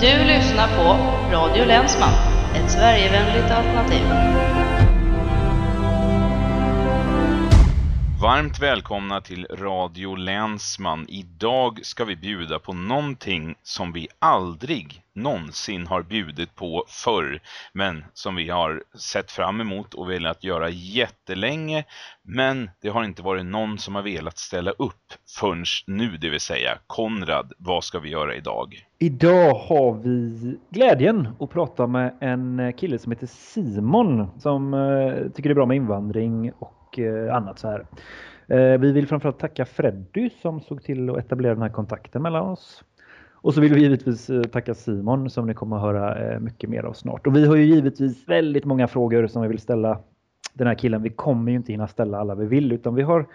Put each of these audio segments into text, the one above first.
Du lyssnar på Radio Länsman, ett Sverigevänligt alternativ. Varmt välkomna till Radio Länsman. Idag ska vi bjuda på någonting som vi aldrig någonsin har bjudit på förr. Men som vi har sett fram emot och velat göra jättelänge. Men det har inte varit någon som har velat ställa upp förrän nu, det vill säga Konrad. Vad ska vi göra idag? Idag har vi glädjen att prata med en kille som heter Simon som eh, tycker det är bra med invandring och eh, annat så här. Eh, vi vill framförallt tacka Freddy som såg till att etablera den här kontakten mellan oss. Och så vill vi givetvis eh, tacka Simon som ni kommer att höra eh, mycket mer av snart. Och vi har ju givetvis väldigt många frågor som vi vill ställa den här killen. Vi kommer ju inte hinna ställa alla vi vill utan vi har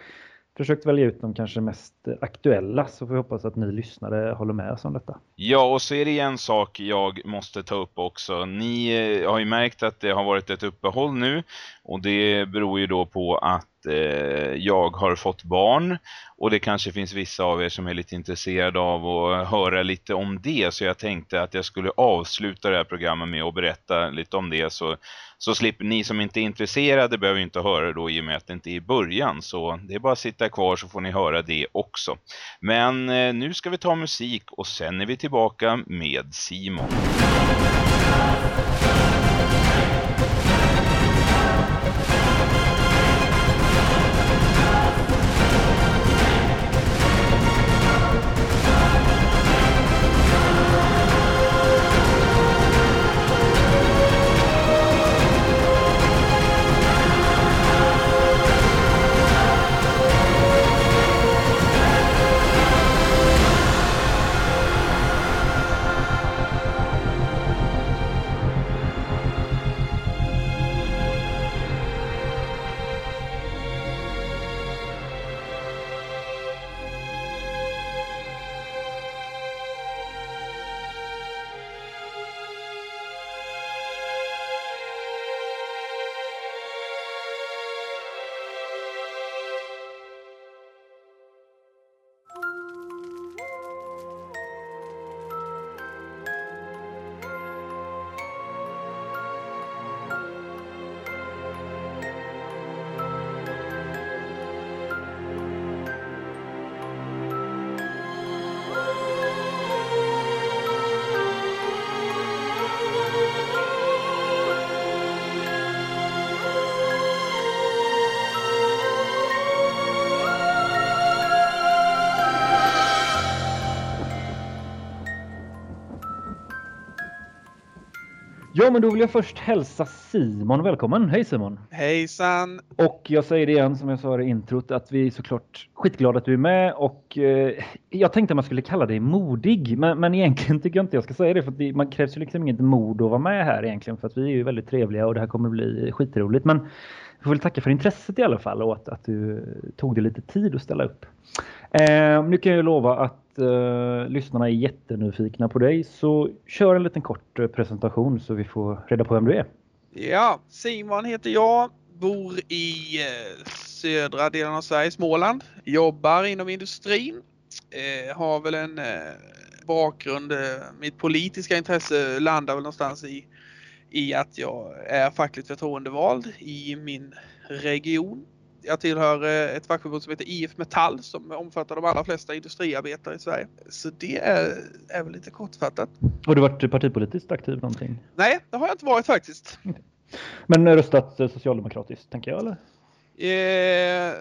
försökt välja ut de kanske mest aktuella så får vi hoppas att ni lyssnare håller med oss om detta. Ja, och så är det en sak jag måste ta upp också. Ni eh, har ju märkt att det har varit ett uppehåll nu och det beror ju då på att eh, jag har fått barn och det kanske finns vissa av er som är lite intresserade av att höra lite om det så jag tänkte att jag skulle avsluta det här programmet med att berätta lite om det så så slipper ni som inte är intresserade behöver inte höra då i och med att det inte är i början. Så det är bara att sitta kvar så får ni höra det också. Men eh, nu ska vi ta musik och sen är vi tillbaka med Simon. Ja, men då vill jag först hälsa Simon välkommen. Hej Simon! Hejsan! Och jag säger det igen som jag sa i introt att vi är såklart skitglada att du är med och eh, jag tänkte att man skulle kalla dig modig men, men egentligen tycker jag inte jag ska säga det för det, man krävs ju liksom inget mod att vara med här egentligen för att vi är ju väldigt trevliga och det här kommer bli skitroligt men får väl tacka för intresset i alla fall och att, att du tog dig lite tid att ställa upp. Eh, nu kan jag lova att eh, lyssnarna är jättenyfikna på dig så kör en liten kort eh, presentation så vi får reda på vem du är. Ja, Simon heter jag, bor i eh, södra delen av Sverige, Småland. Jobbar inom industrin. Eh, har väl en eh, bakgrund, eh, mitt politiska intresse landar väl någonstans i, i att jag är fackligt förtroendevald i min region jag tillhör eh, ett fackförbund som heter IF Metall som omfattar de allra flesta industriarbetare i Sverige. Så det är, är väl lite kortfattat. Har du varit partipolitiskt aktiv någonting? Nej, det har jag inte varit faktiskt. Men röstat socialdemokratiskt tänker jag eller? Eh,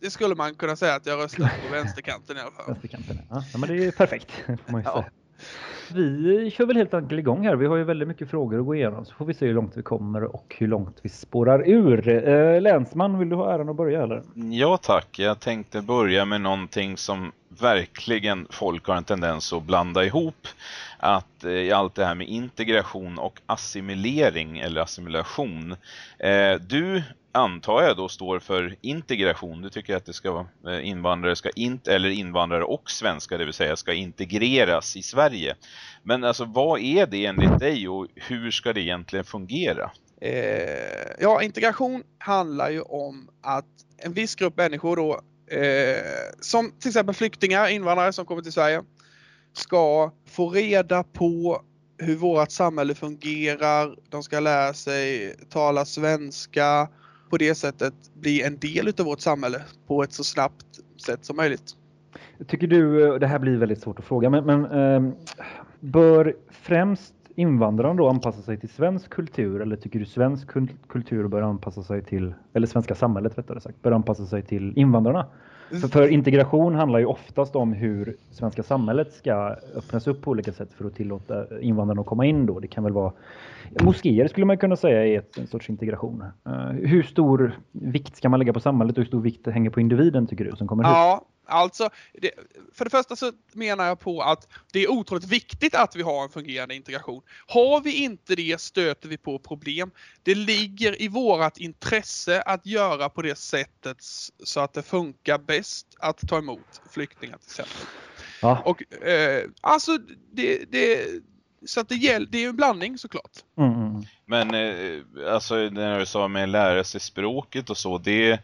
det skulle man kunna säga att jag röstat på vänsterkanten i alla fall. Vänsterkanten, ja. men det är perfekt. ja. Vi kör väl helt enkelt igång här. Vi har ju väldigt mycket frågor att gå igenom så får vi se hur långt vi kommer och hur långt vi spårar ur. Eh, länsman, vill du ha äran att börja eller? Ja tack, jag tänkte börja med någonting som verkligen folk har en tendens att blanda ihop. Att eh, i allt det här med integration och assimilering eller assimilation. Eh, du antar jag då står för integration. Du tycker att det ska vara invandrare ska in, eller invandrare och svenska det vill säga ska integreras i Sverige. Men alltså vad är det enligt dig och hur ska det egentligen fungera? Eh, ja, integration handlar ju om att en viss grupp människor då eh, som till exempel flyktingar, invandrare som kommer till Sverige ska få reda på hur vårt samhälle fungerar. De ska lära sig tala svenska. På det sättet bli en del utav vårt samhälle på ett så snabbt sätt som möjligt. Tycker du, eh, det här blir väldigt svårt att fråga, men, men eh, bör främst invandrarna då anpassa sig till svensk kultur eller tycker du svensk kultur bör anpassa sig till, eller svenska samhället rättare sagt, bör anpassa sig till invandrarna? För, för, integration handlar ju oftast om hur svenska samhället ska öppnas upp på olika sätt för att tillåta invandrarna att komma in då. Det kan väl vara moskéer skulle man kunna säga är ett, en sorts integration. Uh, hur stor vikt ska man lägga på samhället och hur stor vikt hänger på individen tycker du som kommer hit? Alltså, det, för det första så menar jag på att det är otroligt viktigt att vi har en fungerande integration. Har vi inte det stöter vi på problem. Det ligger i vårat intresse att göra på det sättet så att det funkar bäst att ta emot flyktingar till exempel. Ja. Och eh, alltså det, det så att det, gäll, det är en blandning såklart. Mm. mm, mm. Men eh, alltså när du sa med lära sig språket och så, det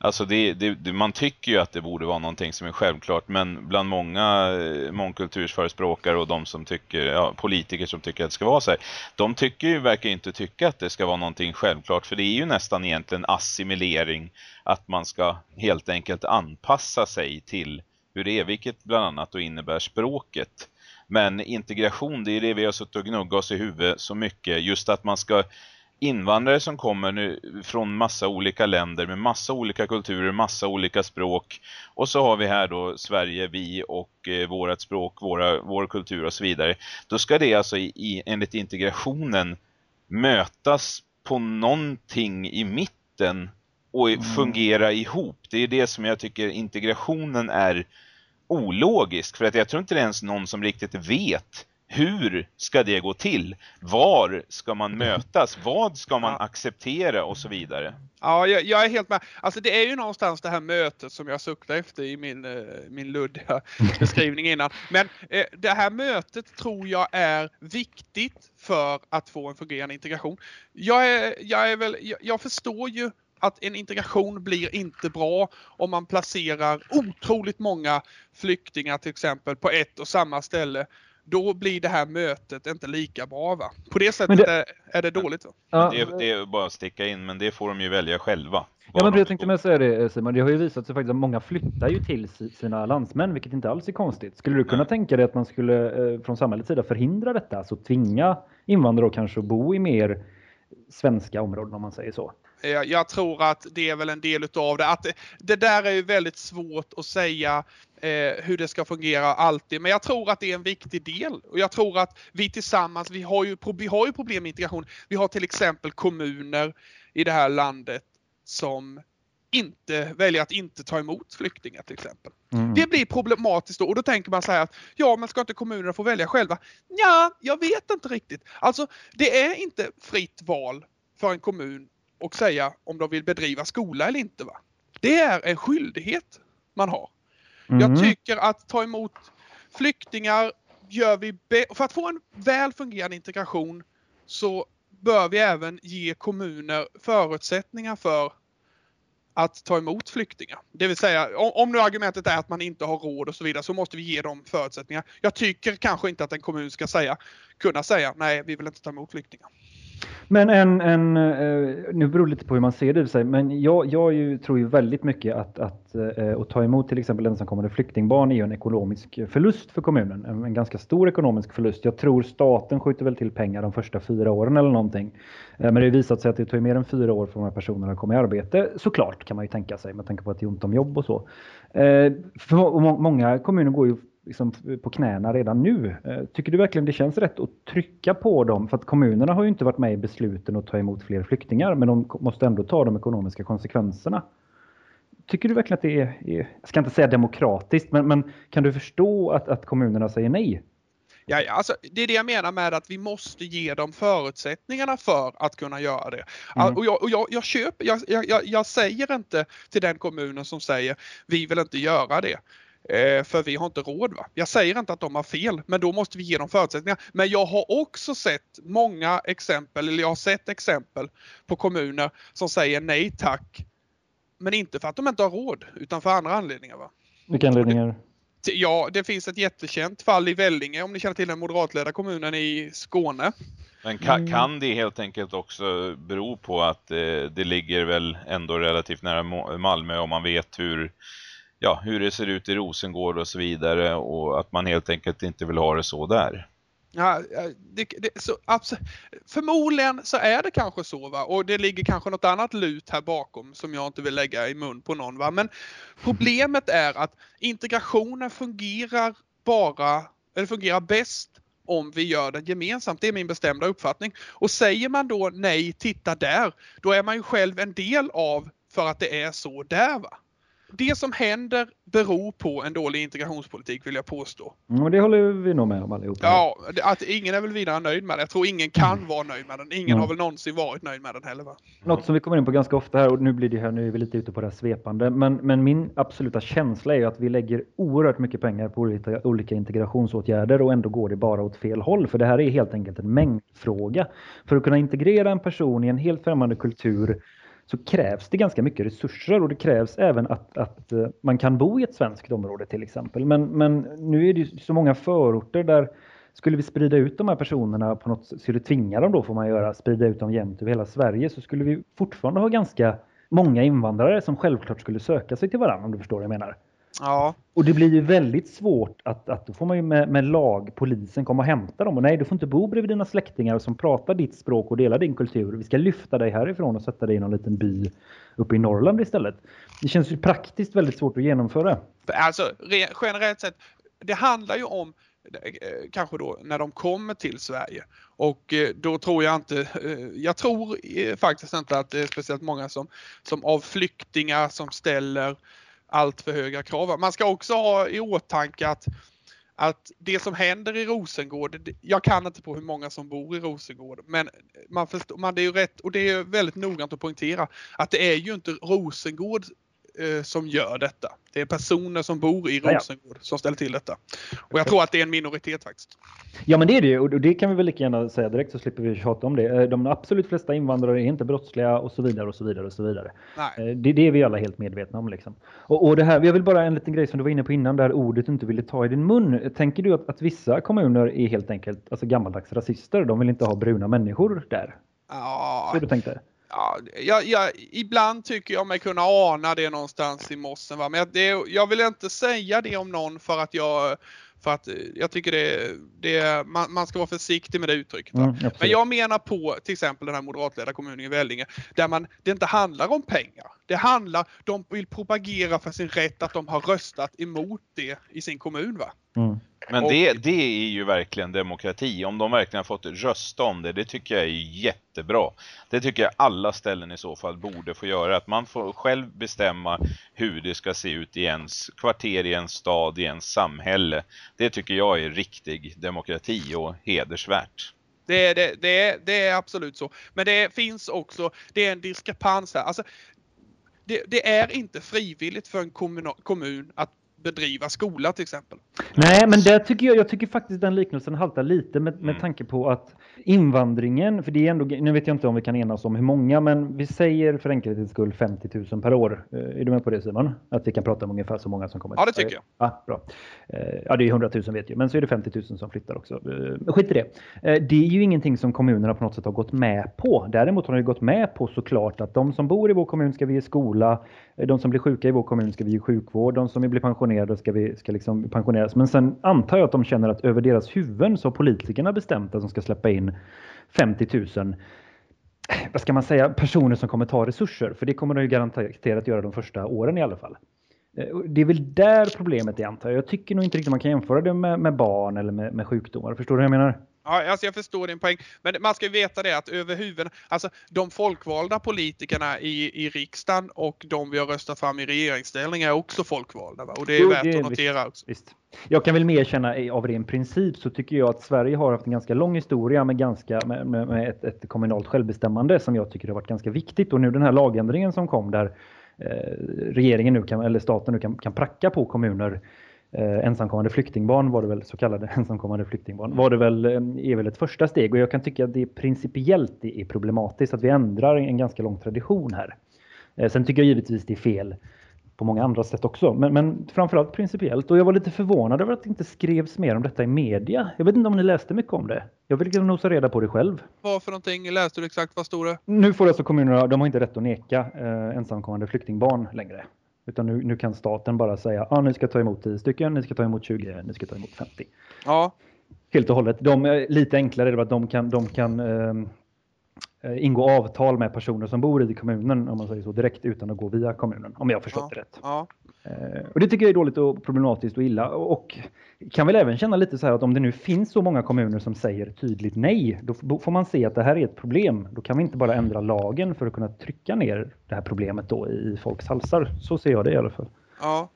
Alltså det, det, man tycker ju att det borde vara någonting som är självklart men bland många eh, mångkultursförespråkare och de som tycker, ja, politiker som tycker att det ska vara så här, de tycker ju, verkar inte tycka att det ska vara någonting självklart för det är ju nästan egentligen assimilering att man ska helt enkelt anpassa sig till hur det är, vilket bland annat då innebär språket. Men integration, det är det vi har suttit och gnuggat oss i huvudet så mycket, just att man ska invandrare som kommer nu från massa olika länder med massa olika kulturer, massa olika språk. Och så har vi här då Sverige, vi och eh, vårat språk, våra, vår kultur och så vidare. Då ska det alltså i, i, enligt integrationen mötas på någonting i mitten och mm. fungera ihop. Det är det som jag tycker integrationen är ologisk. För att jag tror inte det är ens någon som riktigt vet hur ska det gå till? Var ska man mötas? Vad ska man acceptera och så vidare? Ja, jag, jag, är helt med. Alltså det är ju någonstans det här mötet som jag suktar efter i min, eh, min luddiga beskrivning innan. Men eh, det här mötet tror jag är viktigt för att få en fungerande integration. Jag, är, jag, är väl, jag, jag förstår ju att en integration blir inte bra om man placerar otroligt många flyktingar till exempel på ett och samma ställe då blir det här mötet inte lika bra va? På det sättet det, är det dåligt va? Ja, det, är, det är bara att sticka in men det får de ju välja själva. Ja men jag tänkte med säga det Simon, det har ju visat sig faktiskt att många flyttar ju till sina landsmän vilket inte alls är konstigt. Skulle du kunna Nej. tänka dig att man skulle eh, från samhällets sida förhindra detta? Alltså tvinga invandrare kanske att bo i mer svenska områden om man säger så? Jag tror att det är väl en del utav det. Att det där är ju väldigt svårt att säga eh, hur det ska fungera alltid. Men jag tror att det är en viktig del. Och jag tror att vi tillsammans, vi har ju, vi har ju problem med integration. Vi har till exempel kommuner i det här landet som inte väljer att inte ta emot flyktingar till exempel. Mm. Det blir problematiskt då och då tänker man så här att ja men ska inte kommunerna få välja själva? Ja, jag vet inte riktigt. Alltså det är inte fritt val för en kommun och säga om de vill bedriva skola eller inte. Va? Det är en skyldighet man har. Mm. Jag tycker att ta emot flyktingar gör vi för att få en väl fungerande integration så bör vi även ge kommuner förutsättningar för att ta emot flyktingar. Det vill säga, om, om nu argumentet är att man inte har råd och så vidare så måste vi ge dem förutsättningar. Jag tycker kanske inte att en kommun ska säga, kunna säga nej, vi vill inte ta emot flyktingar. Men en, en, eh, nu beror det lite på hur man ser det, sig, men jag, jag ju, tror ju väldigt mycket att, att, eh, att ta emot till exempel ensamkommande flyktingbarn är ju en ekonomisk förlust för kommunen. En, en, ganska stor ekonomisk förlust. Jag tror staten skjuter väl till pengar de första fyra åren eller någonting. Eh, men det har visat sig att det tar mer än fyra år för de här personerna att komma i arbete. Såklart kan man ju tänka sig med tanke på att det är ont om jobb och så. För många kommuner går ju liksom på knäna redan nu. Eh, tycker du verkligen det känns rätt att trycka på dem? För att kommunerna har ju inte varit med i besluten att ta emot fler flyktingar, men de måste ändå ta de ekonomiska konsekvenserna. Tycker du verkligen att det är, är jag ska inte säga demokratiskt, men, men kan du förstå att, att kommunerna säger nej? Ja, alltså, det är det jag menar med att vi måste ge dem förutsättningarna för att kunna göra det. Mm. Och, jag, och jag, jag köper, jag, jag, jag säger inte till den kommunen som säger vi vill inte göra det. Eh, för vi har inte råd. Va? Jag säger inte att de har fel, men då måste vi ge dem förutsättningar. Men jag har också sett många exempel, eller jag har sett exempel på kommuner som säger nej tack. Men inte för att de inte har råd, utan för andra anledningar. Va? Vilka anledningar? Ja, det finns ett jättekänt fall i Vellinge om ni känner till den moderatledda kommunen i Skåne. Men kan, Mm. kan det helt enkelt också bero på att eh, det ligger väl ändå relativt nära Malmö om man vet hur, ja, hur det ser ut i Rosengård och så vidare och att man helt enkelt inte vill ha det så där? Ja, det, det, så, absolut. förmodligen så är det kanske så va och det ligger kanske något annat lut här bakom som jag inte vill lägga i mun på någon va. Men problemet är att integrationen fungerar bara, eller fungerar bäst om vi gör den gemensamt. Det är min bestämda uppfattning. Och säger man då nej, titta där, då är man ju själv en del av för att det är så där va. Det som händer beror på en dålig integrationspolitik vill jag påstå. Mm, det håller vi nog med om allihopa. Ja, att ingen är väl vidare nöjd med det. Jag tror ingen kan vara nöjd med den. Ingen Mm. har väl någonsin varit nöjd med den heller va? Något som vi kommer in på ganska ofta här och nu blir det här, nu är vi lite ute på det här svepande. Men, men min absoluta känsla är att vi lägger oerhört mycket pengar på olika, olika integrationsåtgärder och ändå går det bara åt fel håll. För det här är helt enkelt en mängdfråga. För att kunna integrera en person i en helt främmande kultur så krävs det ganska mycket resurser och det krävs även att, att eh, man kan bo i ett svenskt område till exempel. Men, men nu är det ju så många förorter där skulle vi sprida ut de här personerna på något skulle tvinga dem då får man göra, sprida ut dem jämnt över hela Sverige så skulle vi fortfarande ha ganska många invandrare som självklart skulle söka sig till varandra om du förstår vad jag menar. Ja, Och det blir ju väldigt svårt att, att då får man ju med, med lag, polisen komma och hämta dem och nej du får inte bo bredvid dina släktingar som pratar ditt språk och delar din kultur. Vi ska lyfta dig härifrån och sätta dig i någon liten by uppe i Norrland istället. Det känns ju praktiskt väldigt svårt att genomföra. För alltså re, generellt sett, det handlar ju om eh, kanske då när de kommer till Sverige och eh, då tror jag inte, eh, jag tror faktiskt inte att det är speciellt många som, som av flyktingar som ställer allt för höga krav. Man ska också ha i åtanke att att det som händer i Rosengård, jag kan inte på hur många som bor i Rosengård, men man förstår, man, det är ju rätt, och det är väldigt noggrant att poängtera, att det är ju inte Rosengård eh, som gör detta. Det är personer som bor i Ja, ja. Rosengård som ställer till detta. Och jag tror att det är en minoritet faktiskt. Ja men det är det ju och det kan vi väl lika gärna säga direkt så slipper vi tjata om det. Eh, De absolut flesta invandrare är inte brottsliga och så vidare och så vidare och så vidare. Nej. Eh, Det, det är vi alla helt medvetna om. Liksom. Och, och det här, jag vill bara en liten grej som du var inne på innan, där ordet du inte ville ta i din mun. Tänker du att, att vissa kommuner är helt enkelt alltså gammaldags rasister? De vill inte ha bruna människor där? Ja, Så du tänkte? Ja, jag, jag, ibland tycker jag mig kunna ana det någonstans i mossen. Va? Men jag, det, jag vill inte säga det om någon för att jag för att eh, jag tycker det, det man, man ska vara försiktig med det uttrycket. Mm. Men jag menar på till exempel den här moderatledda kommunen i Vellinge där man, det inte handlar om pengar. Det handlar, de vill propagera för sin rätt att de har röstat emot det i sin kommun. va? Mm. Men Och- det, det är ju verkligen demokrati. Om de verkligen har fått rösta om det, det tycker jag är jättebra. Det tycker jag alla ställen i så fall borde få göra. Att man får själv bestämma hur det ska se ut i ens kvarter, i ens stad, i ens samhälle. Det tycker jag är riktig demokrati och hedersvärt. Det, är- det, det, är, det är absolut så. Men det finns också, det är en diskrepans här. Alltså, det, det är inte frivilligt för en kommun att bedriva skola till exempel. Nej, men där tycker jag, jag tycker faktiskt den liknelsen haltar lite med, med Mm. tanke på att invandringen, för det är ändå, nu vet jag inte om vi kan enas om hur många, men vi säger för enkelhetens skull 50 000 per år. Eh, Är du med på det Simon? Att vi kan prata om ungefär så många som kommer Ja, det tycker Sverige? Ja, bra. Eh, Ja, det är 100 000 vet jag, men så är det 50 000 som flyttar också. Eh, skit i det. Eh, Det är ju ingenting som kommunerna på något sätt har gått med på. Däremot har de ju gått med på såklart att de som bor i vår kommun ska vi ge skola, eh, de som blir sjuka i vår kommun ska vi ge sjukvård, de som blir pensionerade ska, vi, ska liksom pensioneras. Men sen antar jag att de känner att över deras huvuden så har politikerna bestämt att de ska släppa in 50 000 eh, vad ska man säga, personer som kommer ta resurser. För det kommer de ju garanterat göra de första åren i alla fall. Eh, det är väl där problemet är antar jag. Jag tycker nog inte riktigt man kan jämföra det med, med barn eller med, med sjukdomar. Förstår du vad jag menar? Ja, alltså jag förstår din poäng. Men man ska ju veta det att över huvuden, alltså de folkvalda politikerna i, i riksdagen och de vi har röstat fram i regeringsställning är också folkvalda. Va? Och det är Jo, värt det att notera också. Visst. Jag kan väl mer känna av ren princip så tycker jag att Sverige har haft en ganska lång historia med, ganska, med, med, med ett, ett kommunalt självbestämmande som jag tycker har varit ganska viktigt. Och nu den här lagändringen som kom där eh, regeringen nu kan, eller staten nu kan, kan pracka på kommuner eh, ensamkommande flyktingbarn var det väl, så kallade ensamkommande flyktingbarn, var det väl, är väl ett första steg och jag kan tycka att det principiellt är problematiskt att vi ändrar en ganska lång tradition här. Eh, sen tycker jag givetvis det är fel på många andra sätt också. Men, men framförallt principiellt. Och jag var lite förvånad över att det inte skrevs mer om detta i media. Jag vet inte om ni läste mycket om det. Jag vill nosa reda på det själv. Vad för någonting läste du exakt? Vad stod det? Nu får alltså kommunerna, de har inte rätt att neka eh, ensamkommande flyktingbarn längre. Utan nu, nu kan staten bara säga att ah, ni ska ta emot 10 stycken, ni ska ta emot 20, ni ska ta emot 50. Ja. Helt och hållet. De är lite enklare, det att de kan, de kan eh, ingå avtal med personer som bor i kommunen, om man säger så, direkt utan att gå via kommunen. Om jag har förstått Ja. det rätt. ja. Eh, och det tycker jag är dåligt och problematiskt och illa. Och kan väl även känna lite så här att om det nu finns så många kommuner som säger tydligt nej, då får man se att det här är ett problem. Då kan vi inte bara ändra lagen för att kunna trycka ner det här problemet då i folks halsar. Så ser jag det i alla fall. Ja,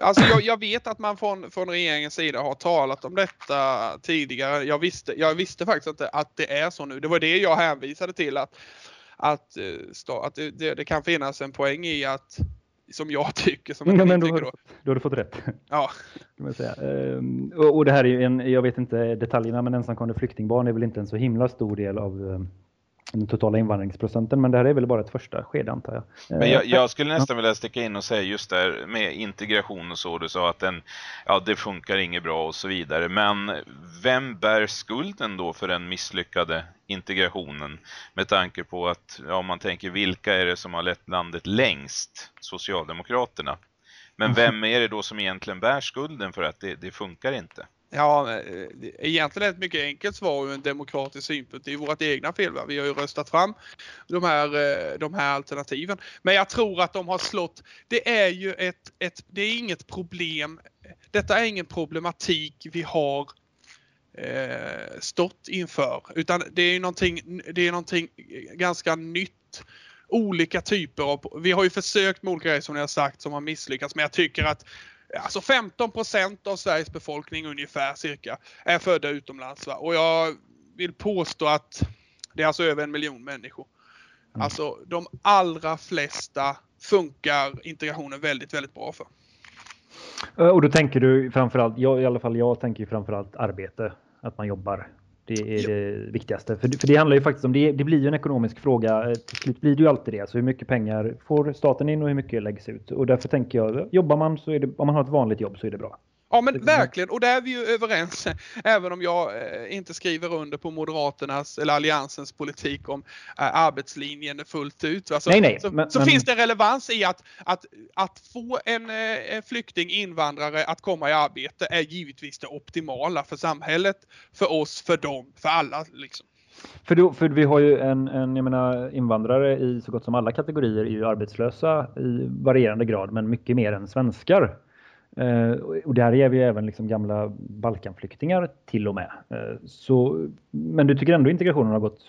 alltså jag, jag vet att man från, från regeringens sida har talat om detta tidigare. Jag visste, jag visste faktiskt inte att det är så nu. Det var det jag hänvisade till att, att, eh, att det, det, det kan finnas en poäng i att, som jag tycker, som Ja, men då, tycker har, då. då har du fått rätt. Ja, Kan man säga. Ehm, och, och det här är ju en, jag vet inte detaljerna, men ensamkommande flyktingbarn är väl inte en så himla stor del av ehm, den totala invandringsprocenten, men det här är väl bara ett första skede antar jag. Men jag, Eh, jag skulle nästan vilja sticka in och säga just där med integration och så, du sa att den, ja det funkar inget bra och så vidare. Men vem bär skulden då för den misslyckade integrationen? Med tanke på att, ja om man tänker vilka är det som har lett landet längst? Socialdemokraterna. Men vem är det då som egentligen bär skulden för att det, det funkar inte? Ja eh, det- egentligen ett mycket enkelt svar ur en demokratisk synpunkt. Det är ju vårt egna fel. Va? Vi har ju röstat fram de här, eh, de här alternativen. Men jag tror att de har slått. Det är ju ett, ett det är inget problem. Detta är ingen problematik vi har eh, stått inför. Utan det är ju någonting, det är någonting ganska nytt. Olika typer av, vi har ju försökt med olika grejer som ni har sagt som har misslyckats men jag tycker att Alltså 15% av Sveriges befolkning ungefär cirka är födda utomlands. Va? Och jag vill påstå att det är alltså över en miljon människor. Mm. Alltså de allra flesta funkar integrationen väldigt, väldigt bra för. Eh, Och då tänker du framförallt, jag, i alla fall jag tänker framförallt arbete, att man jobbar. Det är Ja. det viktigaste. För, för det handlar ju faktiskt om, det, det blir ju en ekonomisk fråga. Eh, Till slut blir det ju alltid det. Alltså hur mycket pengar får staten in och hur mycket läggs ut? Och därför tänker jag, jobbar man så är det, om man har ett vanligt jobb så är det bra. Ja men verkligen och där är vi ju överens. Även om jag eh, inte skriver under på Moderaternas eller Alliansens politik om eh, arbetslinjen fullt ut. va. Så, Nej, nej, så, men- så men- finns det en relevans i att, att, att få en, eh, en flykting, invandrare att komma i arbete är givetvis det optimala för samhället, för oss, för dem, för alla. Liksom. För, då, för vi har ju en, en jag menar, invandrare i så gott som alla kategorier är ju arbetslösa i varierande grad, men mycket mer än svenskar. Eh, och där är vi även liksom gamla Balkanflyktingar till och med. Eh, så, men du tycker ändå integrationen har gått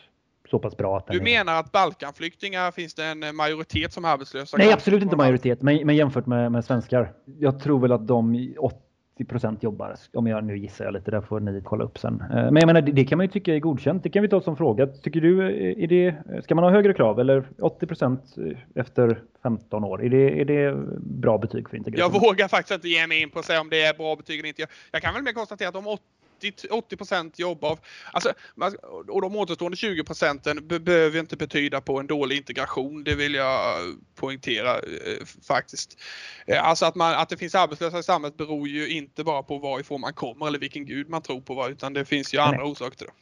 så pass bra att Du är... menar att Balkanflyktingar finns det en majoritet som är arbetslösa? Nej, absolut inte majoritet, men, men jämfört med, med svenskar. Jag tror väl att de 60 jobbar, om jag nu gissar jag lite, där får ni kolla upp sen. Eh, men jag menar, det, det kan man ju tycka är godkänt. Det kan vi ta som fråga. Tycker du, eh, är det, eh, ska man ha högre krav eller 80% efter 15 år? Är det, är det bra betyg för integration? Jag vågar faktiskt inte ge mig in på att säga om det är bra betyg eller inte. Jag, jag kan väl mer konstatera att om 80 80% jobb av, alltså, och de återstående 20 procenten be- behöver inte betyda på en dålig integration. Det vill jag poängtera eh, faktiskt. Eh, alltså att, man, att det finns arbetslösa i samhället beror ju inte bara på varifrån man kommer eller vilken gud man tror på, va, utan det finns ju Nej. andra orsaker till det.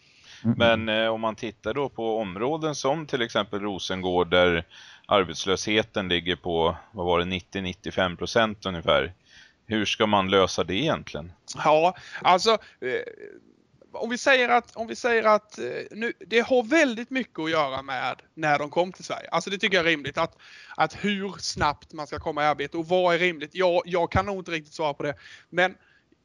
Men eh, om man tittar då på områden som till exempel Rosengård där arbetslösheten ligger på, vad var det, 90-95 procent ungefär. Hur ska man lösa det egentligen? Ja, alltså eh, om vi säger att, om vi säger att eh, nu, det har väldigt mycket att göra med när de kom till Sverige. Alltså det tycker jag är rimligt att, att hur snabbt man ska komma i arbete och vad är rimligt? Ja, jag kan nog inte riktigt svara på det. Men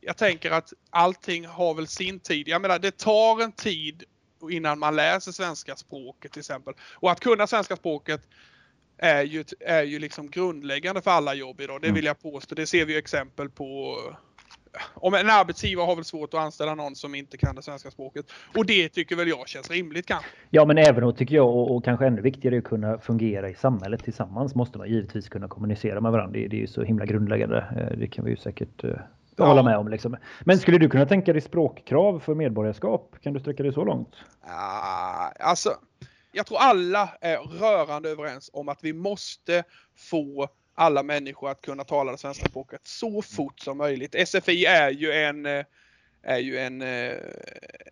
jag tänker att allting har väl sin tid. Jag menar, det tar en tid innan man läser svenska språket till exempel. Och att kunna svenska språket är ju, är ju liksom grundläggande för alla jobb idag. Det vill jag påstå. Det ser vi ju exempel på. Om en arbetsgivare har väl svårt att anställa någon som inte kan det svenska språket. Och det tycker väl jag känns rimligt kanske. Ja, men även och tycker jag, och, och kanske ännu viktigare, att kunna fungera i samhället tillsammans måste man givetvis kunna kommunicera med varandra. Det, det är ju så himla grundläggande. Eh, Det kan vi ju säkert eh, Ja. hålla med om. Liksom. Men skulle du kunna tänka dig språkkrav för medborgarskap? Kan du sträcka dig så långt? Ah, alltså, jag tror alla är rörande överens om att vi måste få alla människor att kunna tala det svenska språket så fort som möjligt. SFI är ju en eh, är ju en, eh,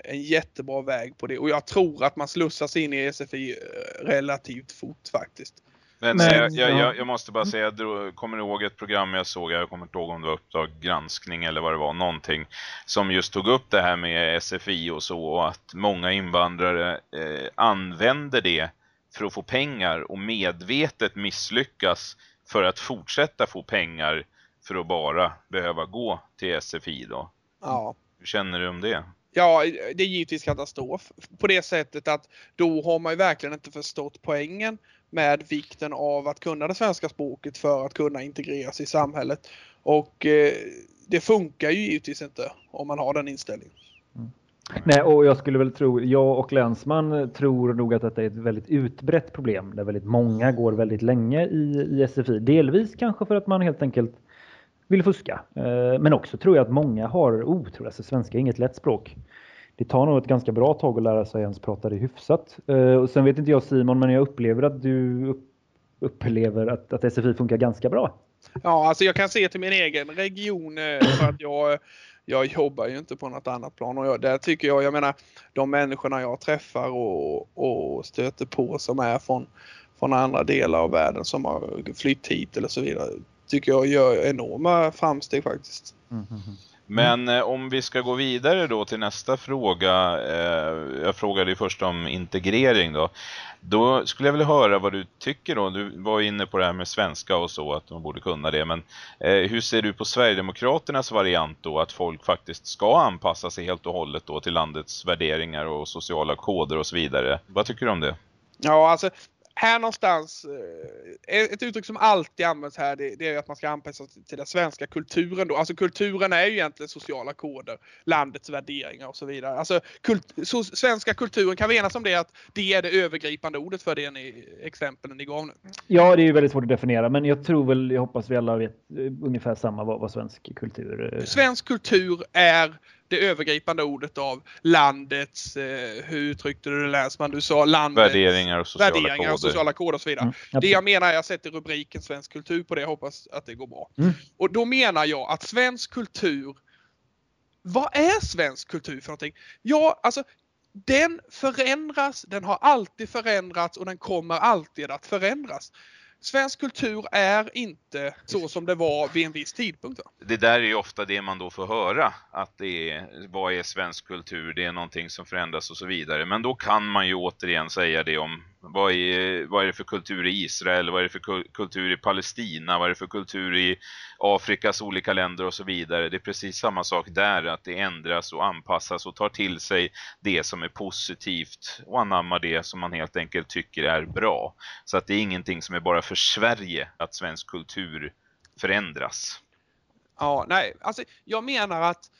en jättebra väg på det och jag tror att man slussas in i SFI eh, relativt fort faktiskt. Men, Men, jag, jag, ja. jag, jag måste bara säga, jag drog- kommer ihåg ett program jag såg, jag kommer inte ihåg om det var Uppdrag granskning eller vad det var, någonting som just tog upp det här med SFI och så och att många invandrare eh, använder det för att få pengar och medvetet misslyckas för att fortsätta få pengar för att bara behöva gå till SFI då. Ja. Hur känner du om det? Ja, det är givetvis katastrof. På det sättet att då har man ju verkligen inte förstått poängen med vikten av att kunna det svenska språket för att kunna integreras i samhället. Och eh, det funkar ju givetvis inte om man har den inställningen. Mm. Nej, och jag skulle väl tro, jag och Länsman tror nog att detta är ett väldigt utbrett problem där väldigt många går väldigt länge i, i SFI. Delvis kanske för att man helt enkelt vill fuska. Eh, men också tror jag att många har oh, Alltså svenska är inget lätt språk. Det tar nog ett ganska bra tag att lära sig ens prata det hyfsat. Eh, Och sen vet inte jag Simon, men jag upplever att du upp- upplever att, att SFI funkar ganska bra. Ja, alltså jag kan se till min egen region eh, för att jag, jag jobbar ju inte på något annat plan och jag, där tycker jag, jag menar de människorna jag träffar och, och stöter på som är från, från andra delar av världen som har flytt hit eller så vidare tycker jag gör enorma framsteg faktiskt. Men eh, om vi ska gå vidare då till nästa fråga. Eh, jag frågade ju först om integrering då. Då skulle jag vilja höra vad du tycker då. Du var inne på det här med svenska och så, att de borde kunna det. Men eh, hur ser du på Sverigedemokraternas variant då? Att folk faktiskt ska anpassa sig helt och hållet då till landets värderingar och sociala koder och så vidare. Vad tycker du om det? Ja, alltså här någonstans, eh, ett uttryck som alltid används här det, det är att man ska anpassa sig till den svenska kulturen då. Alltså kulturen är ju egentligen sociala koder, landets värderingar och så vidare. Alltså kult, så, svenska kulturen, kan vi enas om det att det är det övergripande ordet för det ni, exemplen ni gav nu? Ja, det är ju väldigt svårt att definiera, men jag tror väl, jag hoppas vi alla vet eh, ungefär samma vad, vad svensk kultur eh, Svensk kultur är det övergripande ordet av landets, eh, hur uttryckte du det Länsman? Du sa landets Värderingar och sociala värderingar koder. och sociala koder och så vidare. Mm, Det jag menar jag sätter rubriken svensk kultur på det, jag hoppas att det går bra. Mm. Och då menar jag att svensk kultur, vad är svensk kultur för någonting? Ja, alltså den förändras, den har alltid förändrats och den kommer alltid att förändras. Svensk kultur är inte så som det var vid en viss tidpunkt. Va? det där är ju ofta det man då får höra, att det är, vad är svensk kultur, det är någonting som förändras och så vidare. Men då kan man ju återigen säga det om vad är, vad är det för kultur i Israel, vad är det för kultur i Palestina, vad är det för kultur i Afrikas olika länder och så vidare. Det är precis samma sak där, att det ändras och anpassas och tar till sig det som är positivt och anammar det som man helt enkelt tycker är bra. Så att det är ingenting som är bara för Sverige att svensk kultur förändras. Ja, nej, alltså jag menar att,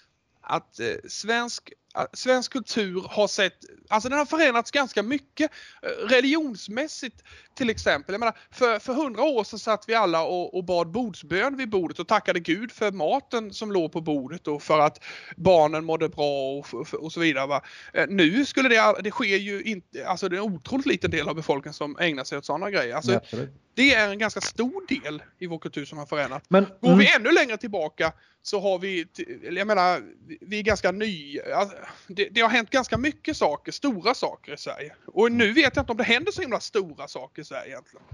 att eh, svensk, svensk kultur har sett, alltså den har förändrats ganska mycket eh, religionsmässigt till exempel. Jag menar, för, för hundra år sedan satt vi alla och, och bad bordsbön vid bordet och tackade Gud för maten som låg på bordet och för att barnen mådde bra och, och, så vidare. Va? Eh, Nu skulle det, det sker ju inte, alltså det är en otroligt liten del av befolkningen som ägnar sig åt sådana grejer. Alltså, Ja, det är en ganska stor del i vår kultur som har förändrats. Men, Går mm, vi ännu längre tillbaka så har vi, jag menar, vi- är ganska nya. Det, det har hänt ganska mycket saker, stora saker i Sverige. Och nu vet jag inte om det händer så himla stora saker i Sverige egentligen.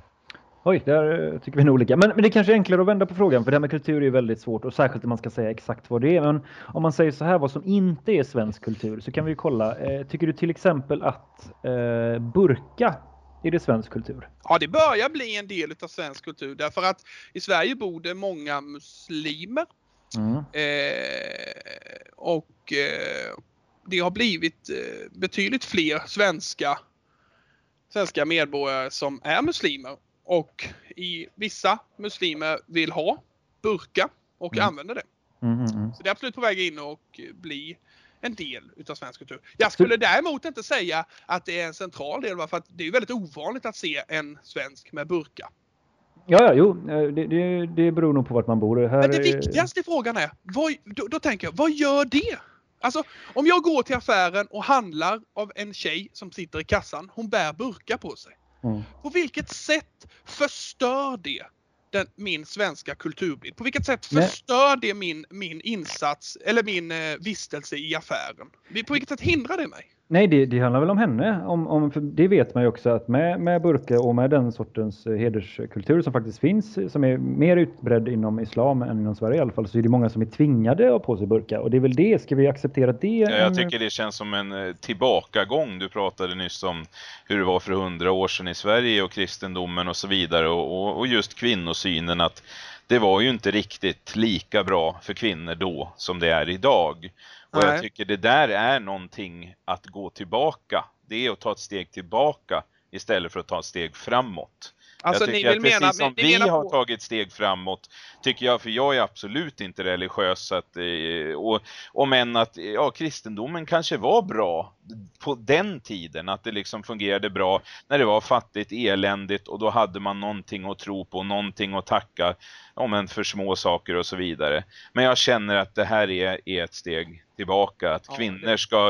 Oj, där tycker vi nog olika. Men, men det kanske är enklare att vända på frågan, för det här med kultur är väldigt svårt och särskilt om man ska säga exakt vad det är. Men om man säger så här, vad som inte är svensk kultur, så kan vi ju kolla. Eh, tycker du till exempel att eh, burka, är det svensk kultur? Ja, det börjar bli en del av svensk kultur därför att i Sverige bor det många muslimer. Mm. Eh, och eh, det har blivit eh, betydligt fler svenska, svenska medborgare som är muslimer. Och i vissa muslimer vill ha burka och Mm. använder det. Mm, mm, mm. Så det är absolut på väg in och bli en del utav svensk kultur. Jag skulle däremot inte säga att det är en central del, för att det är väldigt ovanligt att se en svensk med burka. Ja, ja, jo, eh, det, det, det beror nog på vart man bor. Här, Men det viktigaste frågan är, vad, då, då tänker jag, vad gör det? Alltså om jag går till affären och handlar av en tjej som sitter i kassan, hon bär burka på sig. Mm. På vilket sätt förstör det den, min svenska kulturbild? På vilket sätt Nej. förstör det min, min insats eller min eh, vistelse i affären? På vilket sätt hindrar det mig? Nej, det, det handlar väl om henne. Om, om, för det vet man ju också att med, med burka och med den sortens eh, hederskultur som faktiskt finns, eh, som är mer utbredd inom islam än inom Sverige i alla fall, så är det många som är tvingade att ha på sig burka. Och det är väl det, ska vi acceptera det? Ja, jag tycker det känns som en eh, tillbakagång. Du pratade nyss om hur det var för hundra år sedan i Sverige och kristendomen och så vidare. Och, och, och just kvinnosynen att det var ju inte riktigt lika bra för kvinnor då som det är idag. Och Nej. jag tycker det där är någonting att gå tillbaka. Det är att ta ett steg tillbaka istället för att ta ett steg framåt. Alltså jag ni tycker vill att precis mena, som vi har på, tagit steg framåt, tycker jag, för jag är absolut inte religiös, att, eh, och, om än att ja, kristendomen kanske var bra på den tiden, att det liksom fungerade bra när det var fattigt, eländigt och då hade man någonting att tro på, någonting att tacka ja, men för små saker och så vidare. Men jag känner att det här är, är ett steg tillbaka, att Ja, kvinnor det- ska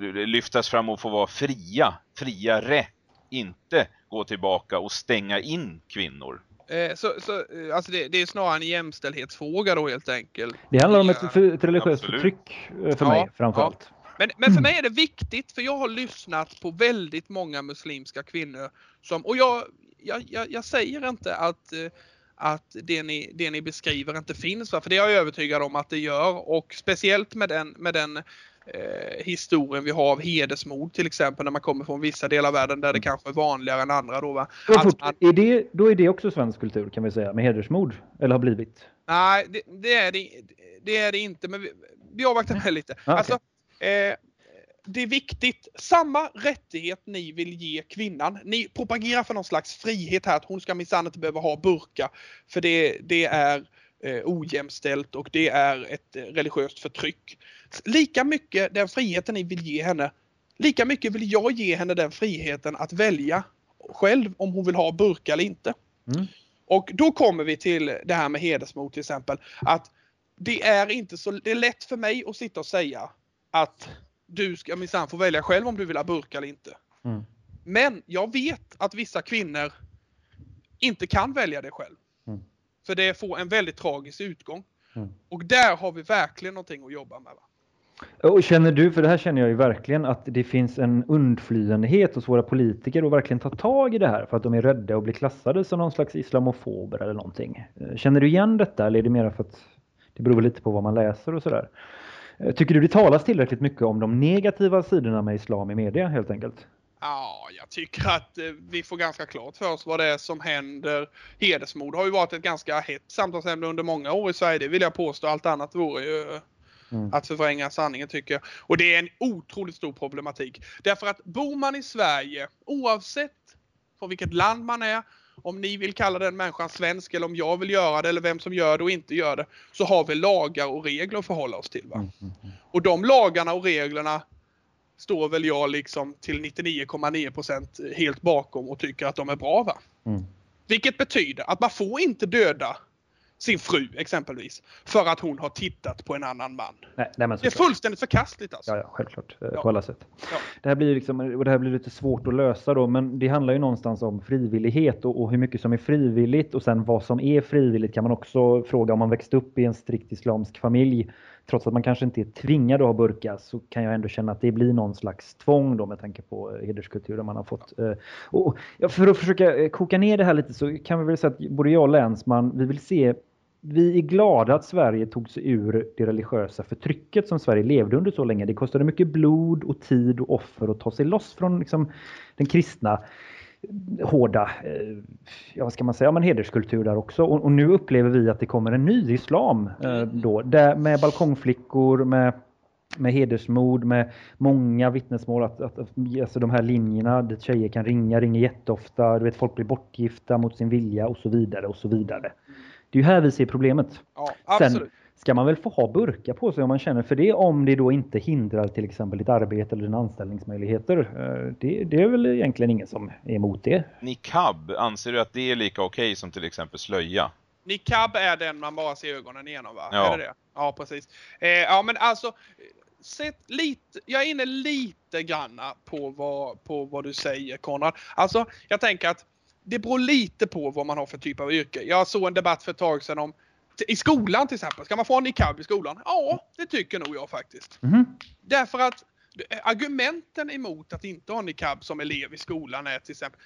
eh, lyftas fram och få vara fria, friare, inte gå tillbaka och stänga in kvinnor. eh, så, så, eh, alltså det, det är snarare en jämställdhetsfråga då helt enkelt. Det handlar om ett, för, ett religiöst absolut. förtryck eh, för Ja, mig framför ja. Men, men för mig är det viktigt för jag har lyssnat på väldigt många muslimska kvinnor som, och jag, jag, jag, jag säger inte att, eh, att det, ni, det ni beskriver inte finns, va? för det är jag övertygad om att det gör och speciellt med den, med den eh, historien vi har av hedersmord till exempel när man kommer från vissa delar av världen där det kanske är vanligare än andra då va. Att fort, man- är det, då är det också svensk kultur kan vi säga, med hedersmord. Eller har blivit. Nej, det, det, är det, det är det inte. Men vi, vi avvaktar med lite. okej. Alltså, eh, det är viktigt. Samma rättighet ni vill ge kvinnan. Ni propagerar för någon slags frihet här. Att hon ska minsann inte behöva ha burka. För det, det är eh, ojämställt och det är ett eh, religiöst förtryck. Lika mycket den friheten ni vill ge henne. Lika mycket vill jag ge henne den friheten att välja själv om hon vill ha burka eller inte. Mm. Och då kommer vi till det här med hedersmord till exempel. Att det är inte så, det är lätt för mig att sitta och säga att du ska minsann få välja själv om du vill ha burka eller inte. Mm. Men jag vet att vissa kvinnor inte kan välja det själv. Mm. För det får en väldigt tragisk utgång. Mm. Och där har vi verkligen någonting att jobba med. Va? Och känner du, för det här känner jag ju verkligen, att det finns en undflyenhet hos våra politiker att verkligen ta tag i det här för att de är rädda att bli klassade som någon slags islamofober eller någonting. Eh, känner du igen detta eller är det mer för att det beror lite på vad man läser och sådär? Eh, tycker du det talas tillräckligt mycket om de negativa sidorna med islam i media helt enkelt? Ja, jag tycker att eh, vi får ganska klart för oss vad det är som händer. Hedersmord har ju varit ett ganska hett samtalsämne under många år i Sverige. Det vill jag påstå. Allt annat vore ju Mm. att förvränga sanningen tycker jag. Och det är en otroligt stor problematik. Därför att bor man i Sverige, oavsett från vilket land man är, om ni vill kalla den människan svensk eller om jag vill göra det eller vem som gör det och inte gör det, så har vi lagar och regler att förhålla oss till. Va? Mm, mm, mm. Och de lagarna och reglerna står väl jag liksom till 99,9% helt bakom och tycker att de är bra. Va? Mm. Vilket betyder att man får inte döda sin fru exempelvis för att hon har tittat på en annan man. Nej, nej, men Det är fullständigt förkastligt alltså. Ja, ja, självklart. eh, Ja. På alla sätt. Ja. Det här blir liksom, och det här blir lite svårt att lösa då, men det handlar ju någonstans om frivillighet och, och hur mycket som är frivilligt och sen vad som är frivilligt kan man också fråga om man växt upp i en strikt islamsk familj. Trots att man kanske inte är tvingad att ha burka så kan jag ändå känna att det blir någon slags tvång då med tanke på eh, hederskulturen man har fått. Eh, Och, för att försöka koka ner det här lite så kan vi väl säga att både jag och Länsman, vi vill se vi är glada att Sverige tog sig ur det religiösa förtrycket som Sverige levde under så länge. Det kostade mycket blod och tid och offer att ta sig loss från liksom, den kristna eh, hårda, eh, ja vad ska man säga, ja, men hederskultur där också. Och, och nu upplever vi att det kommer en ny islam eh, då, där, med balkongflickor, med med hedersmord, med många vittnesmål att, att, att alltså de här linjerna dit tjejer kan ringa, ringer jätteofta, du vet folk blir bortgifta mot sin vilja och så vidare och så vidare. Det är ju här vi ser problemet. Ja, Sen absolut. ska man väl få ha burka på sig om man känner för det om det då inte hindrar till exempel ditt arbete eller dina anställningsmöjligheter. Eh, Det, det är väl egentligen ingen som är emot det. Niqab, anser du att det är lika okej som till exempel slöja? Niqab är den man bara ser ögonen igenom va? Ja. Är det det? Ja, precis. Eh, ja, men alltså. Sätt lite, jag är inne lite granna på vad, på vad du säger Konrad. Alltså, jag tänker att det beror lite på vad man har för typ av yrke. Jag såg en debatt för ett tag sedan om i skolan till exempel. Ska man få en niqab i skolan? Ja, det tycker nog jag faktiskt. Mhm. Därför att argumenten emot att inte ha niqab som elev i skolan är till exempel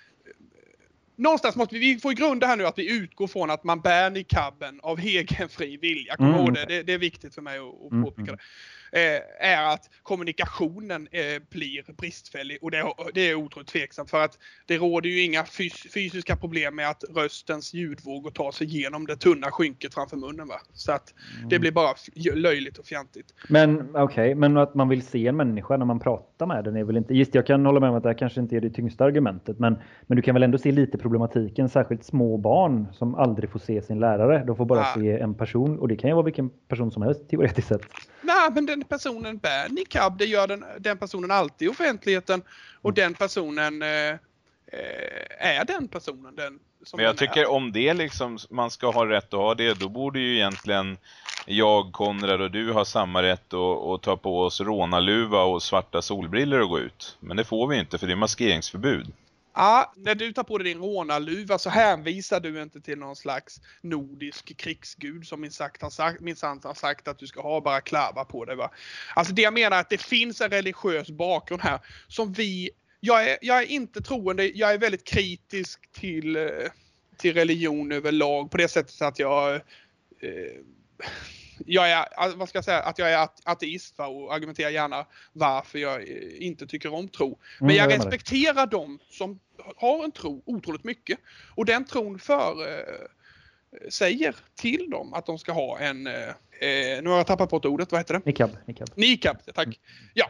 Någonstans måste vi, vi få i grund det här nu att vi utgår från att man bär niqaben av egen fri vilja. Kom Mm. det, det är viktigt för mig att, att Mm, påpeka mm. det. Eh, är att kommunikationen eh, blir bristfällig och det, det är otroligt tveksamt för att det råder ju inga fys fysiska problem med att röstens ljudvågor tar sig igenom det tunna skynket framför munnen. Va? Så att Mm. det blir bara löjligt och fjantigt. Men okej, men att man vill se en människa när man pratar med den är väl inte... Just jag kan hålla med om att det här kanske inte är det tyngsta argumentet, men, men du kan väl ändå se lite problematiken, särskilt små barn som aldrig får se sin lärare. De får bara Ja. se en person och det kan ju vara vilken person som helst teoretiskt sett. Nej, men den personen bär niqab. Det gör den, den personen alltid i offentligheten. Och den personen eh, eh, är den personen. Den, som Men jag den är. tycker om det liksom, man ska ha rätt att ha det, då borde ju egentligen jag, Konrad och du ha samma rätt att, att ta på oss rånarluva och svarta solbriller och gå ut. Men det får vi inte för det är maskeringsförbud. Ja, när du tar på dig din rånarluva så hänvisar du inte till någon slags nordisk krigsgud som min har sagt, min sant har sagt att du ska ha bara klava på dig. Va? Alltså det jag menar är att det finns en religiös bakgrund här som vi jag är, jag är inte troende, jag är väldigt kritisk till, eh, till religion överlag på det sättet att jag eh, jag är, alltså, vad ska jag säga, att jag är ate- ateist va, och argumenterar gärna varför jag eh, inte tycker om tro. Men Mm, jag jag respekterar dem som har en tro otroligt mycket. Och den tron för eh, säger till dem att de ska ha en, eh, eh, nu har jag tappat bort ordet, vad heter det? Niqab. niqab. Niqab, tack. Ja,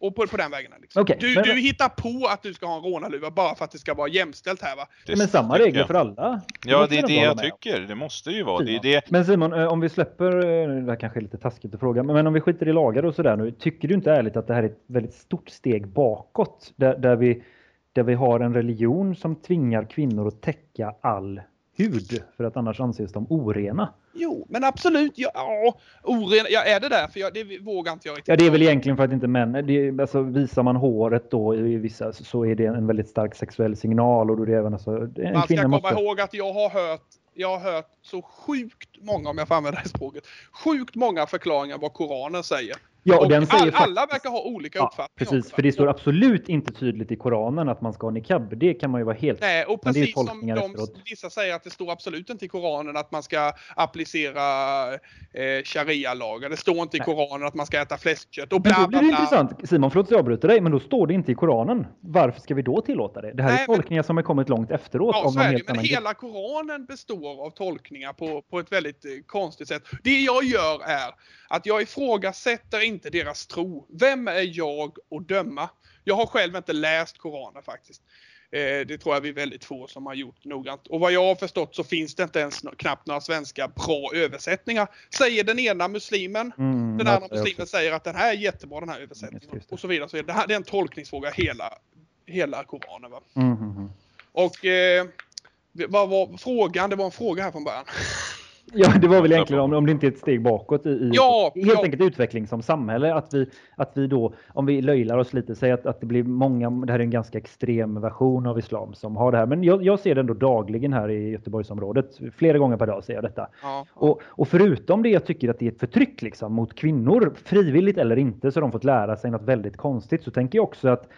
och på, på den vägen. Liksom. Okej, du, men- du hittar på att du ska ha en rånarluva bara för att det ska vara jämställt här va? Det Men samma tycker regler för alla. Ja, måste det är det jag med om. tycker. Det måste ju vara. Det det. Men Simon, eh, om vi släpper, eh, det här kanske är lite taskigt att fråga, men om vi skiter i lagar och sådär nu, tycker du inte ärligt att det här är ett väldigt stort steg bakåt? Där, där, vi, där vi har en religion som tvingar kvinnor att täcka all hud för att annars anses de orena? Jo, men absolut. Ja, ja, oren, ja är det där? För jag, det vågar inte jag riktigt. Ja, det är väl egentligen för att inte män, det, alltså visar man håret då i vissa så är det en väldigt stark sexuell signal och då är det även alltså, en Man ska komma måste... ihåg att jag har hört jag har hört så sjukt många, om jag får använda det språket, sjukt många förklaringar vad Koranen säger. Ja, och den säger all, alla verkar ha olika Ja, uppfattningar om precis, för det står absolut inte tydligt i Koranen att man ska ha niqab. Det kan man ju vara helt... Nej, och Men precis som de, efteråt. vissa säger att det står absolut inte i Koranen att man ska applicera eh, sharia-lagar. Det står inte i Nej. Koranen att man ska äta fläskkött och Men bla då blir bla det bla. intressant. Simon, förlåt att jag avbryter dig, men då står det inte i Koranen. Varför ska vi då tillåta det? Det här Nej, är men- tolkningar som har kommit långt efteråt Ja, så är det. Men hela Koranen består av tolkningar på, på ett väldigt eh, konstigt sätt. Det jag gör är att jag ifrågasätter inte deras tro. Vem är jag att döma? Jag har själv inte läst Koranen faktiskt. Eh, det tror jag vi är väldigt få som har gjort noggrant. Och vad jag har förstått så finns det inte ens knappt några svenska bra översättningar. Säger den ena muslimen. Mm, Den andra muslimen också. säger att den här är jättebra den här Just översättningen. det. Och så vidare. Så. Det, här, det är en tolkningsfråga hela, hela Koranen. Va? Mm, mm, mm. Och eh, vad var frågan? Det var en fråga här från början. Ja, det var väl egentligen om, om det inte är ett steg bakåt i, i Ja, helt ja. enkelt utveckling som samhälle. Att vi, att vi då, om vi löjlar oss lite, säger att, att det blir många, det här är en ganska extrem version av islam som har det här. Men jag, jag ser det ändå dagligen här i Göteborgsområdet. Flera gånger per dag ser jag detta. Ja. Och, och förutom det jag tycker att det är ett förtryck liksom, mot kvinnor, frivilligt eller inte, så har de fått lära sig något väldigt konstigt. Så tänker jag också att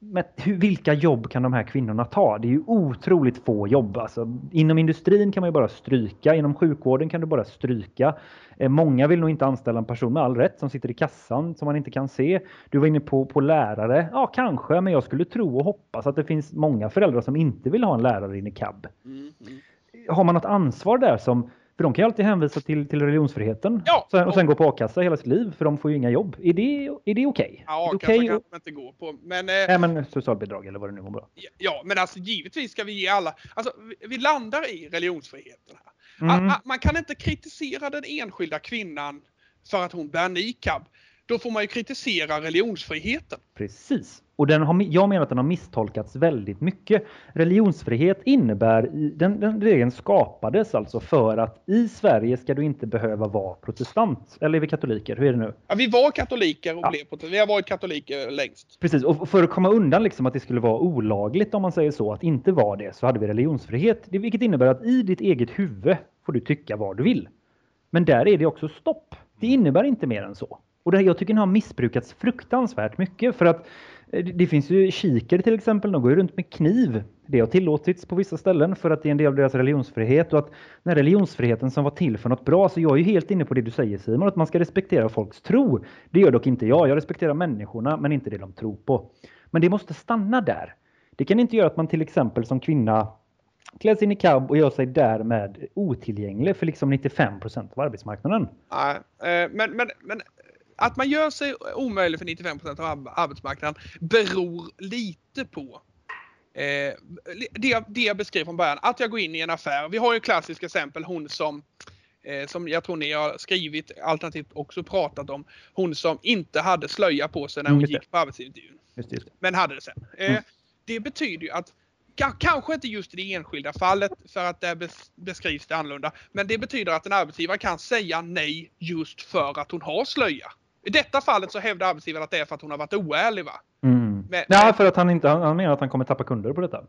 men hur, vilka jobb kan de här kvinnorna ta? Det är ju otroligt få jobb. Alltså, inom industrin kan man ju bara stryka, inom sjukvården kan du bara stryka. Eh, många vill nog inte anställa en person med all rätt som sitter i kassan som man inte kan se. Du var inne på, på lärare. Ja, kanske, men jag skulle tro och hoppas att det finns många föräldrar som inte vill ha en lärare in i cab Mm, mm. har man något ansvar där som för de kan ju alltid hänvisa till, till religionsfriheten Ja, sen, och sen gå på a-kassa hela sitt liv för de får ju inga jobb. Är det, är det okej? Ja, Är det kanske okej kan man inte gå på. Men, eh, Nej men socialbidrag eller vad det nu var bra. ja, men alltså givetvis ska vi ge alla... Alltså, vi, landar i religionsfriheten här. Mm. Man kan inte kritisera den enskilda kvinnan för att hon bär niqab. Då får man ju kritisera religionsfriheten. Precis. Och den har, jag menar att den har misstolkats väldigt mycket. Religionsfrihet innebär, den, den regeln skapades alltså för att i Sverige ska du inte behöva vara protestant. Eller är vi katoliker? Hur är det nu? Ja, vi var katoliker och Ja. blev protest- Vi har varit katoliker längst. Precis, och för att komma undan liksom att det skulle vara olagligt om man säger så, att inte vara det, så hade vi religionsfrihet. Det, vilket innebär att i ditt eget huvud får du tycka vad du vill. Men där är det också stopp. Det innebär inte mer än så. Och det, jag tycker den har missbrukats fruktansvärt mycket för att Eh, det, finns ju kikare till exempel, de går ju runt med kniv. Det har tillåtits på vissa ställen för att det är en del av deras religionsfrihet och att den här religionsfriheten som var till för något bra, så jag är ju helt inne på det du säger Simon, att man ska respektera folks tro. Det gör dock inte jag, jag respekterar människorna men inte det de tror på. Men det måste stanna där. Det kan inte göra att man till exempel som kvinna klär sig i niqab och gör sig därmed otillgänglig för liksom 95% av arbetsmarknaden. Nej, eh, men, men, men att man gör sig omöjlig för 95% av ar- arbetsmarknaden beror lite på eh, det, jag- det jag beskrev från början. Att jag går in i en affär. Vi har ju klassiska exempel. Hon som eh, som jag tror ni har skrivit alternativt också pratat om. Hon som inte hade slöja på sig när Mm, hon det. gick på arbetsintervjun. Men hade det sen. Eh, Mm. Det betyder ju att ka- Kanske inte just i det enskilda fallet för att där bes- beskrivs det annorlunda. Men det betyder att en arbetsgivare kan säga nej just för att hon har slöja. I detta fallet så hävdar arbetsgivaren att det är för att hon har varit oärlig va? Mm. Men- Nej, men- för att han inte, han, han menar att han kommer tappa kunder på detta.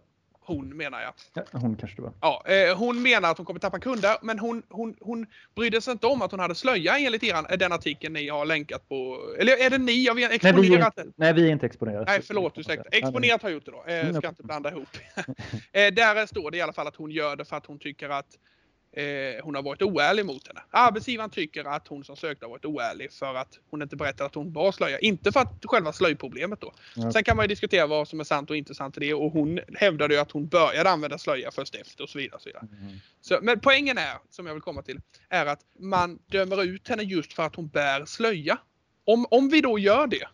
Hon menar jag. Ja, hon kanske det var. Ja, eh, hon menar att hon kommer tappa kunder men hon, hon, hon brydde sig inte om att hon hade slöja enligt eran, den artikeln ni har länkat på. Eller är det ni? Jag vet, Nej, vi är, exponerat nej, vi är inte exponerade. Nej, förlåt, ursäkta. Exponerat har gjort det då. Eh, Mm, ska inte blanda ihop. eh, där står det i alla fall att hon gör det för att hon tycker att eh, hon har varit oärlig mot henne. Arbetsgivaren tycker att hon som sökte har varit oärlig för att hon inte berättat att hon bar slöja. Inte för att själva slöjproblemet då. Ja. Sen kan man ju diskutera vad som är sant och inte sant i det och hon hävdade ju att hon började använda slöja först efter och så vidare. Och så vidare. Mm. Så, men poängen är, som jag vill komma till, är att man dömer ut henne just för att hon bär slöja. Om, om vi då gör det,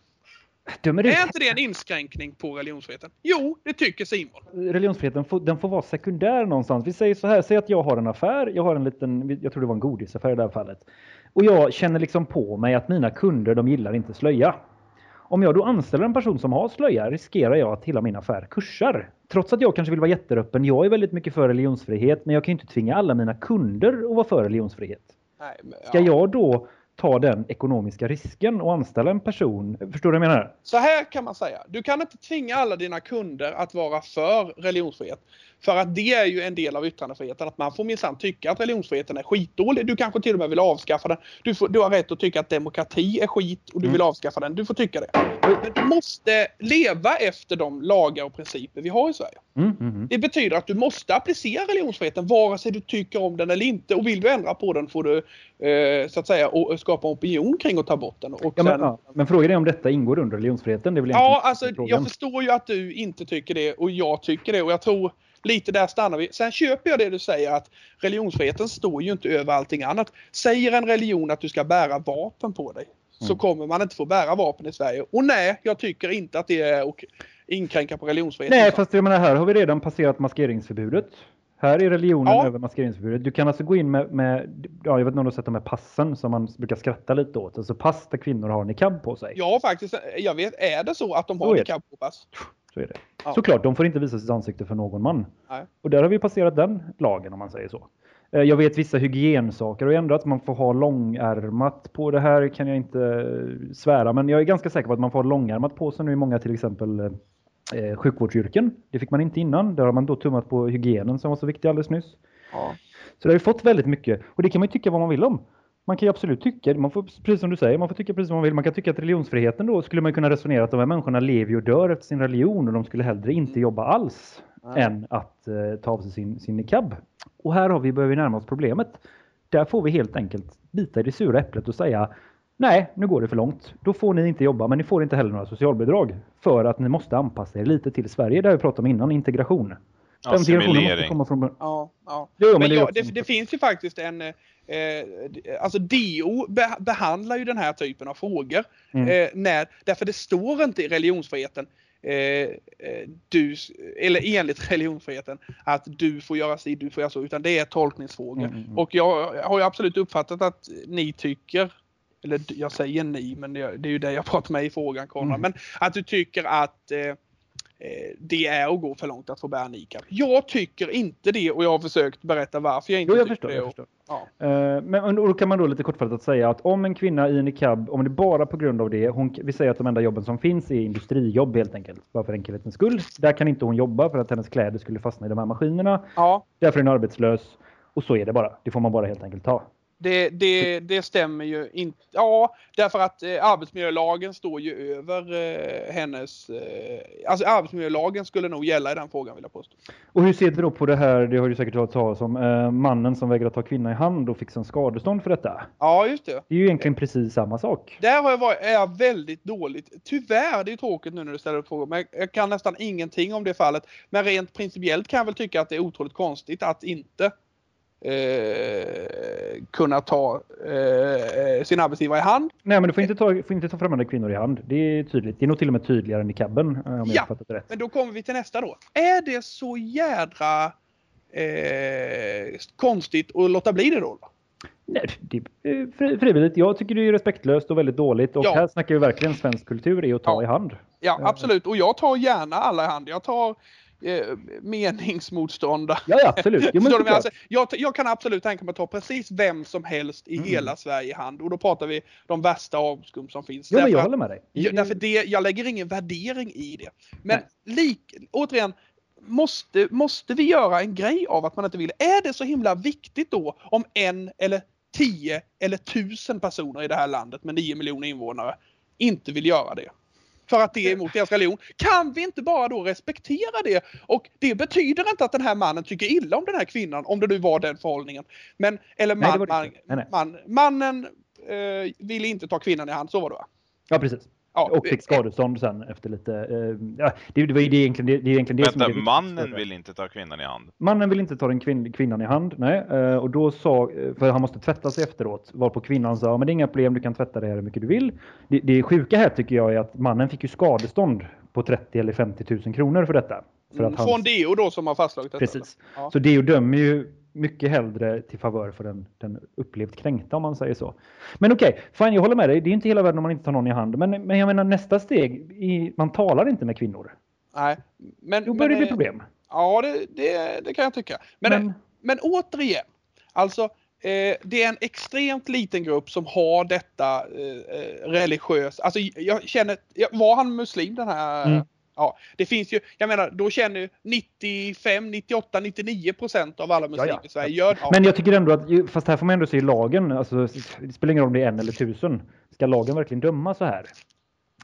Dömer ut är inte det en inskränkning på religionsfriheten? Jo, det tycker Simon. religionsfriheten får, den får vara sekundär någonstans. Vi säger så här, säg att jag har en affär, jag har en liten, jag tror det var en godisaffär i det här fallet. Och jag känner liksom på mig att mina kunder, de gillar inte slöja. Om jag då anställer en person som har slöja riskerar jag att hela min affär kursar. Trots att jag kanske vill vara jätteöppen, jag är väldigt mycket för religionsfrihet, men jag kan ju inte tvinga alla mina kunder att vara för religionsfrihet. Nej, men, Ska ja. jag då ta den ekonomiska risken och anställa en person? Förstår du vad jag menar? Så här kan man säga. Du kan inte tvinga alla dina kunder att vara för religionsfrihet. För att det är ju en del av yttrandefriheten. Att man får minsann tycka att religionsfriheten är skitdålig. Du kanske till och med vill avskaffa den. Du, får, du har rätt att tycka att demokrati är skit och du Mm. vill avskaffa den. Du får tycka det. Men du måste leva efter de lagar och principer vi har i Sverige. Mm, mm, mm. Det betyder att du måste applicera religionsfriheten vare sig du tycker om den eller inte. Och vill du ändra på den får du eh, så att säga o- skapa opinion kring att ta bort den. Och Ja, men, sen- ja. men frågan är om detta ingår under religionsfriheten? Det är väl Ja, alltså jag förstår ju att du inte tycker det och jag tycker det och jag tror lite där stannar vi. Sen köper jag det du säger att religionsfriheten står ju inte över allting annat. Säger en religion att du ska bära vapen på dig så Mm. kommer man inte få bära vapen i Sverige. Och nej, jag tycker inte att det är och inkränkar på religionsfriheten. Nej, fast jag menar här har vi redan passerat maskeringsförbudet. Här är religionen Ja. över maskeringsförbudet. Du kan alltså gå in med, med ja, jag vet inte om du har sett de här passen som man brukar skratta lite åt. Alltså pass där kvinnor har niqab på sig. Ja, faktiskt. Jag vet, är det så att de har niqab på pass? Så är det. Ja. Såklart, de får inte visa sitt ansikte för någon man. Nej. Och där har vi passerat den lagen om man säger så. Eh, Jag vet vissa hygiensaker har ändrats. Man får ha långärmat på det här kan jag inte eh, svära. Men jag är ganska säker på att man får ha långärmat på sig nu i många till exempel eh, sjukvårdsyrken. Det fick man inte innan. Där har man då tummat på hygienen som var så viktig alldeles nyss. Ja. Så det har ju fått väldigt mycket. Och det kan man tycka vad man vill om. Man kan ju absolut tycka, man får, precis som du säger, man får tycka precis vad man vill. Man kan tycka att religionsfriheten då skulle man kunna resonera att de här människorna lever och dör efter sin religion och de skulle hellre inte jobba alls Nej. än att eh, ta av sig sin, sin niqab. Och här har vi, börjar vi närma oss problemet. Där får vi helt enkelt bita i det sura äpplet och säga nej, nu går det för långt. Då får ni inte jobba, men ni får inte heller några socialbidrag. För att ni måste anpassa er lite till Sverige, det har vi pratat om innan, integration. Den integrationen måste Assimilering. komma från. Ja, ja. Jo, men men ja, också- det, det finns ju faktiskt en... Eh, alltså DO be, behandlar ju den här typen av frågor. Mm. Eh, när, därför det står inte i religionsfriheten eh, eh, du, eller enligt religionsfriheten att du får göra si, du får göra så, utan det är tolkningsfrågor. Mm, mm, mm. Och jag har ju absolut uppfattat att ni tycker eller jag säger ni, men det, det är ju det jag pratar med i frågan Konrad, Mm. men att du tycker att eh, eh, det är att gå för långt att få bära niqab. Jag tycker inte det och jag har försökt berätta varför jag inte Jo, jag tycker förstår. det. Jag förstår. Ja. Eh, Men då kan man då lite kortfattat säga att om en kvinna i niqab, om det bara på grund av det, hon, vi säger att de enda jobben som finns är industrijobb helt enkelt, bara för enkelhetens skull. Där kan inte hon jobba för att hennes kläder skulle fastna i de här maskinerna. ja, Därför är hon arbetslös. Och så är det bara. Det får man bara helt enkelt ta. Det, det, det stämmer ju inte. Ja, därför att eh, arbetsmiljölagen står ju över eh, hennes... Eh, alltså arbetsmiljölagen skulle nog gälla i den frågan vill jag påstå. Och hur ser du då på det här, det har du säkert hört talas om, eh, mannen som vägrade ta kvinna i hand och fick en skadestånd för detta. Ja, just det. Det är ju egentligen precis samma sak. Där har jag varit, är jag väldigt dåligt. Tyvärr, det är ju tråkigt nu när du ställer upp frågor, men jag- jag kan nästan ingenting om det fallet. Men rent principiellt kan jag väl tycka att det är otroligt konstigt att inte eh, kunna ta eh, sin arbetsgivare i hand. Nej men du får inte ta, får inte ta främmande kvinnor i hand. Det är tydligt. Det är nog till och med tydligare än i cabben om jag Ja, det rätt. Men då kommer vi till nästa då. Är det så jädra eh, konstigt att låta bli det då? då? Nej, det är fri- frivilligt. Jag tycker det är respektlöst och väldigt dåligt. Och Ja. här snackar vi verkligen svensk kultur i att ta Ja. i hand. Ja, Ja. absolut. Och jag tar gärna alla i hand. Jag tar eh, meningsmotståndare. Ja, ja absolut. Jo, men vad jag, jag, jag kan absolut tänka mig att ta precis vem som helst i Mm. hela Sverige i hand. Och då pratar vi de värsta avskum som finns. Jo, Därför jag håller med dig. Ja, därför det, jag lägger ingen värdering i det. Men Nej. lik, återigen, måste, måste vi göra en grej av att man inte vill? Är det så himla viktigt då om en eller tio eller tusen personer i det här landet med nio miljoner invånare inte vill göra det? För att det är emot deras religion. Kan vi inte bara då respektera det? Och det betyder inte att den här mannen tycker illa om den här kvinnan, om det nu var den förhållningen. Men, eller man, man. Nej, nej. man, mannen eh, ville inte ta kvinnan i hand, så var det va? Ja, precis. Ja, Och fick skadestånd sen efter lite... Eh, ja, det, det, var ju det, egentligen, det, det är egentligen det som är Vänta, mannen vill inte ta kvinnan i hand. Mannen vill inte ta den kvinn, kvinnan i hand, nej. Eh, och då sa, eh, för han måste tvätta sig efteråt, varpå kvinnan sa, men det är inga problem, du kan tvätta dig här hur mycket du vill. Det, det sjuka här tycker jag är att mannen fick ju skadestånd på 30 eller 50 000 kronor för detta. För att Mm, Från hans- DO då som har fastslagit detta? Precis. Ja. Så DO dömer ju mycket hellre till favör för den, den upplevt kränkta om man säger så. Men okej, fine, jag håller med dig. Det är inte hela världen om man inte tar någon i hand. Men, men jag menar nästa steg, i, man talar inte med kvinnor. Nej. Men, Då börjar det men, bli eh, problem. Ja, det, det, det kan jag tycka. Men, men, Men, återigen, alltså eh, det är en extremt liten grupp som har detta eh, eh, religiöst. Alltså jag känner, var han muslim den här? Mm. Ja, det finns ju, jag menar, då känner ju 95, 98, 99 procent av alla muslimer Ja, ja. i Sverige gör ja. men jag tycker ändå att, fast här får man ändå se i lagen, alltså, det spelar ingen roll om det är en eller tusen. Ska lagen verkligen döma så här?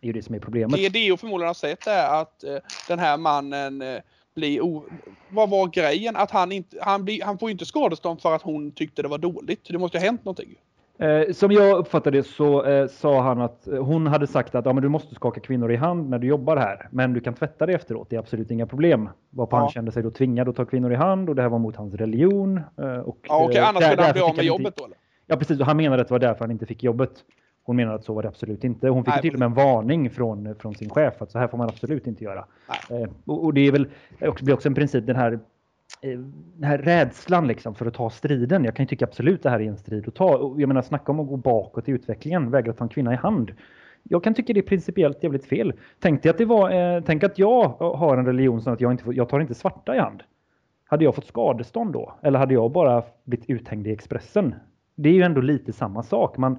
Det är ju det som är problemet. Det DO förmodligen har sett är att eh, den här mannen eh, blir o... Vad var grejen? Att han inte, han, blir, han får ju inte skadestånd för att hon tyckte det var dåligt. Det måste ju ha hänt någonting. Eh, som jag uppfattade det så eh, sa han att eh, hon hade sagt att ja, men du måste skaka kvinnor i hand när du jobbar här. Men du kan tvätta dig efteråt, det är absolut inga problem. Varpå Ja. han kände sig då tvingad att ta kvinnor i hand och det här var mot hans religion. eh, Och, Ja, okej, eh, annars där- skulle han bli av med inte- jobbet då eller? Ja precis, och han menade att det var därför han inte fick jobbet. Hon menar att så var det absolut inte. Hon fick Nej, till och med en varning från, från sin chef att så här får man absolut inte göra. Eh, och, och det är väl också, blir också en princip den här eh, Eh, den här rädslan liksom för att ta striden. Jag kan ju tycka absolut det här är en strid att ta. Jag menar snacka om att gå bakåt i utvecklingen, vägra ta en kvinna i hand. Jag kan tycka det är principiellt jävligt fel. Tänk att det var, eh, tänk att jag har en religion som att jag inte får, jag tar inte svarta i hand. Hade jag fått skadestånd då? Eller hade jag bara blivit uthängd i Expressen? Det är ju ändå lite samma sak. Man,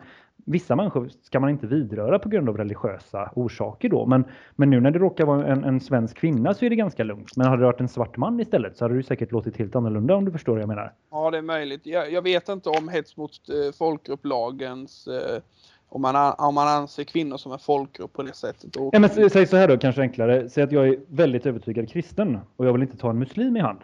vissa människor ska man inte vidröra på grund av religiösa orsaker då. Men, men nu när det råkar vara en, en svensk kvinna så är det ganska lugnt. Men hade det varit en svart man istället så hade det säkert låtit helt annorlunda om du förstår vad jag menar. Ja, det är möjligt. Jag, jag vet inte om hets mot eh, folkgrupplagens eh, om, man, an- om man anser kvinnor som en folkgrupp på det sättet. Och, Ja, men säg så här då, kanske enklare. Säg att jag är väldigt övertygad kristen och jag vill inte ta en muslim i hand.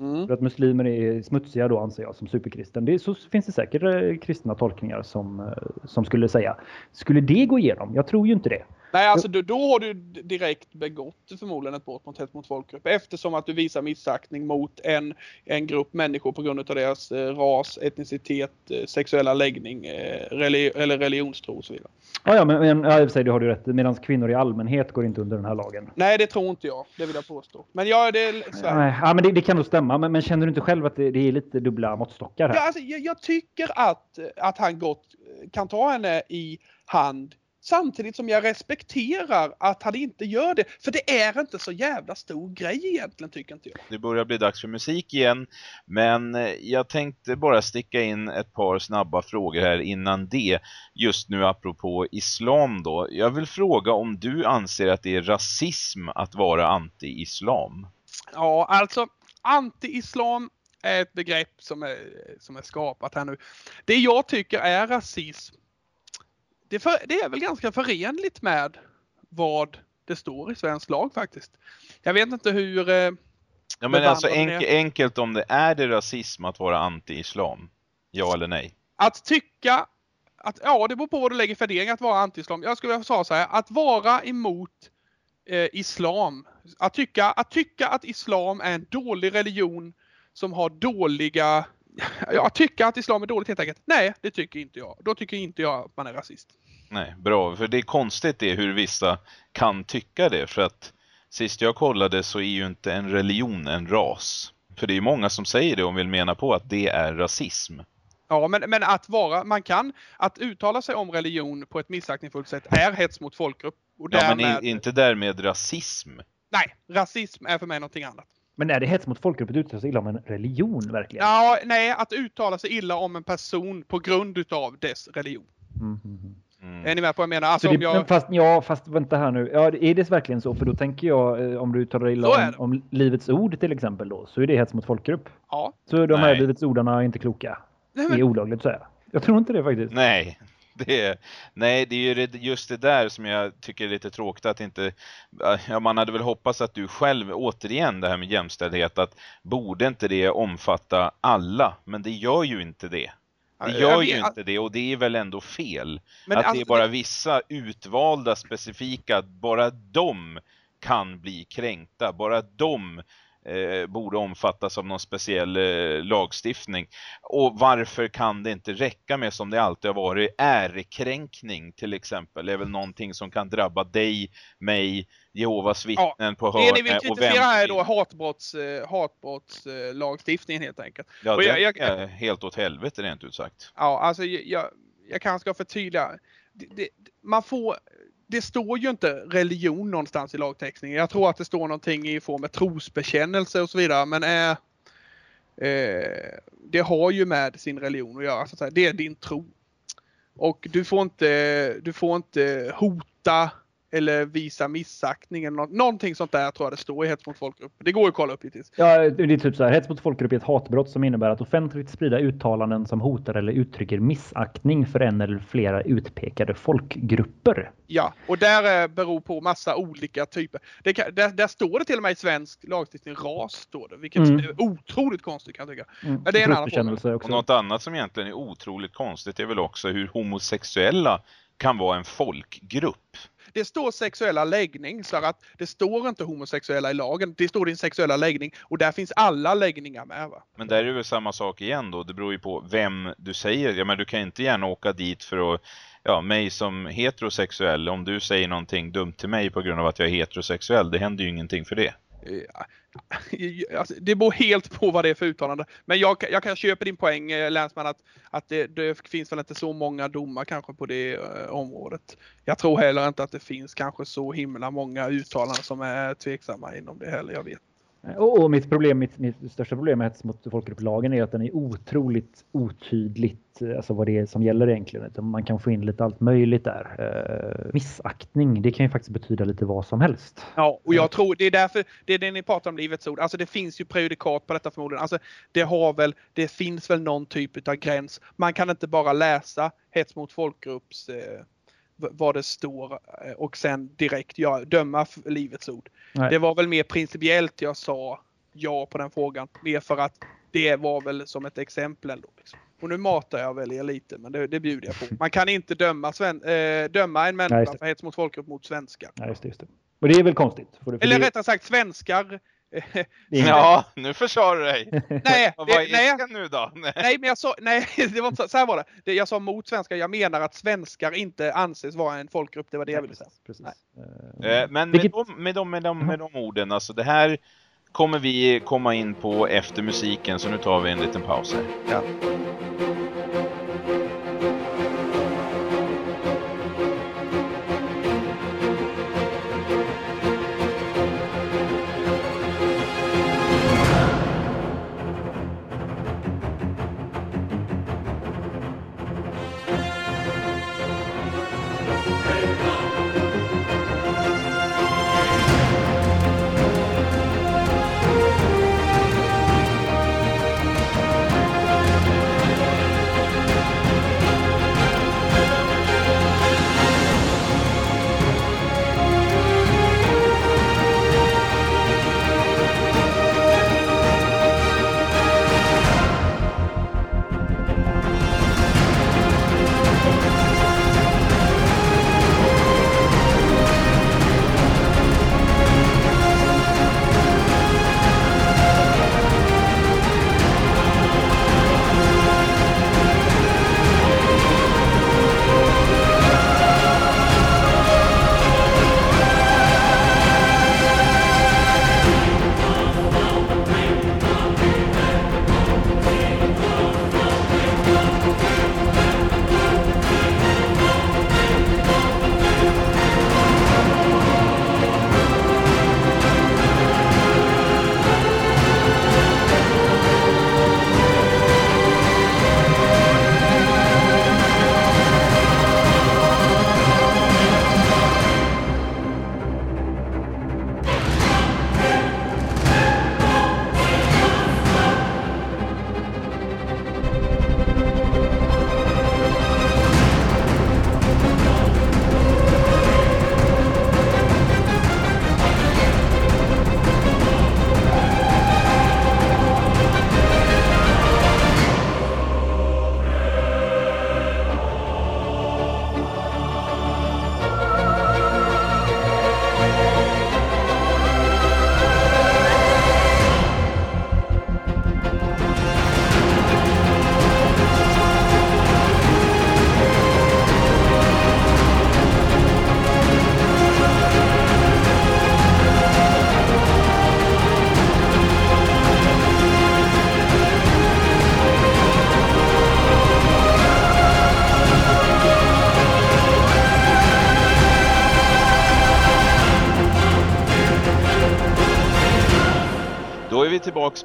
Mm, För att muslimer är smutsiga då anser jag som superkristen. Det är, så finns det säkert eh, kristna tolkningar som, eh, som skulle säga. Skulle det gå igenom? Jag tror ju inte det. Nej, alltså då, då har du direkt begått förmodligen ett brott mot hets mot folkgrupp eftersom att du visar missaktning mot en, en grupp människor på grund av deras eh, ras, etnicitet, sexuella läggning eh, reli eller religionstro och så vidare. Ja, ja men, men ja, i och för sig, det har du rätt. Medan kvinnor i allmänhet går inte under den här lagen. Nej, det tror inte jag. Det vill jag påstå. Men ja, det är. Nej, ja, men det, det kan nog stämma. Men, men känner du inte själv att det, det är lite dubbla måttstockar här? Ja, alltså, jag, jag tycker att, att han gott kan ta henne i hand samtidigt som jag respekterar att han inte gör det. För det är inte så jävla stor grej egentligen tycker inte jag. Det börjar bli dags för musik igen, men eh, jag tänkte bara sticka in ett par snabba frågor här innan det. Just nu apropå islam då. Jag vill fråga om du anser att det är rasism att vara anti-islam? Ja, alltså anti-islam är ett begrepp som är, som är skapat här nu. Det jag tycker är rasism, det, för, det är väl ganska förenligt med vad det står i svensk lag faktiskt. Jag vet inte hur... Eh, Ja, men alltså enk enkelt om det är det rasism att vara anti-islam? Ja eller nej? att tycka att, ja det beror på vad du lägger för värdering att vara anti-islam. Jag skulle vilja säga så här, att vara emot eh, islam. Att tycka, att tycka att islam är en dålig religion som har dåliga att tycka att islam är dåligt helt enkelt. Nej, det tycker inte jag. Då tycker inte jag att man är rasist. Nej, bra. För det är konstigt det hur vissa kan tycka det. För att sist jag kollade så är ju inte en religion en ras. För det är ju många som säger det och vill mena på att det är rasism. Ja, men, men att vara, man kan, att uttala sig om religion på ett missaktningsfullt sätt är hets mot folkgrupp. Och Ja, men därmed, i- inte därmed rasism. Nej, rasism är för mig någonting annat. Men är det hets mot folkgrupp att uttala sig illa om en religion verkligen? Ja, nej, att uttala sig illa om en person på grund utav dess religion. Mm, mm. Är ni med på vad jag menar? Alltså det, jag... men fast, ja, fast vänta här nu. Ja, är det verkligen så? För då tänker jag, eh, om du uttalar illa Så är om, om Livets Ord till exempel då, så är det hets mot folkgrupp. Ja. Så de här Nej. Livets Ordarna är inte kloka. Nej, Det är men, olagligt att säga. Jag tror inte det faktiskt. Nej, det är, nej, det är ju just det där som jag tycker är lite tråkigt att inte... Ja, man hade väl hoppats att du själv, återigen det här med jämställdhet, att borde inte det omfatta alla? Men det gör ju inte det. Det jag gör vet- ju inte det och det är väl ändå fel. att det alltså, är bara vissa utvalda specifika, bara de kan bli kränkta, bara de eh, borde omfattas av någon speciell eh, lagstiftning. Och varför kan det inte räcka med som det alltid har varit, ärekränkning till exempel, är väl någonting som kan drabba dig, mig, Jehovas vittnen på Det ni hörnet vill kritisera här är då hatbrotts, eh, hatbrottslagstiftningen helt enkelt. Ja, och det jag- jag- är helt åt helvete rent ut sagt. Ja, alltså jag, jag kanske ska förtydliga. Det, det, man får, det står ju inte religion någonstans i lagtexten. Jag tror att det står någonting i form av trosbekännelse och så vidare. Men är, eh, det har ju med sin religion att göra. Så att säga. Det är din tro. Och du får inte, du får inte hota eller visa missaktning eller något, någonting sånt där tror jag det står i hets mot folkgrupp. Det går ju att kolla upp hittills. Ja, det är typ så här. Hets mot folkgrupp är ett hatbrott som innebär att offentligt sprida uttalanden som hotar eller uttrycker missaktning för en eller flera utpekade folkgrupper. Ja, och där eh, beror på massa olika typer. Det kan, där, där står det till och med i svensk lagstiftning ras står det, vilket Mm. är otroligt konstigt kan jag tycka. Mm. Ja, det är en annan Trosbekännelse Och något annat som egentligen är otroligt konstigt är väl också hur homosexuella kan vara en folkgrupp. Det står sexuella läggning, så att det står inte homosexuella i lagen. Det står din sexuella läggning och där finns alla läggningar med. Va? Men där är det väl samma sak igen då. Det beror ju på vem du säger. Ja, men du kan inte gärna åka dit för att, ja, mig som heterosexuell, om du säger någonting dumt till mig på grund av att jag är heterosexuell, det händer ju ingenting för det. Eh, alltså, det beror helt på vad det är för uttalande. Men jag, jag kan köpa din poäng eh, Länsman att, att det, det finns väl inte så många domar kanske på det uh, området. Jag tror heller inte att det finns kanske så himla många uttalanden som är tveksamma inom det heller. Jag vet. Och, och mitt problem, mitt, mitt största problem med hets mot folkgrupplagen är att den är otroligt otydligt, eh, alltså vad det är som gäller egentligen. Man kan få in lite allt möjligt där. Eh, missaktning, det kan ju faktiskt betyda lite vad som helst. Ja, och jag tror det är därför, det är det ni pratar om Livets Ord. Alltså det finns ju prejudikat på detta förmodligen. Alltså det har väl, det finns väl någon typ av gräns. Man kan inte bara läsa hets mot folkgrupps eh, vad det står eh, och sen direkt ja, döma Livets Ord. Nej. Det var väl mer principiellt jag sa ja på den frågan. Mer för att det var väl som ett exempel ändå. Liksom. Och nu matar jag väl er lite, men det, det bjuder jag på. Man kan inte döma, sven, eh, döma en Nej, människa det. för hets mot folkgrupp mot svenskar. Ja, just det, just det. Och det är väl konstigt? Eller det, rättare sagt svenskar. är Ja, nu försvarar du dig. nej, Vad var nej, nu då? Nej. nej, men jag sa, nej, det var inte så, så här var det. det. Jag sa mot svenskar, jag menar att svenskar inte anses vara en folkgrupp, det var det jag ville säga. Precis. Nej. Eh, Eh, Men med Vilket- de, med, de, med, de, med de orden, alltså det här kommer vi komma in på efter musiken, så nu tar vi en liten paus här. Ja.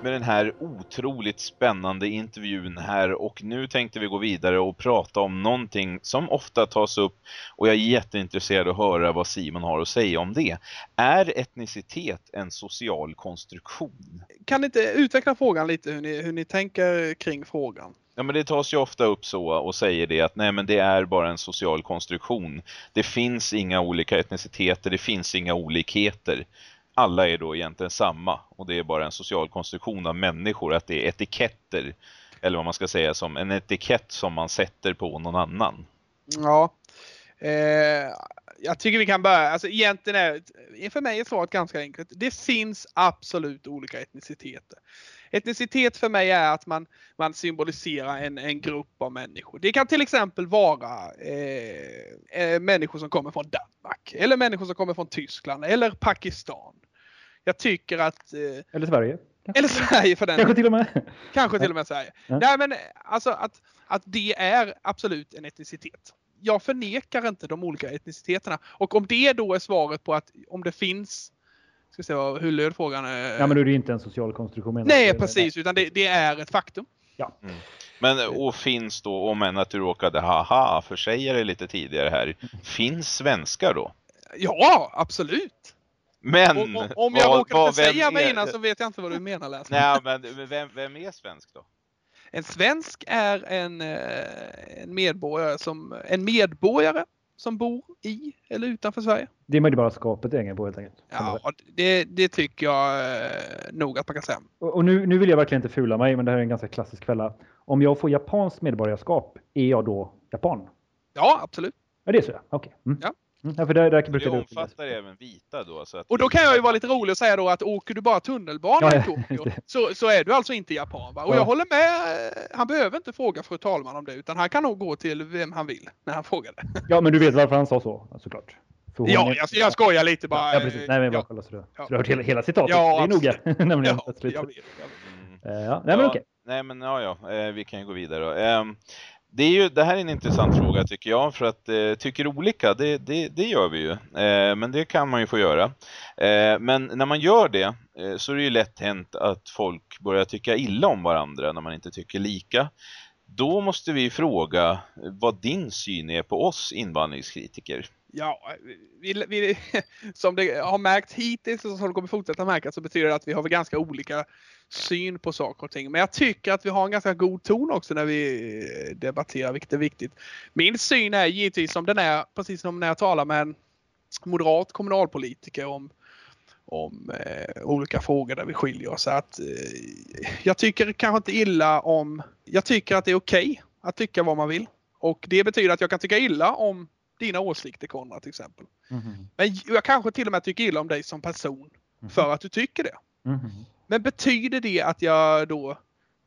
Med den här otroligt spännande intervjun här och nu tänkte vi gå vidare och prata om någonting som ofta tas upp och jag är jätteintresserad att höra vad Simon har att säga om det. Är etnicitet en social konstruktion? Kan ni inte utveckla frågan lite hur ni, hur ni tänker kring frågan? Ja men det tas ju ofta upp så och säger det att nej men det är bara en social konstruktion. Det finns inga olika etniciteter, det finns inga olikheter. Alla är då egentligen samma och det är bara en social konstruktion av människor, att det är etiketter eller vad man ska säga som en etikett som man sätter på någon annan. Ja. Eh, jag tycker vi kan börja. Alltså egentligen är för mig är svaret ganska enkelt. Det finns absolut olika etniciteter. Etnicitet för mig är att man, man symboliserar en, en grupp av människor. Det kan till exempel vara eh, eh människor som kommer från Danmark eller människor som kommer från Tyskland eller Pakistan. Jag tycker att, eh, Eller Sverige. eller Sverige för den Kanske till och med. Kanske till och med Sverige. Ja. Nej men alltså att, att det är absolut en etnicitet. Jag förnekar inte de olika etniciteterna. Och om det då är svaret på att om det finns, ska se vad, hur löd frågan? eh, Ja, men då är det inte en social konstruktion. menar Nej precis, utan det, det är ett faktum. Men och finns då, om än att du råkade haha försäga det lite tidigare här, finns svenskar då? Ja, absolut! Men Och, och, om jag vad- råkade försäga mig är- innan så vet jag inte vad du menar Läs. Nej men vem, vem är svensk då? En svensk är en, eh, en, medborgare som, en medborgare som bor i eller utanför Sverige. Det är medborgarskapet hänger på helt enkelt. Ja, det, det tycker jag eh, nog att man kan säga. Och, och nu, nu vill jag verkligen inte fula mig, men det här är en ganska klassisk fälla. Om jag får japanskt medborgarskap, är jag då japan? Ja, absolut. Ja, det är så. Okej. Mm. Ja. Mm. Ja, för där, där Det brukar det omfattar även vita då. Så att Och då kan jag ju vara lite rolig och säga då att åker du bara tunnelbana Ja, ja, i Tokyo det. så, så är du alltså inte japan. Va? Och Ja. jag håller med. eh, Han behöver inte fråga fru talman om det utan han kan nog gå till vem han vill när han frågar det. Ja, men du vet varför han sa så, såklart. För Ja, är- jag, jag skojar lite bara. Ja, precis. Nej, men bara ja, kolla så du, Ja. så du har hört hela, hela citatet. Ja, det är noga. Nämligen. ja, jag vet, jag vet. Mm. Eh, ja. Nej, men Ja, okej. Nej men ja, ja, eh, vi kan ju gå vidare då. Ehm, det, är ju, det här är en intressant fråga tycker jag, för att eh, tycker olika, det, det, det gör vi ju. Eh, men det kan man ju få göra. Eh, men när man gör det eh, så är det ju lätt hänt att folk börjar tycka illa om varandra när man inte tycker lika. Då måste vi fråga vad din syn är på oss invandringskritiker. Ja, vi, vi, som det har märkt hittills och som det kommer fortsätta märka så betyder det att vi har ganska olika syn på saker och ting. Men jag tycker att vi har en ganska god ton också när vi eh, debatterar, vilket är viktigt. Min syn är givetvis som den är, precis som när jag talar med en moderat kommunalpolitiker om, om eh, olika frågor där vi skiljer oss. Att, eh, jag tycker kanske inte illa om... Jag tycker att det är okej att tycka vad man vill. Och det betyder att jag kan tycka illa om dina åsikter Konrad till exempel. Mhm. Men jag kanske till och med tycker illa om dig som person för att du tycker det. Mhm. Men betyder det att jag då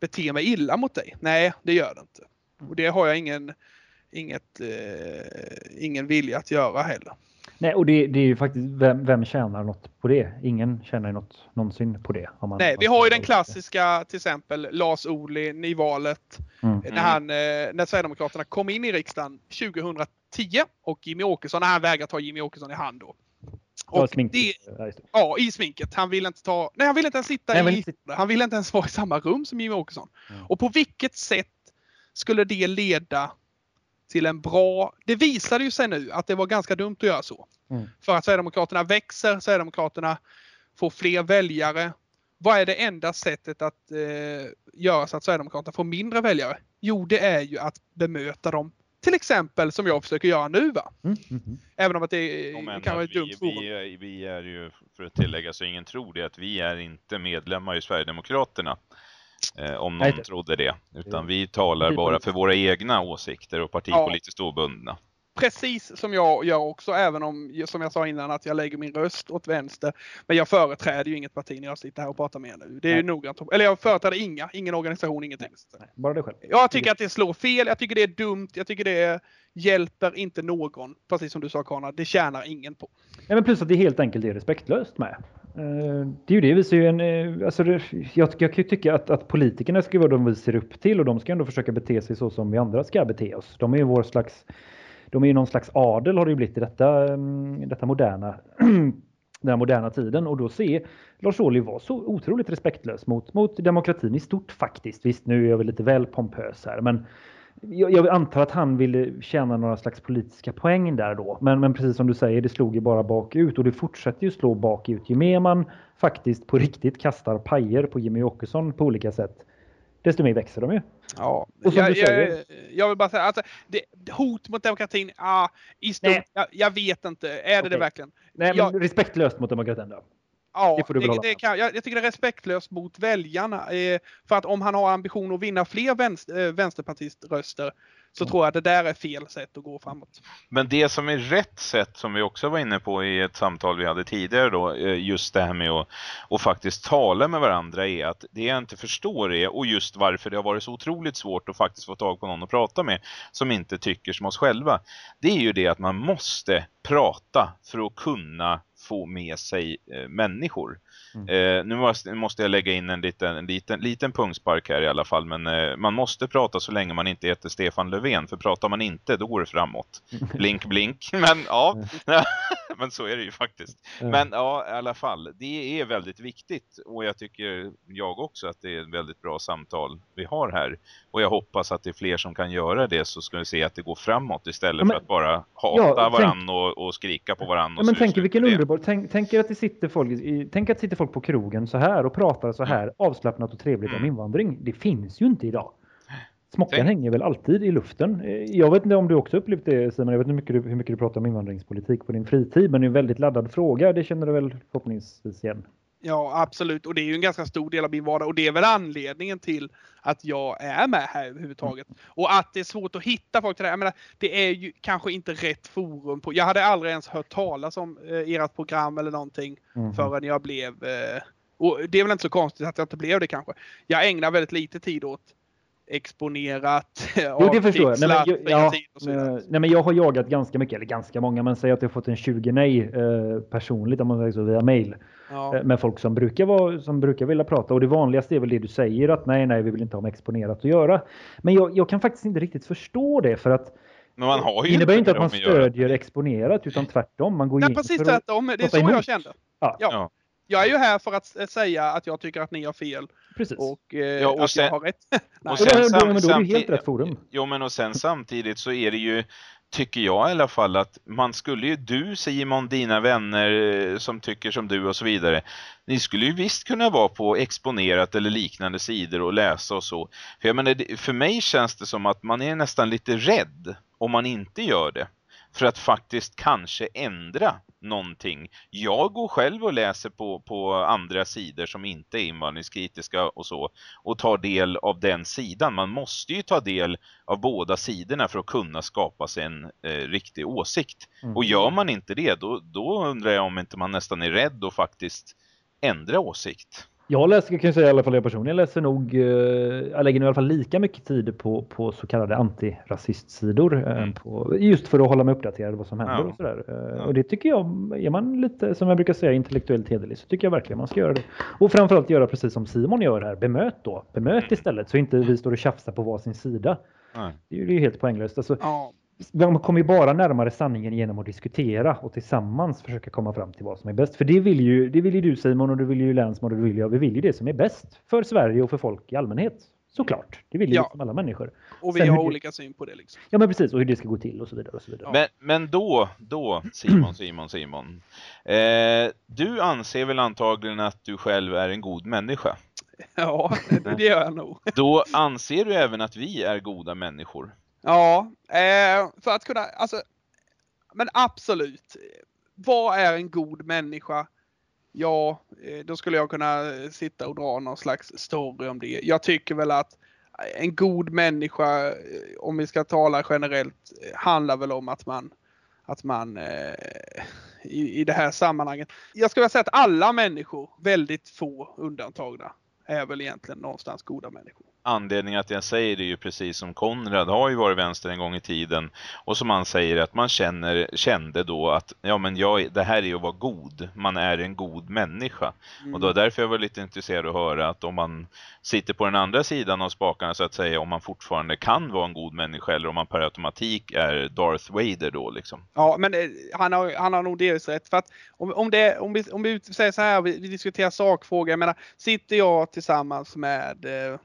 beter mig illa mot dig? Nej, det gör det inte. Och det har jag ingen, inget, eh, ingen vilja att göra heller. Nej, och det, det är ju faktiskt, vem, vem tjänar något på det? Ingen tjänar ju något någonsin på det. Om man, Nej, vi har ju den klassiska till exempel Lars Ohly i valet Mm. när, han, eh, när Sverigedemokraterna kom in i riksdagen 2010 och Jimmy Åkesson, när han vägrade ta Jimmy Åkesson i hand då. Ja, Och det, Ja, i sminket. Han ville inte ta... Nej, han ville inte ens sitta Nej, han i... inte Han ville inte ens vara i samma rum som Jimmie Åkesson. Mm. Och på vilket sätt skulle det leda till en bra... Det visade ju sig nu att det var ganska dumt att göra så. Mm. För att Sverigedemokraterna växer, Sverigedemokraterna får fler väljare. Vad är det enda sättet att eh, göra så att Sverigedemokraterna får mindre väljare? Jo, det är ju att bemöta dem. Till exempel som jag försöker göra nu va. Mm. Mhm. Även om att det Om än kan vara ett dumt vi, forum. vi, är- vi är ju, för att tillägga så ingen tror det, att vi är inte medlemmar i Sverigedemokraterna. Eh, om någon Nej, trodde det. Utan vi talar bara för våra egna åsikter och partipolitiskt obundna. precis som jag gör också, även om som jag sa innan att jag lägger min röst åt vänster. Men jag företräder ju inget parti när jag sitter här och pratar med er nu. Det är ju Nej. noggrant. Eller jag företräder inga, ingen organisation, ingenting. Nej, bara det själv. Jag tycker att det slår fel, jag tycker det är dumt, jag tycker det hjälper inte någon. Precis som du sa Konrad, det tjänar ingen på. Ja, men plus att det helt enkelt är respektlöst med. Eh, det är ju det, visar ju en... Eh, alltså det, jag, jag kan ju tycka att, att politikerna ska vara de vi ser upp till och de ska ändå försöka bete sig så som vi andra ska bete oss. De är ju vår slags... De är ju någon slags adel har det ju blivit i detta, mm, detta moderna den här moderna tiden och då se Lars Ohly vara så otroligt respektlös mot, mot demokratin i stort faktiskt. Visst, nu är jag väl lite väl pompös här, men jag, jag antar att han ville tjäna några slags politiska poäng där då. Men, men precis som du säger, det slog ju bara bakut och det fortsätter ju slå bakut. Ju mer man faktiskt på riktigt kastar pajer på Jimmy Åkesson på olika sätt, desto mer växer de ju. Ja, jag, jag, jag vill bara säga att det, hot mot demokratin, ah, i stort, jag, jag vet inte. Är det det Okej. verkligen? Nej, respektlöst mot demokratin då. Ja, Det får du det, om. kan, jag, jag tycker det är respektlöst mot väljarna. Eh, för att om han har ambition att vinna fler vänster, eh, vänsterpartiströster så Mm. tror jag att det där är fel sätt att gå framåt. Men det som är rätt sätt, som vi också var inne på i ett samtal vi hade tidigare då, eh, just det här med att, att faktiskt tala med varandra är att det jag inte förstår är, och just varför det har varit så otroligt svårt att faktiskt få tag på någon att prata med som inte tycker som oss själva, det är ju det att man måste prata för att kunna få med sig eh, människor. Mm. Eh, nu måste, jag lägga in en liten, en liten, liten pungspark här i alla fall, men eh, man måste prata så länge man inte heter Stefan Löfven, för pratar man inte, då går det framåt. Blink, blink. Men ja, men så är det ju faktiskt. Ja. Men ja, i alla fall, det är väldigt viktigt och jag tycker jag också att det är ett väldigt bra samtal vi har här. Och jag hoppas att det är fler som kan göra det så ska vi se att det går framåt istället Ja, men- för att bara hata Ja, varann och, och skrika på varann. Ja, men tänk vilken det. Underbar, tänk, tänk att det sitter folk, tänk att det sitter folk på krogen så här och pratar så här avslappnat och trevligt om Mm. invandring. Det finns ju inte idag. Smockan Tänk- hänger väl alltid i luften. Eh, Jag vet inte om du också upplevt det Simon, jag vet inte hur mycket du, hur mycket du pratar om invandringspolitik på din fritid, men det är en väldigt laddad fråga, det känner du väl förhoppningsvis igen? Ja, absolut. Och det är ju en ganska stor del av min vardag och det är väl anledningen till att jag är med här överhuvudtaget. Och att det är svårt att hitta folk till det. Jag menar, det är ju kanske inte rätt forum på. Jag hade aldrig ens hört talas om eh, ert program eller någonting Mhm. förrän jag blev eh, och det är väl inte så konstigt att jag inte blev det kanske. Jag ägnar väldigt lite tid åt exponerat, Jo, det förstår jag. Nej, men, jag- ja, nej, men jag har jagat ganska mycket, eller ganska många, men säg att jag har fått en 20 nej eh, personligt, om man säger så, via mail. Ja. eh, Med folk som brukar, vara, som brukar vilja prata. Och det vanligaste är väl det du säger, att nej, nej, vi vill inte ha med exponerat att göra. Men jag, jag kan faktiskt inte riktigt förstå det, för att Men man har det ju innebär ju inte att man stödjer exponerat, utan tvärtom. Man går Nej, in precis för att- tvärtom. Det är så jag emot. kände. Ja. Ja. Ja. Jag är ju här för att säga att jag tycker att ni har fel Precis. och, eh, Ja, och att sen- jag har rätt. Nej. Och sen då- sam- men då är det helt rätt forum. Jo, men och sen samtidigt så är det ju, tycker jag i alla fall, att man skulle ju, du Simon, dina vänner eh, som tycker som du och så vidare, ni skulle ju visst kunna vara på exponerat eller liknande sidor och läsa och så. För jag menar, för mig känns det som att man är nästan lite rädd om man inte gör det. För att faktiskt kanske ändra någonting. Jag går själv och läser på, på andra sidor som inte är invandringskritiska och så och tar del av den sidan. Man måste ju ta del av båda sidorna för att kunna skapa sig en eh, riktig åsikt. Mm. Och gör man inte det, då, då undrar jag om inte man nästan är rädd att faktiskt ändra åsikt. Jag läser, kan jag säga i alla fall jag personligen, läser nog, eh, jag lägger nog i alla fall lika mycket tid på, på så kallade antirasistsidor. eh, Mm. På, just för att hålla mig uppdaterad vad som händer Ja. och sådär. Eh, Ja. Och det tycker jag, är man lite, som jag brukar säga, intellektuellt hederlig så tycker jag verkligen man ska göra det. Och framförallt göra precis som Simon gör här, bemöt då. Bemöt Mm. istället så inte vi står och tjafsar på varsin sida. Nej. Det är ju det är ju helt poänglöst. Alltså, Ja. Man kommer ju bara närmare sanningen genom att diskutera och tillsammans försöka komma fram till vad som är bäst. För det vill ju, det vill ju du Simon och du vill ju Länsman och du vill jag. Vi vill ju det som är bäst för Sverige och för folk i allmänhet. Såklart. Det vill ju Ja. liksom alla människor. Och vi Sen har det- olika syn på det liksom. Ja men precis och hur det ska gå till och så vidare. Och så vidare. Men, men då, då Simon, Simon, Simon. Eh, du anser väl antagligen att du själv är en god människa. Ja, det, det gör jag nog. Då anser du även att vi är goda människor. Ja, eh, för att kunna, alltså, men absolut. Vad är en god människa? Ja, eh, då skulle jag kunna sitta och dra någon slags story om det. Jag tycker väl att en god människa, eh, om vi ska tala generellt, eh, handlar väl om att man, att man eh, i, i det här sammanhanget. Jag skulle vilja säga att alla människor, väldigt få undantagna, är väl egentligen någonstans goda människor. Anledningen att jag säger det är ju precis som Konrad har ju varit vänster en gång i tiden och som han säger att man känner, kände då att ja men jag, det här är att vara god, man är en god människa. Mm. Och då är därför jag var lite intresserad att höra att om man sitter på den andra sidan av spakarna så att säga, om man fortfarande kan vara en god människa eller om man per automatik är Darth Vader då liksom. Ja, men eh, han har, han har nog delvis rätt. För att om, om, det, om, vi, om vi säger så här, vi, vi diskuterar sakfrågor. Jag menar, sitter jag tillsammans med, eh,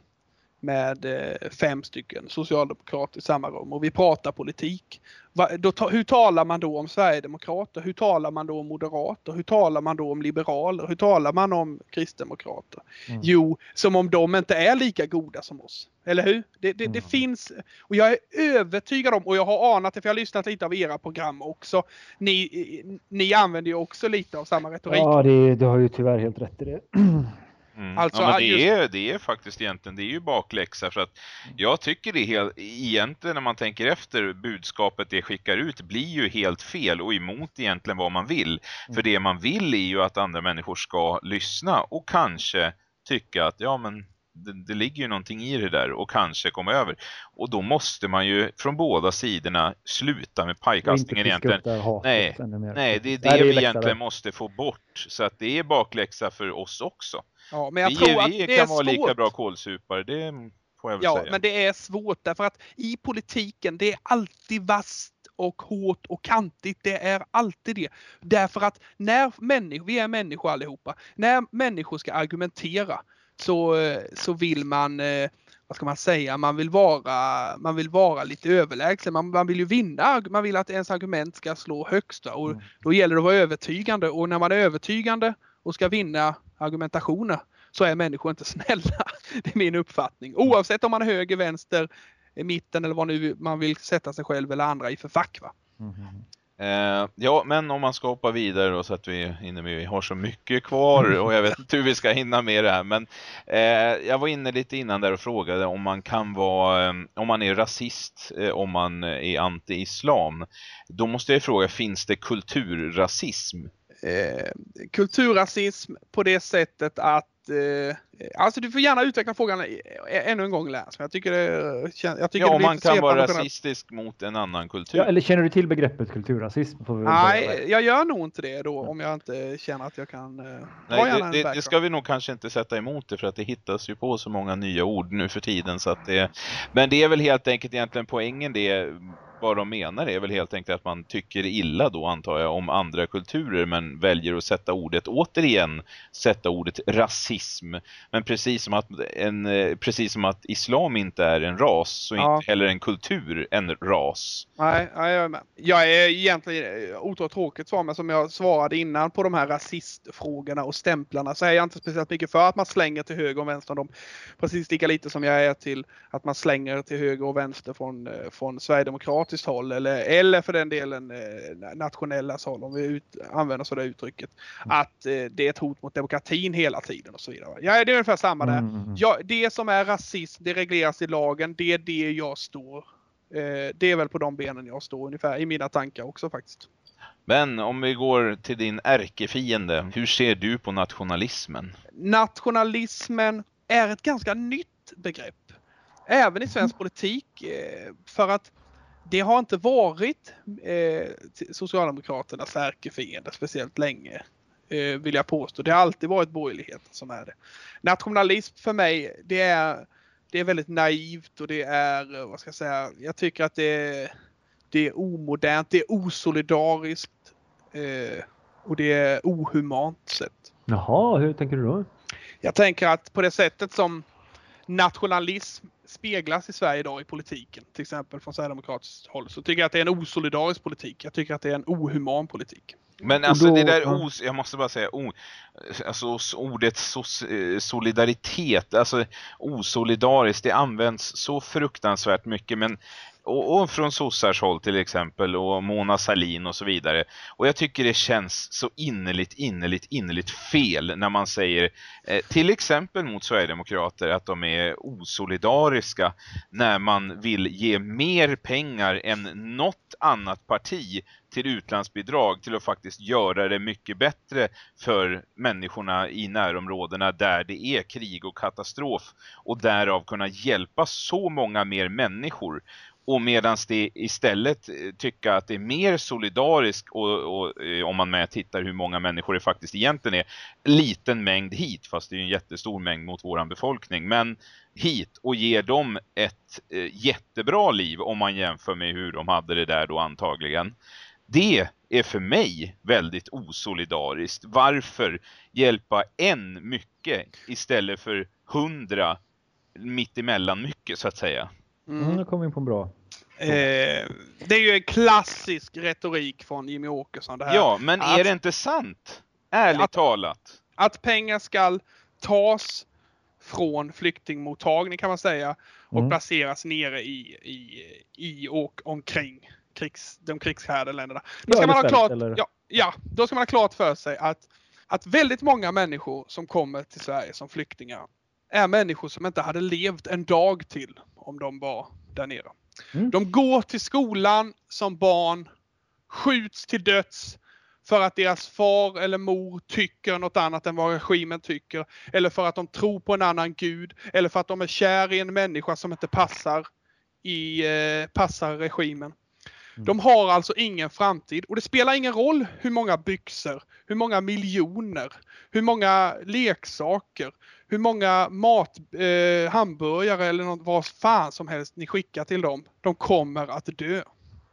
med eh, fem stycken socialdemokrater i samma rum och vi pratar politik. Va, då, ta, hur talar man då om Sverigedemokrater? Hur talar man då om Moderater? Hur talar man då om Liberaler? Hur talar man om Kristdemokrater? Mm. Jo, som om de inte är lika goda som oss. Eller hur? Det, det, det Mm. finns, och jag är övertygad om, och jag har anat det för jag har lyssnat lite av era program också. Ni, ni använder ju också lite av samma retorik. Ja, det, du har ju tyvärr helt rätt i det. Mm. Alltså, ja, men det, just- är, det är faktiskt egentligen, det är ju bakläxa för att jag tycker det är helt, egentligen när man tänker efter, budskapet det skickar ut blir ju helt fel och emot egentligen vad man vill. För det man vill är ju att andra människor ska lyssna och kanske tycka att ja men det, det ligger ju någonting i det där och kanske komma över. Och då måste man ju från båda sidorna sluta med pajkastningen egentligen. det Nej. Nej, det är det Nej, vi lättare. egentligen måste få bort. Så att det är bakläxa för oss också. Ja, men jag vi tror att vi det kan vara lika bra kålsupare, det får jag väl Ja, säga. men det är svårt därför att i politiken det är alltid vasst och hårt och kantigt. Det är alltid det. Därför att när människor, vi är människor allihopa, när människor ska argumentera så, eh, så vill man eh, vad ska man säga, man vill vara, man vill vara lite överlägsen. Man, man vill ju vinna, man vill att ens argument ska slå högst. va? Och Mm. då gäller det att vara övertygande och när man är övertygande och ska vinna argumentationer så är människor inte snälla. Det är min uppfattning. Oavsett om man är höger, vänster mitten eller vad nu man vill sätta sig själv eller andra i för fack. Mhm. Eh, ja, men om man ska hoppa vidare då så att vi hinner med, vi har så mycket kvar och jag vet inte hur vi ska hinna med det här. Men eh, jag var inne lite innan där och frågade om man kan vara, eh, om man är rasist, eh, om man är anti-islam. Då måste jag fråga, finns det kulturrasism? Eh, kulturrasism på det sättet att eh, alltså du får gärna utveckla frågan ä- ännu en gång Läns. men Jag tycker det, kän- jag tycker Ja, det man kan vara rasistisk mot en annan kultur. Ja, eller känner du till begreppet kulturrasism? Nej, jag gör nog inte det då om jag inte känner att jag kan. Eh, Nej, det, det, det ska vi nog kanske inte sätta emot det för att det hittas ju på så många nya ord nu för tiden så att det Men det är väl helt enkelt egentligen poängen det vad de menar är väl helt enkelt att man tycker illa då antar jag om andra kulturer men väljer att sätta ordet återigen sätta ordet rasism men precis som att en eh, precis som att islam inte är en ras så Ja. inte heller en kultur en ras. Nej, nej, jag är med. Jag är egentligen eh, otroligt tråkigt svar, men som jag svarade innan på de här rasistfrågorna och stämplarna så är jag inte speciellt mycket för att man slänger till höger och vänster om dem. Precis lika lite som jag är till att man slänger till höger och vänster från, eh, från Sverigedemokratiskt håll eller, eller för den delen eh, nationellas håll om vi ut, använder så det uttrycket. Att eh, det är ett hot mot demokratin hela tiden och så vidare. Ja, det är ungefär samma där. Mm, mm, mm. Ja, det som är rasism, det regleras i lagen. Det är det jag står. Eh, det är väl på de benen jag står ungefär i mina tankar också faktiskt. Men om vi går till din ärkefiende, hur ser du på nationalismen? Nationalismen är ett ganska nytt begrepp. Även i svensk politik. Eh, för att det har inte varit eh, Socialdemokraternas ärkefiende speciellt länge. Eh, vill jag påstå. Det har alltid varit borgerligheten som är det. Nationalism för mig, det är, det är väldigt naivt och det är, eh, vad ska jag säga, jag tycker att det är, det är omodernt, det är osolidariskt eh, och det är ohumant sett. Jaha, hur tänker du då? Jag tänker att på det sättet som nationalism speglas i Sverige idag i politiken, till exempel från Sverigedemokratiskt håll, så tycker jag att det är en osolidarisk politik. Jag tycker att det är en ohuman politik. Men alltså då- det där, os, jag måste bara säga, o, alltså ordet sos, eh, solidaritet, alltså osolidariskt, det används så fruktansvärt mycket men och, och från sossars håll till exempel och Mona Salin och så vidare. Och jag tycker det känns så innerligt, innerligt, innerligt fel när man säger eh, till exempel mot Sverigedemokrater att de är osolidariska när man vill ge mer pengar än något annat parti till utlandsbidrag till att faktiskt göra det mycket bättre för människorna i närområdena där det är krig och katastrof och därav kunna hjälpa så många mer människor och medan det istället eh, tycka att det är mer solidariskt och, och eh, om man med tittar hur många människor det faktiskt egentligen är liten mängd hit fast det är en jättestor mängd mot våran befolkning men hit och ger dem ett eh, jättebra liv om man jämför med hur de hade det där då antagligen. Det är för mig väldigt osolidariskt. Varför hjälpa en mycket istället för hundra mittemellan mycket så att säga? Mm, nu kom vi in på en bra. Eh, det är ju en klassisk retorik från Jimmy Åkesson det här. Ja, men Att- är det inte sant? Ärligt Att- talat. Att pengar ska tas från flyktingmottagning kan man säga och Mm. placeras nere i, i, i och omkring krigs, de krigshärdade länderna. Då Ja, ska, man ha klart, eller- ja, ja, då ska man ha klart för sig att, att väldigt många människor som kommer till Sverige som flyktingar är människor som inte hade levt en dag till om de var där nere. Mm. De går till skolan som barn, skjuts till döds för att deras far eller mor tycker något annat än vad regimen tycker. Eller för att de tror på en annan gud. Eller för att de är kär i en människa som inte passar, i, eh, passar regimen. Mm. De har alltså ingen framtid och det spelar ingen roll hur många byxor, hur många miljoner, hur många leksaker, hur många mat, eh, hamburgare eller något, vad fan som helst ni skickar till dem. De kommer att dö.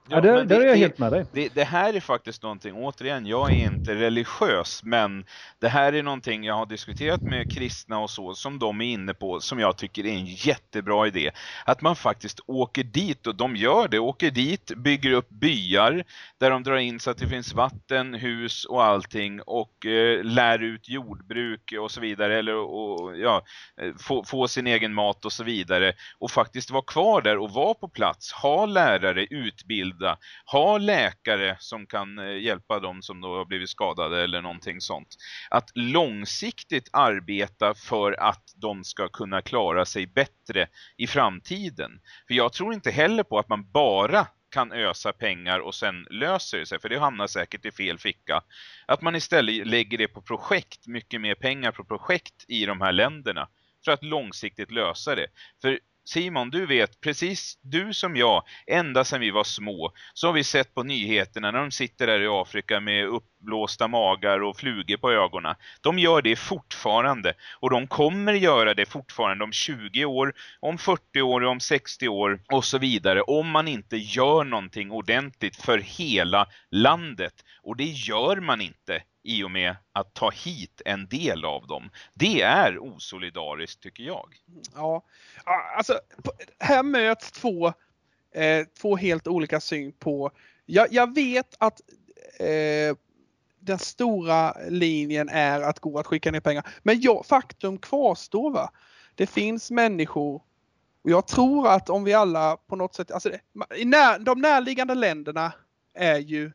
Ja, där, men där är jag det- helt med dig. Det, det här är faktiskt någonting, återigen, jag är inte religiös, men det här är någonting jag har diskuterat med kristna och så, som de är inne på, som jag tycker är en jättebra idé. Att man faktiskt åker dit, och de gör det, åker dit, bygger upp byar, där de drar in så att det finns vatten, hus och allting, och eh, lär ut jordbruk och så vidare, eller och, ja, eh, få, få sin egen mat och så vidare, och faktiskt vara kvar där och vara på plats, ha lärare, utbilda, ha läkare som kan eh, hjälpa dem som då har blivit skadade eller någonting sånt. Att långsiktigt arbeta för att de ska kunna klara sig bättre i framtiden. För jag tror inte heller på att man bara kan ösa pengar och sen löser det sig, för det hamnar säkert i fel ficka. Att man istället lägger det på projekt, mycket mer pengar på projekt i de här länderna för att långsiktigt lösa det. För Simon, du vet, precis du som jag, ända sedan vi var små, så har vi sett på nyheterna när de sitter där i Afrika med uppblåsta magar och flugor på ögonen. De gör det fortfarande och de kommer göra det fortfarande om 20 år, om 40 år, om 60 år och så vidare om man inte gör någonting ordentligt för hela landet. Och det gör man inte i och med att ta hit en del av dem. Det är osolidariskt tycker jag. Ja, alltså här möts två, eh, två helt olika syn på. Jag, jag vet att eh, den stora linjen är att gå att skicka ner pengar. Men ja, faktum kvarstår. Va? Det finns människor och jag tror att om vi alla på något sätt, alltså i när, de närliggande länderna är ju,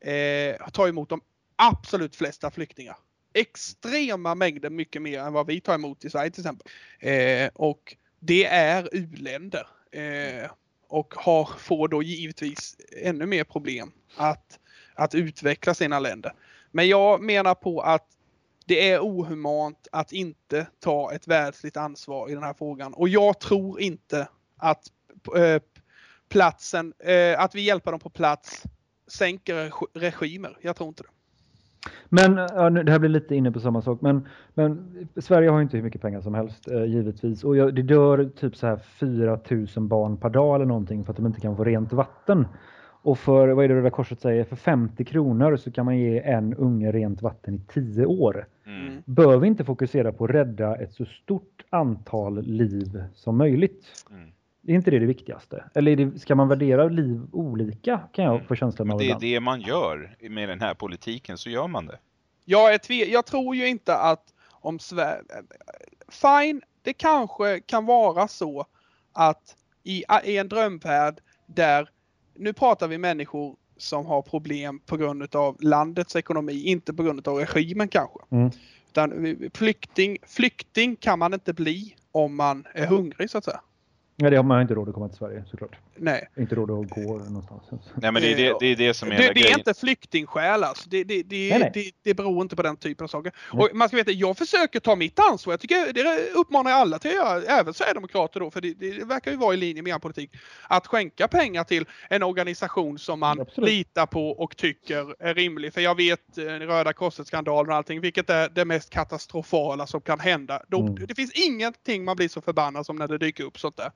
eh, tar emot de absolut flesta flyktingar. Extrema mängder, mycket mer än vad vi tar emot i Sverige till exempel. Eh, och det är u-länder. Eh, och har, får då givetvis ännu mer problem att, att utveckla sina länder. Men jag menar på att det är ohumant att inte ta ett världsligt ansvar i den här frågan. Och jag tror inte att eh, platsen, eh, att vi hjälper dem på plats sänker regimer. Jag tror inte det. Men ja, nu, det här blir lite inne på samma sak. Men, men Sverige har ju inte hur mycket pengar som helst eh, givetvis. Och jag, det dör typ så här 4 000 barn per dag eller någonting för att de inte kan få rent vatten. Och för, vad är det Röda Korset säger, för 50 kronor så kan man ge en unge rent vatten i 10 år. Mm. Bör vi inte fokusera på att rädda ett så stort antal liv som möjligt? Mm. Är inte det det viktigaste? Eller det, ska man värdera liv olika kan jag få känslan Men av det är ibland. det man gör med den här politiken, så gör man det. Jag, är tve- jag tror ju inte att om Sverige... Fine, det kanske kan vara så att i, i en drömvärld där, nu pratar vi människor som har problem på grund av landets ekonomi, inte på grund av regimen kanske. Mm. Utan vi- flykting, flykting kan man inte bli om man är hungrig så att säga. Ja, det har man inte råd att komma till Sverige såklart. Nej. Inte råd att gå någonstans. Nej men det är det, det, är det som är Det, det är inte flyktingskäl alltså. Det, det, det, Nej, nej. det, det beror inte på den typen av saker. Nej. Och man ska veta, jag försöker ta mitt ansvar. Jag tycker det uppmanar jag alla till att göra, även Sverigedemokrater då, för det, det verkar ju vara i linje med er politik. Att skänka pengar till en organisation som man Absolut. litar på och tycker är rimlig. För jag vet eh, Röda Korset-skandalen och allting, vilket är det mest katastrofala som kan hända. Då, Mm. Det finns ingenting man blir så förbannad som när det dyker upp sånt där.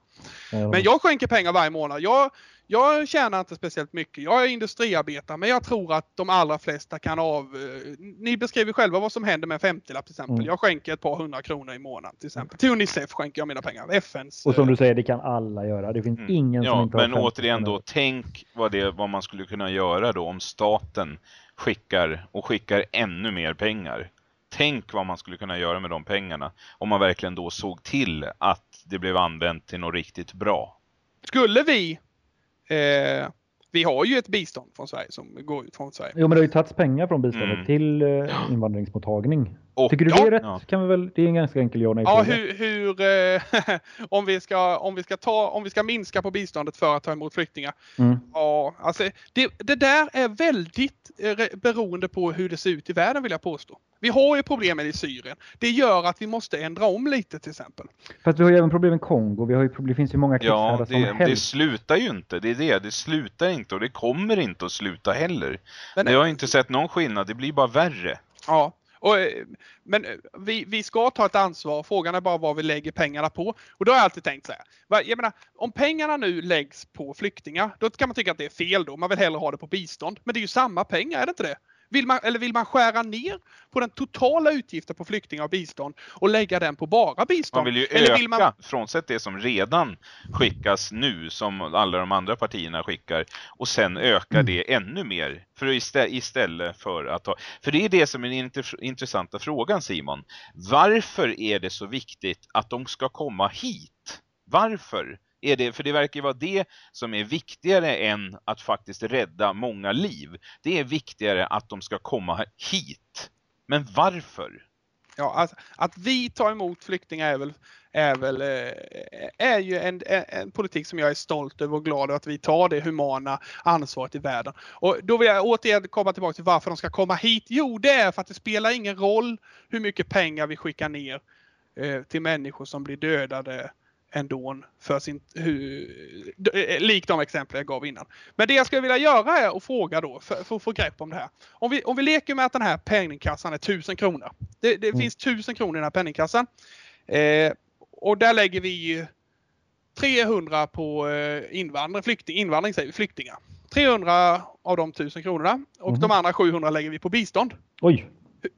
Men jag skänker pengar varje månad. Jag, jag tjänar inte speciellt mycket. Jag är industriarbetare men jag tror att de allra flesta kan av... eh, Ni beskriver själva vad som händer med en 50-lapp till exempel. Mm. Jag skänker ett par hundra kronor i månaden till exempel. Till Unicef skänker jag mina pengar. FNs... Och som eh, du säger, det kan alla göra. Det finns Mm. ingen som Ja, inte har men 50 återigen då, tänk vad, det, vad man skulle kunna göra då om staten skickar och skickar ännu mer pengar. Tänk vad man skulle kunna göra med de pengarna om man verkligen då såg till att det blev använt till något riktigt bra. Skulle vi... Eh, vi har ju ett bistånd från Sverige som går ut från Sverige. Jo, men det har ju tagits pengar från biståndet Mm. till eh, invandringsmottagning. Och, Tycker du Ja. det är rätt? Ja. Kan vi väl, det är en ganska enkel ja nej Ja, hur, hur eh, om, vi ska, om, vi ska ta, om vi ska minska på biståndet för att ta emot flyktingar. Mm. Ja, alltså det, det där är väldigt eh, beroende på hur det ser ut i världen vill jag påstå. Vi har ju problemen i Syrien. Det gör att vi måste ändra om lite till exempel. Fast vi har ju även problem med Kongo. Vi har ju, problem- det finns ju många Ja, krigshärdar som det, det helst. slutar ju inte. Det är det. Det slutar inte och det kommer inte att sluta heller. Men, Jag har inte sett någon skillnad. Det blir bara värre. ja, och, eh, men eh, vi, vi ska ta ett ansvar. Frågan är bara vad vi lägger pengarna på. Och då har jag alltid tänkt så här. Jag menar, om pengarna nu läggs på flyktingar, då kan man tycka att det är fel då. Man vill hellre ha det på bistånd. Men det är ju samma pengar, är det inte det? Vill man, eller vill man skära ner på den totala utgiften på flyktingar och bistånd och lägga den på bara bistånd? Man vill ju eller öka, vill man, frånsett det som redan skickas nu, som alla de andra partierna skickar, och sen öka Mm. det ännu mer. För istä- istället för att ha... För det är det som är den intressanta frågan Simon. Varför är det så viktigt att de ska komma hit? Varför? Är det, för det verkar ju vara det som är viktigare än att faktiskt rädda många liv. Det är viktigare att de ska komma hit. Men varför? ja, alltså, att vi tar emot flyktingar är väl, är, väl, eh, är ju en, en, en politik som jag är stolt över och glad över att vi tar det humana ansvaret i världen. Och då vill jag återigen komma tillbaka till varför de ska komma hit. Jo, det är för att det spelar ingen roll hur mycket pengar vi skickar ner eh, till människor som blir dödade ändå för sin, hur, d- eh, likt de exempel jag gav innan. Men det jag skulle vilja göra är att fråga då, för, för att få grepp om det här. Om vi, om vi leker med att den här penningkassan är 1000 kronor. Det, det Mm. finns 1000 kronor i den här penningkassan. Eh, och där lägger vi ju 300 på eh, invandring, flykting, invandring säger vi, flyktingar. 300 av de 1000 kronorna och Mhm. de andra 700 lägger vi på bistånd. Oj.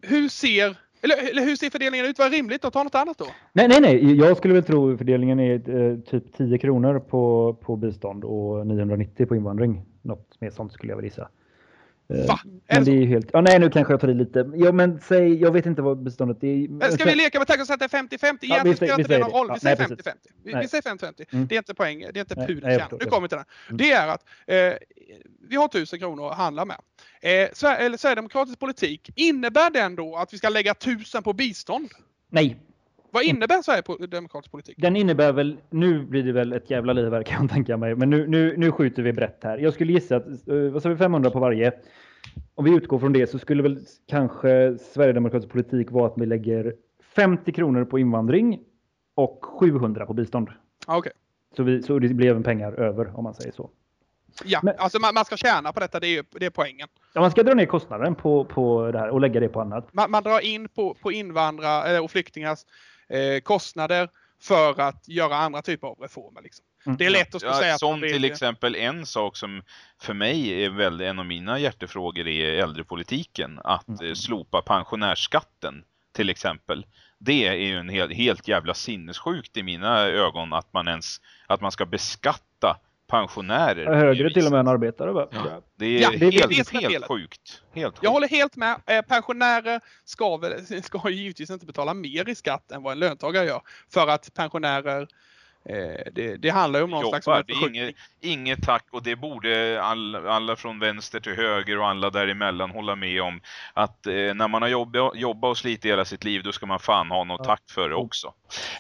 Hur ser, eller, eller hur ser fördelningen ut? Vad är rimligt att ta något annat då? Nej, nej, nej. Jag skulle väl tro fördelningen är eh, typ 10 kronor på, på bistånd och 990 på invandring. Något mer sånt skulle jag väl gissa. Eh, Va? Men det är ju helt... Ja, nej, nu kanske jag tar i lite. Ja, men säg, jag vet inte vad beståndet är. Men Ska vi leka med tanken att det är 50-50? Egentligen vi spelar inte det någon roll. Vi Ja, säger nej, 50-50. Vi, vi säger 50-50. Mm. Det är inte poäng, det är inte förstår, Nu kommer vi till den. Mm. Det är att eh, vi har 1000 kronor att handla med. Eh, Sver- eller Sverigedemokratisk politik, innebär den då att vi ska lägga 1000 på bistånd? Nej, Vad innebär Sverigedemokratisk politik? den innebär väl... Nu blir det väl ett jävla liv här kan jag tänka mig. Men nu, nu, nu skjuter vi brett här. Jag skulle gissa att, eh, vad sa vi, 500 på varje. Om vi utgår från det så skulle väl kanske Sverigedemokratisk politik vara att vi lägger 50 kronor på invandring och 700 på bistånd. Ah, Okej. Så, vi, så det blir även pengar över om man säger så. Ja, Men- alltså man, man ska tjäna på detta, det är, ju- det är poängen. Ja, man ska dra ner kostnaden på, på det här och lägga det på annat. Man, man drar in på, på invandrare och flyktingars eh, kostnader för att göra andra typer av reformer. Liksom. Mm. Det är lätt att och säga att som till exempel en sak som för mig är väl en av mina hjärtefrågor är äldrepolitiken. Att Mm. eh, slopa pensionärsskatten till exempel. Det är ju en helt, helt jävla sinnessjukt i mina ögon att man ens att man ska beskatta pensionärer. Högre till och med än arbetare. Va? Ja, det är Ja, helt, det är helt sjukt. Helt Jag sjukt. håller helt med. Eh, pensionärer ska, väl, ska ju givetvis inte betala mer i skatt än vad en löntagare gör. För att pensionärer, eh, det, det handlar ju om någon slags Jobbar, det är förskjutning. inget, inget tack och det borde alla, alla från vänster till höger och alla däremellan hålla med om att eh, när man har jobbat, jobbat och slitit hela sitt liv då ska man fan ha något Ja. tack för det också.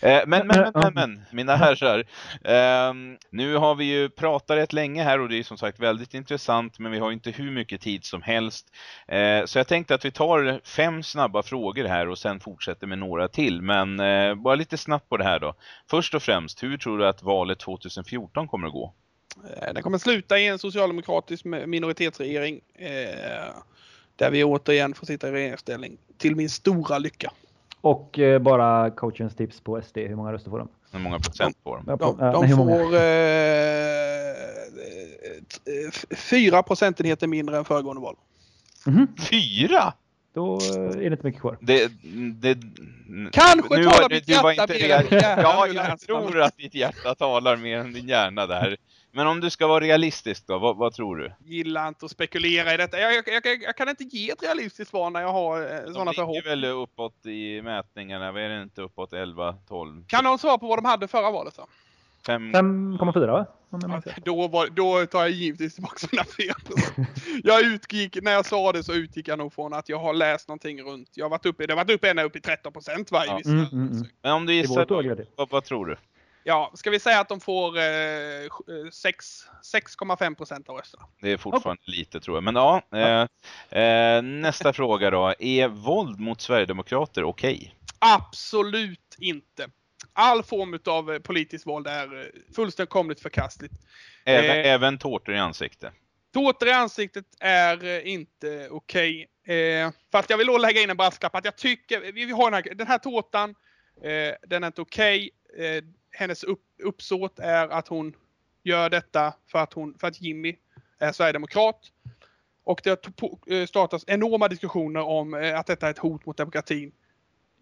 Eh, men, men, men, men, men, mina herrar, ehm, nu har vi ju pratat rätt länge här och det är som sagt väldigt intressant men vi har inte hur mycket tid som helst. Eh, så jag tänkte att vi tar fem snabba frågor här och sen fortsätter med några till. Men eh, bara lite snabbt på det här då. Först och främst, hur tror du att valet 2014 kommer att gå? Eh, Den kommer sluta i en socialdemokratisk mi- minoritetsregering. Eh, där vi återigen får sitta i regeringsställning. Till min stora lycka. Och eh, bara coachens tips på SD. Hur många röster får de? Hur många procent får de? De, de hur många? får eh, t- eh, fyra procentenheter mindre än föregående val. Mhm. Fyra? Då eh, är det inte mycket kvar. Det, det, Kanske nu talar mitt hjärta inte mer Ja, jag tror att ditt hjärta talar mer än din hjärna där. Men om du ska vara realistisk då, vad, vad tror du? gillar inte att spekulera i detta. Jag, jag, jag, jag kan inte ge ett realistiskt svar när jag har eh, De sådana ligger förhoppningar. väl uppåt i mätningarna, vad är det inte uppåt 11, 12, Kan någon svara på vad de hade förra valet då? 5? 5,4 va? Då, var, då tar jag givetvis tillbaka mina fel. Jag utgick, när jag sa det så utgick jag nog från att jag har läst någonting runt. Jag har varit uppe, det har varit uppe ända upp i 13 procent varje Ja. Mm, mm, mm. Men om du Det gissar, grej. vad, vad tror du? Ja, ska vi säga att de får eh, sj- eh, sex- 6,5 procent av rösterna. Det är fortfarande lite tror jag. Men ja, eh, eh, nästa fråga då. Är våld mot Sverigedemokrater okej? Absolut inte. All form av eh, politiskt våld är eh, fullständigt förkastligt. Även, Eh. även tårtor i ansikte? Tårtor i ansiktet är eh, inte okej. Eh, fast jag vill då lägga in en brasklapp att jag tycker, vi, vi har den här, den här tårtan, eh, den är inte okej. Eh, hennes upp, uppsåt är att hon gör detta för att, hon, för att Jimmy är sverigedemokrat. Och det har startats enorma diskussioner om att detta är ett hot mot demokratin.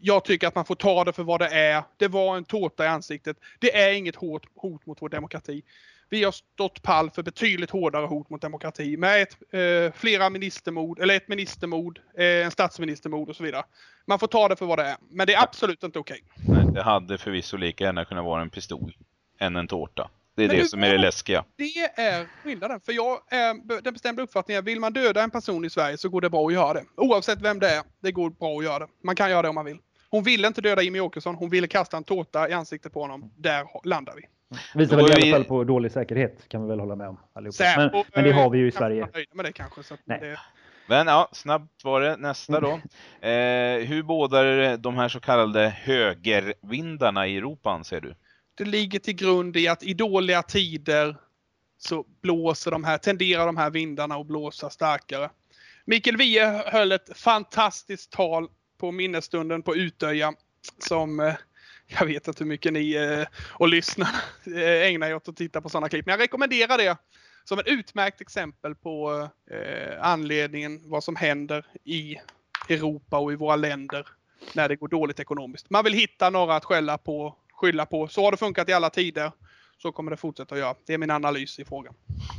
Jag tycker att man får ta det för vad det är. Det var en tårta i ansiktet. Det är inget hot, hot mot vår demokrati. Vi har stått pall för betydligt hårdare hot mot demokrati med ett, eh, flera ministermord, eller ett ministermord, eh, en statsministermord och så vidare. Man får ta det för vad det är. Men det är absolut inte okej. Nej, det hade förvisso lika gärna kunnat vara en pistol än en tårta. Det är Men det du- som är det läskiga. Det är skillnaden. För jag är den bestämda uppfattningen vill man döda en person i Sverige så går det bra att göra det. Oavsett vem det är, det går bra att göra det. Man kan göra det om man vill. Hon ville inte döda Jimmy Åkesson, hon ville kasta en tårta i ansiktet på honom. Där landar vi. Visar väl i vi- alla fall på dålig säkerhet kan vi väl hålla med om allihopa. Säpo, Men, men det har vi ju i kan Sverige. med det kanske. Så Nej. det, Men ja, snabbt var det. Nästa då. Mm. Eh, hur bådar de här så kallade högervindarna i Europa anser du? det ligger till grund i att i dåliga tider så blåser de här, tenderar de här vindarna att blåsa starkare. Mikael Wiehe höll ett fantastiskt tal på minnesstunden på Utöja som eh, jag vet inte hur mycket ni eh, och lyssnarna eh, ägnar er åt att titta på sådana klipp. Men jag rekommenderar det som ett utmärkt exempel på anledningen vad som händer i Europa och i våra länder när det går dåligt ekonomiskt. Man vill hitta några att skälla på, skylla på. Så har det funkat i alla tider. Så kommer det fortsätta att göra. Det är min analys i frågan.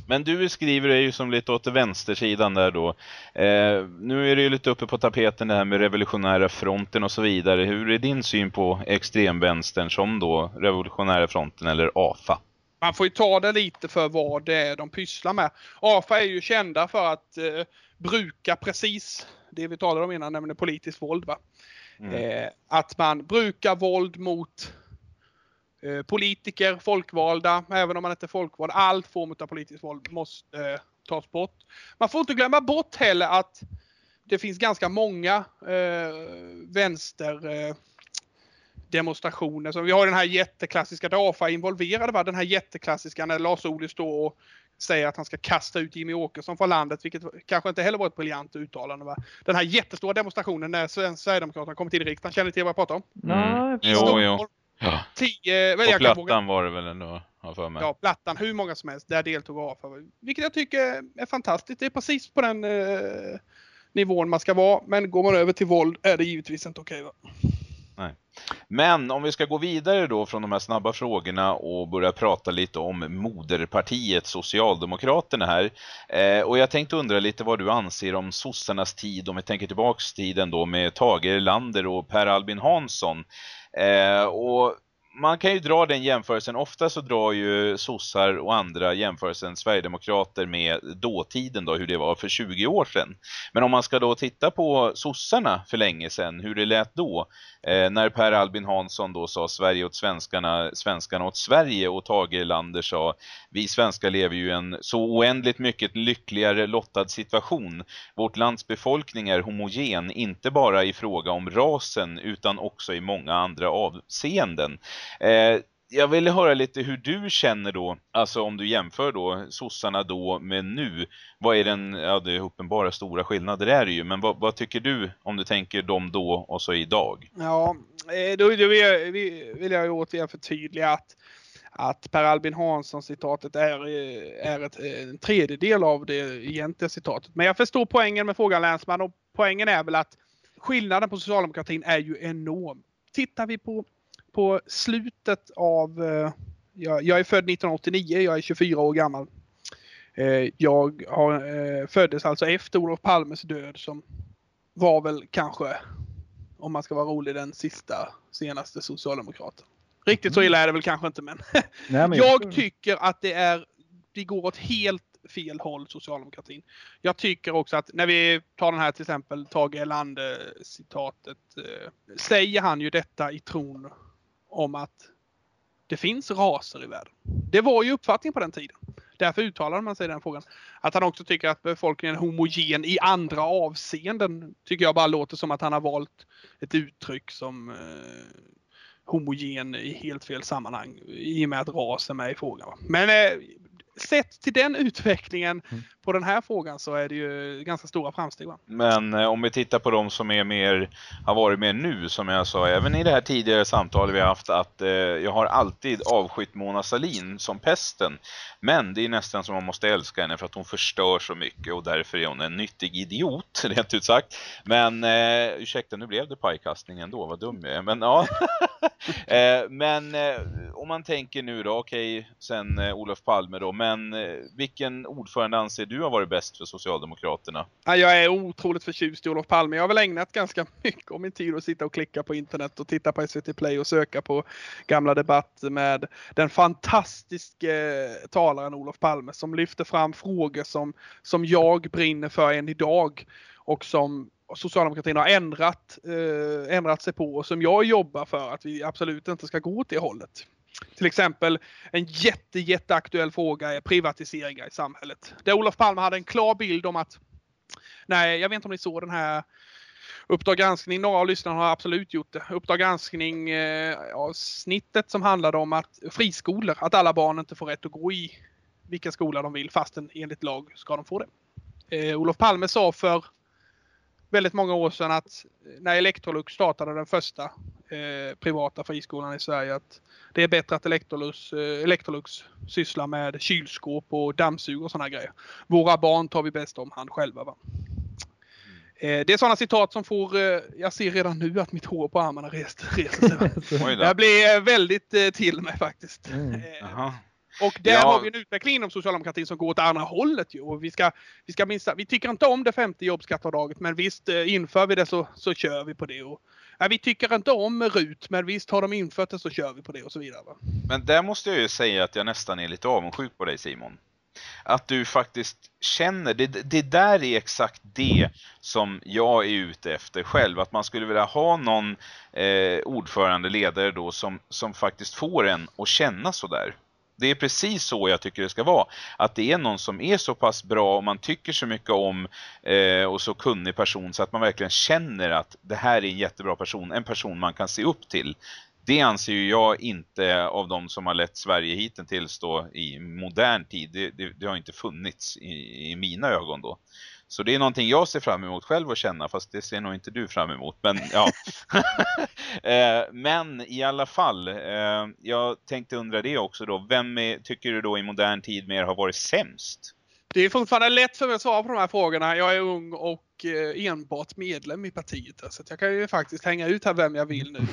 Men du skriver det ju som lite åt vänstersidan där då. Eh, nu är det ju lite uppe på tapeten det här med revolutionära fronten och så vidare. Hur är din syn på extremvänstern som då revolutionära fronten eller AFA? Man får ju ta det lite för vad det är de pysslar med. AFA är ju kända för att eh, bruka precis det vi talade om innan, nämligen politiskt våld. Va? Mm. Eh, att man brukar våld mot politiker, folkvalda, även om man inte är folkvald. All form av politiskt våld måste eh, tas bort. Man får inte glömma bort heller att det finns ganska många eh, vänster eh, demonstrationer. Så vi har den här jätteklassiska, där AFA är involverade, va? den här jätteklassiska när Lars Ohly står och säger att han ska kasta ut Jimmy Åkesson från landet, vilket kanske inte heller var ett briljant uttalande. Va? Den här jättestora demonstrationen när Sverigedemokraterna kom till riksdagen, känner ni till vad jag pratar om? Nej, Jo, Stockholm, jo. Ja. Tio, väl, På jag kan våga- plattan var det väl ändå, för mig. Ja, Plattan, hur många som helst. Där deltog AFA. Vilket jag tycker är fantastiskt. Det är precis på den eh, nivån man ska vara. Men går man över till våld är det givetvis inte okej. va? Men om vi ska gå vidare då från de här snabba frågorna och börja prata lite om moderpartiet Socialdemokraterna här. Eh, och jag tänkte undra lite vad du anser om sossarnas tid, om vi tänker tillbaks tiden då med Tage Erlander och Per Albin Hansson. Eh, och man kan ju dra den jämförelsen, ofta så drar ju sossar och andra jämförelsen Sverigedemokrater med dåtiden då, hur det var för 20 år sedan. Men om man ska då titta på sossarna för länge sedan, hur det lät då, eh, när Per Albin Hansson då sa Sverige åt svenskarna, svenskarna åt Sverige och Tage Erlander sa vi svenskar lever ju i en så oändligt mycket lyckligare lottad situation. Vårt lands befolkning är homogen, inte bara i fråga om rasen utan också i många andra avseenden. Eh, jag ville höra lite hur du känner då, alltså om du jämför då sossarna då med nu. Vad är den, ja det är uppenbara stora skillnader är det ju, men vad, vad tycker du om du tänker dem då och så idag? Ja, eh, då, då vill, jag, vill jag ju återigen förtydliga att, att Per Albin Hansson citatet är, eh, är ett, eh, en tredjedel av det egentliga citatet. Men jag förstår poängen med frågan Länsman och poängen är väl att skillnaden på socialdemokratin är ju enorm. Tittar vi på, på slutet av, eh, jag, jag är född 1989, jag är 24 år gammal. Eh, Jag har, eh, föddes alltså efter Olof Palmes död som var väl kanske om man ska vara rolig, den sista senaste socialdemokraten. Riktigt så illa är det väl kanske inte, men Nej, men jag tycker att det är, det går åt helt fel håll, socialdemokratin. Jag tycker också att när vi tar den här till exempel Tage Erlander citatet, eh, säger han ju detta i tron om att det finns raser i världen. Det var ju uppfattningen på den tiden. Därför uttalade man sig i den frågan. Att han också tycker att befolkningen är homogen i andra avseenden tycker jag bara låter som att han har valt ett uttryck som eh, homogen i helt fel sammanhang i och med att ras är med i frågan. Men eh, sett till den utvecklingen Mm. på den här frågan så är det ju ganska stora framsteg. Va? Men eh, om vi tittar på de som är mer, har varit med nu, som jag sa, även i det här tidigare samtalet vi har haft, att eh, jag har alltid avskytt Mona Salin som pesten. Men det är nästan som man måste älska henne för att hon förstör så mycket och därför är hon en nyttig idiot, rent ut sagt. Men, eh, ursäkta, nu blev det pajkastning ändå, vad dum jag är. Men ja, eh, men eh, om man tänker nu då, okej, sen eh, Olof Palme då, men eh, vilken ordförande anser du har varit bäst för Socialdemokraterna? Jag är otroligt förtjust i Olof Palme. Jag har väl ägnat ganska mycket av min tid att sitta och klicka på internet och titta på SVT Play och söka på gamla debatter med den fantastiska eh, talaren Olof Palme som lyfter fram frågor som, som jag brinner för än idag och som socialdemokratin har ändrat, eh, ändrat sig på och som jag jobbar för att vi absolut inte ska gå åt det hållet. Till exempel en jätte, jätteaktuell fråga är privatiseringar i samhället. Där Olof Palme hade en klar bild om att Nej, jag vet inte om ni såg den här Uppdrag granskning. Några av lyssnarna har absolut gjort det. Uppdrag granskning eh, avsnittet som handlade om att friskolor, att alla barn inte får rätt att gå i vilken skola de vill fastän enligt lag ska de få det. Eh, Olof Palme sa för väldigt många år sedan att eh, när Electrolux startade den första eh, privata friskolan i Sverige att det är bättre att Electrolux, eh, Electrolux sysslar med kylskåp och dammsug och sådana grejer. Våra barn tar vi bäst om hand själva. Va? Eh, det är sådana citat som får, jag ser redan nu att mitt hår på armarna rest, reser sig. Jag blir eh, väldigt till mig faktiskt. Mm. Och där Ja. har vi en utveckling inom socialdemokratin som går åt andra hållet ju. Och vi, ska, vi, ska minsta, vi tycker inte om det femte jobbskatteavdraget men visst inför vi det så, så kör vi på det. Och, ja, vi tycker inte om RUT men visst har de infört det så kör vi på det och så vidare. Va? Men där måste jag ju säga att jag nästan är lite avundsjuk på dig Simon. Att du faktiskt känner, det, det där är exakt det som jag är ute efter själv. Att man skulle vilja ha någon eh, ordförande, ledare då som, som faktiskt får en att känna sådär. Det är precis så jag tycker det ska vara. Att det är någon som är så pass bra och man tycker så mycket om eh, och så kunnig person så att man verkligen känner att det här är en jättebra person, en person man kan se upp till. Det anser ju jag inte av de som har lett Sverige hittills då i modern tid. Det, det, det har inte funnits i, i mina ögon då. Så det är någonting jag ser fram emot själv att känna, fast det ser nog inte du fram emot. Men ja. Eh, Men i alla fall, eh, jag tänkte undra det också då. Vem är, tycker du då i modern tid mer har varit sämst? Det är fortfarande lätt för mig att svara på de här frågorna. Jag är ung och eh, enbart medlem i partiet. Så att jag kan ju faktiskt hänga ut här vem jag vill nu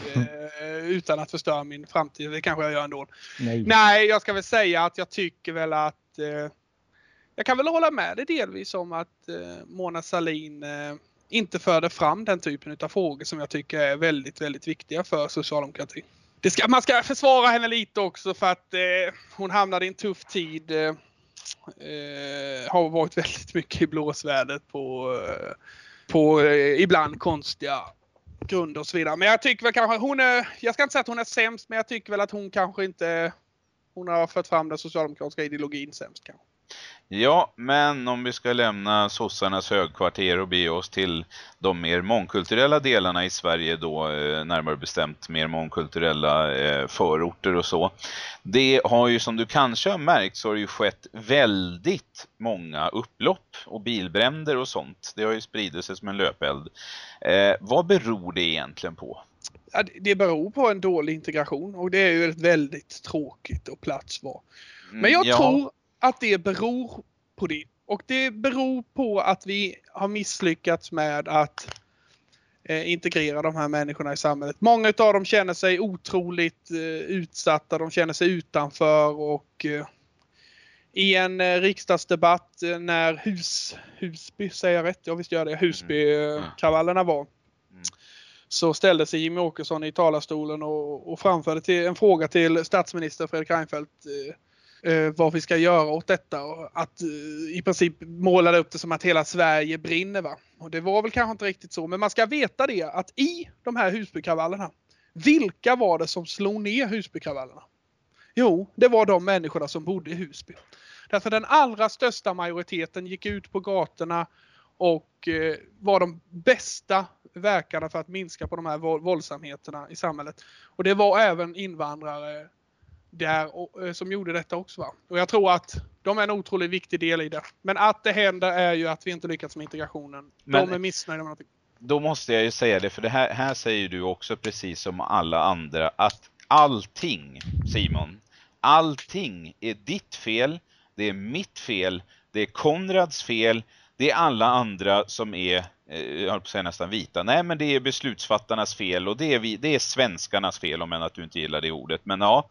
utan att förstöra min framtid. Det kanske jag gör ändå. Nej. Nej, jag ska väl säga att jag tycker väl att eh, jag kan väl hålla med dig delvis om att eh, Mona Sahlin eh, inte förde fram den typen av frågor som jag tycker är väldigt, väldigt viktiga för socialdemokratin. Det ska, man ska försvara henne lite också för att eh, hon hamnade i en tuff tid. Eh, eh, har varit väldigt mycket i blåsvädret på, eh, på eh, ibland konstiga grunder och så vidare. Men jag tycker väl kanske hon är, jag ska inte säga att hon är sämst, men jag tycker väl att hon kanske inte hon har fört fram den socialdemokratiska ideologin sämst kanske. Ja, men om vi ska lämna sossarnas högkvarter och be oss till de mer mångkulturella delarna i Sverige då, eh, närmare bestämt mer mångkulturella eh, förorter och så. Det har ju som du kanske har märkt så har det ju skett väldigt många upplopp och bilbränder och sånt. Det har ju spridit sig som en löpeld. Eh, vad beror det egentligen på? Ja, det- beror på en dålig integration och det är ju ett väldigt tråkigt och platt svar. Men jag Mm, ja. tror att det beror på det. Och det beror på att vi har misslyckats med att eh, integrera de här människorna i samhället. Många av dem känner sig otroligt eh, utsatta, de känner sig utanför och eh, i en eh, riksdagsdebatt eh, när Hus, Husby, säger jag rätt? Ja visst gör det. Husbykravallerna var. Mm. Så ställde sig Jimmie Åkesson i talarstolen och, och framförde till, en fråga till statsminister Fredrik Reinfeldt eh, vad vi ska göra åt detta. Och att eh, i princip målade upp det som att hela Sverige brinner. Va? Och det var väl kanske inte riktigt så. Men man ska veta det att i de här Husbykravallerna. Vilka var det som slog ner Husbykravallerna? Jo, det var de människorna som bodde i Husby. Därför den allra största majoriteten gick ut på gatorna och eh, var de bästa verkarna för att minska på de här våldsamheterna i samhället. Och det var även invandrare där eh, som gjorde detta också. Va? Och jag tror att De är en otroligt viktig del i det. Men att det händer är ju att vi inte lyckats med integrationen. Men- De är missnöjda med någonting. Då måste jag ju säga det, för det här, här säger du också precis som alla andra att allting, Simon, allting är ditt fel, det är mitt fel, det är Konrads fel, det är alla andra som är, eh, jag höll på att säga nästan vita, nej men det är beslutsfattarnas fel och det är, vi, det är svenskarnas fel om än att du inte gillar det ordet, men ja,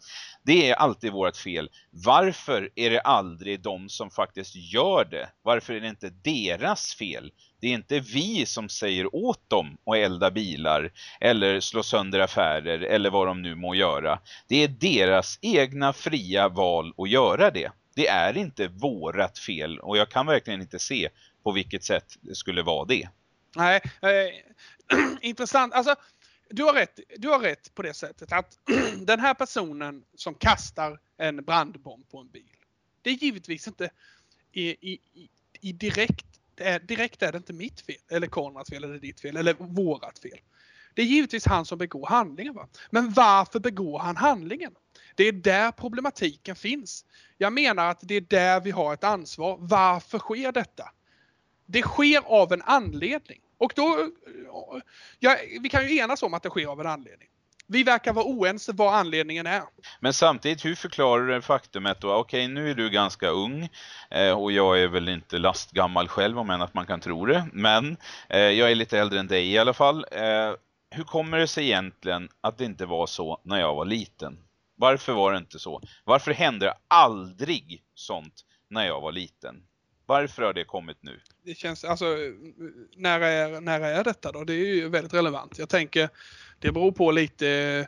det är alltid vårt fel. Varför är det aldrig de som faktiskt gör det? Varför är det inte deras fel? Det är inte vi som säger åt dem att elda bilar eller slå sönder affärer eller vad de nu må göra. Det är deras egna fria val att göra det. Det är inte vårat fel och jag kan verkligen inte se på vilket sätt det skulle vara det. Nej, eh, intressant. Alltså, du har, rätt, du har rätt på det sättet att den här personen som kastar en brandbomb på en bil. Det är givetvis inte i, i, i- direkt, direkt är det inte mitt fel eller Konrads fel eller ditt fel eller vårat fel. Det är givetvis han som begår handlingen. Va? Men varför begår han handlingen? Det är där problematiken finns. Jag menar att det är där vi har ett ansvar. Varför sker detta? Det sker av en anledning. Och då, ja, vi kan ju enas om att det sker av en anledning. Vi verkar vara oense vad anledningen är. Men samtidigt, hur förklarar du det faktumet då? Okej, nu är du ganska ung eh, och jag är väl inte lastgammal själv om än att man kan tro det. Men eh, jag är lite äldre än dig i alla fall. Eh, hur kommer det sig egentligen att det inte var så när jag var liten? Varför var det inte så? Varför hände det aldrig sånt när jag var liten? Varför har det kommit nu? Det känns, alltså, när är, när är detta då? Det är ju väldigt relevant. Jag tänker, det beror på lite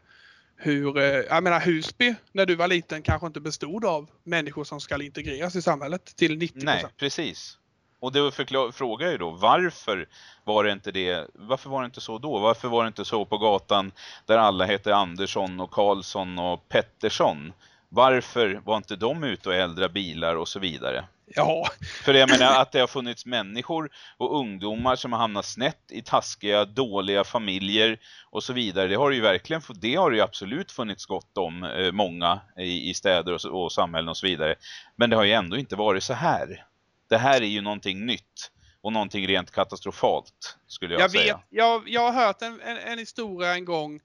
hur, eh, jag menar Husby när du var liten kanske inte bestod av människor som ska integreras i samhället till 90 Nej, precis. Och förklar- frågar ju då, varför var det inte det, varför var det inte så då? Varför var det inte så på gatan där alla hette Andersson och Karlsson och Pettersson? Varför var inte de ute och eldra bilar och så vidare? Ja, För jag menar att det har funnits människor och ungdomar som har hamnat snett i taskiga, dåliga familjer och så vidare. Det har det ju verkligen, det har det ju absolut funnits gott om eh, många i, i städer och, och samhällen och så vidare. Men det har ju ändå inte varit så här. Det här är ju någonting nytt och någonting rent katastrofalt skulle jag, jag säga. vet. Jag, jag har hört en, en, en historia en gång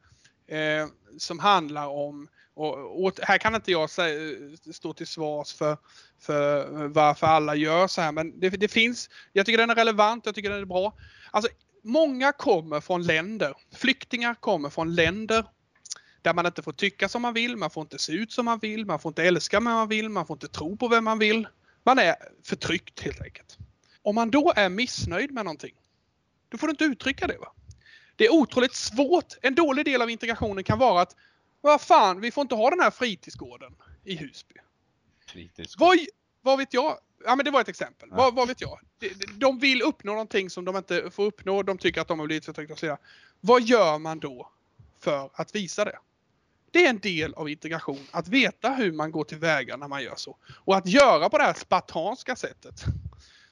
eh, som handlar om och, och här kan inte jag säga, stå till svars för, för varför alla gör så här men det, det finns, jag tycker den är relevant, jag tycker den är bra. Alltså, många kommer från länder, flyktingar kommer från länder där man inte får tycka som man vill, man får inte se ut som man vill, man får inte älska vem man vill, man får inte tro på vem man vill. Man är förtryckt helt enkelt. Om man då är missnöjd med någonting, då får du inte uttrycka det. va? Det är otroligt svårt. En dålig del av integrationen kan vara att vad fan, vi får inte ha den här fritidsgården i Husby. Fritidsgård. Vad, vad vet jag? Ja men det var ett exempel. Ja. Vad, vad vet jag? De, de vill uppnå någonting som de inte får uppnå. De tycker att de har blivit förtryckta. Vad gör man då för att visa det? Det är en del av integration, att veta hur man går tillväga när man gör så. Och att göra på det här spartanska sättet.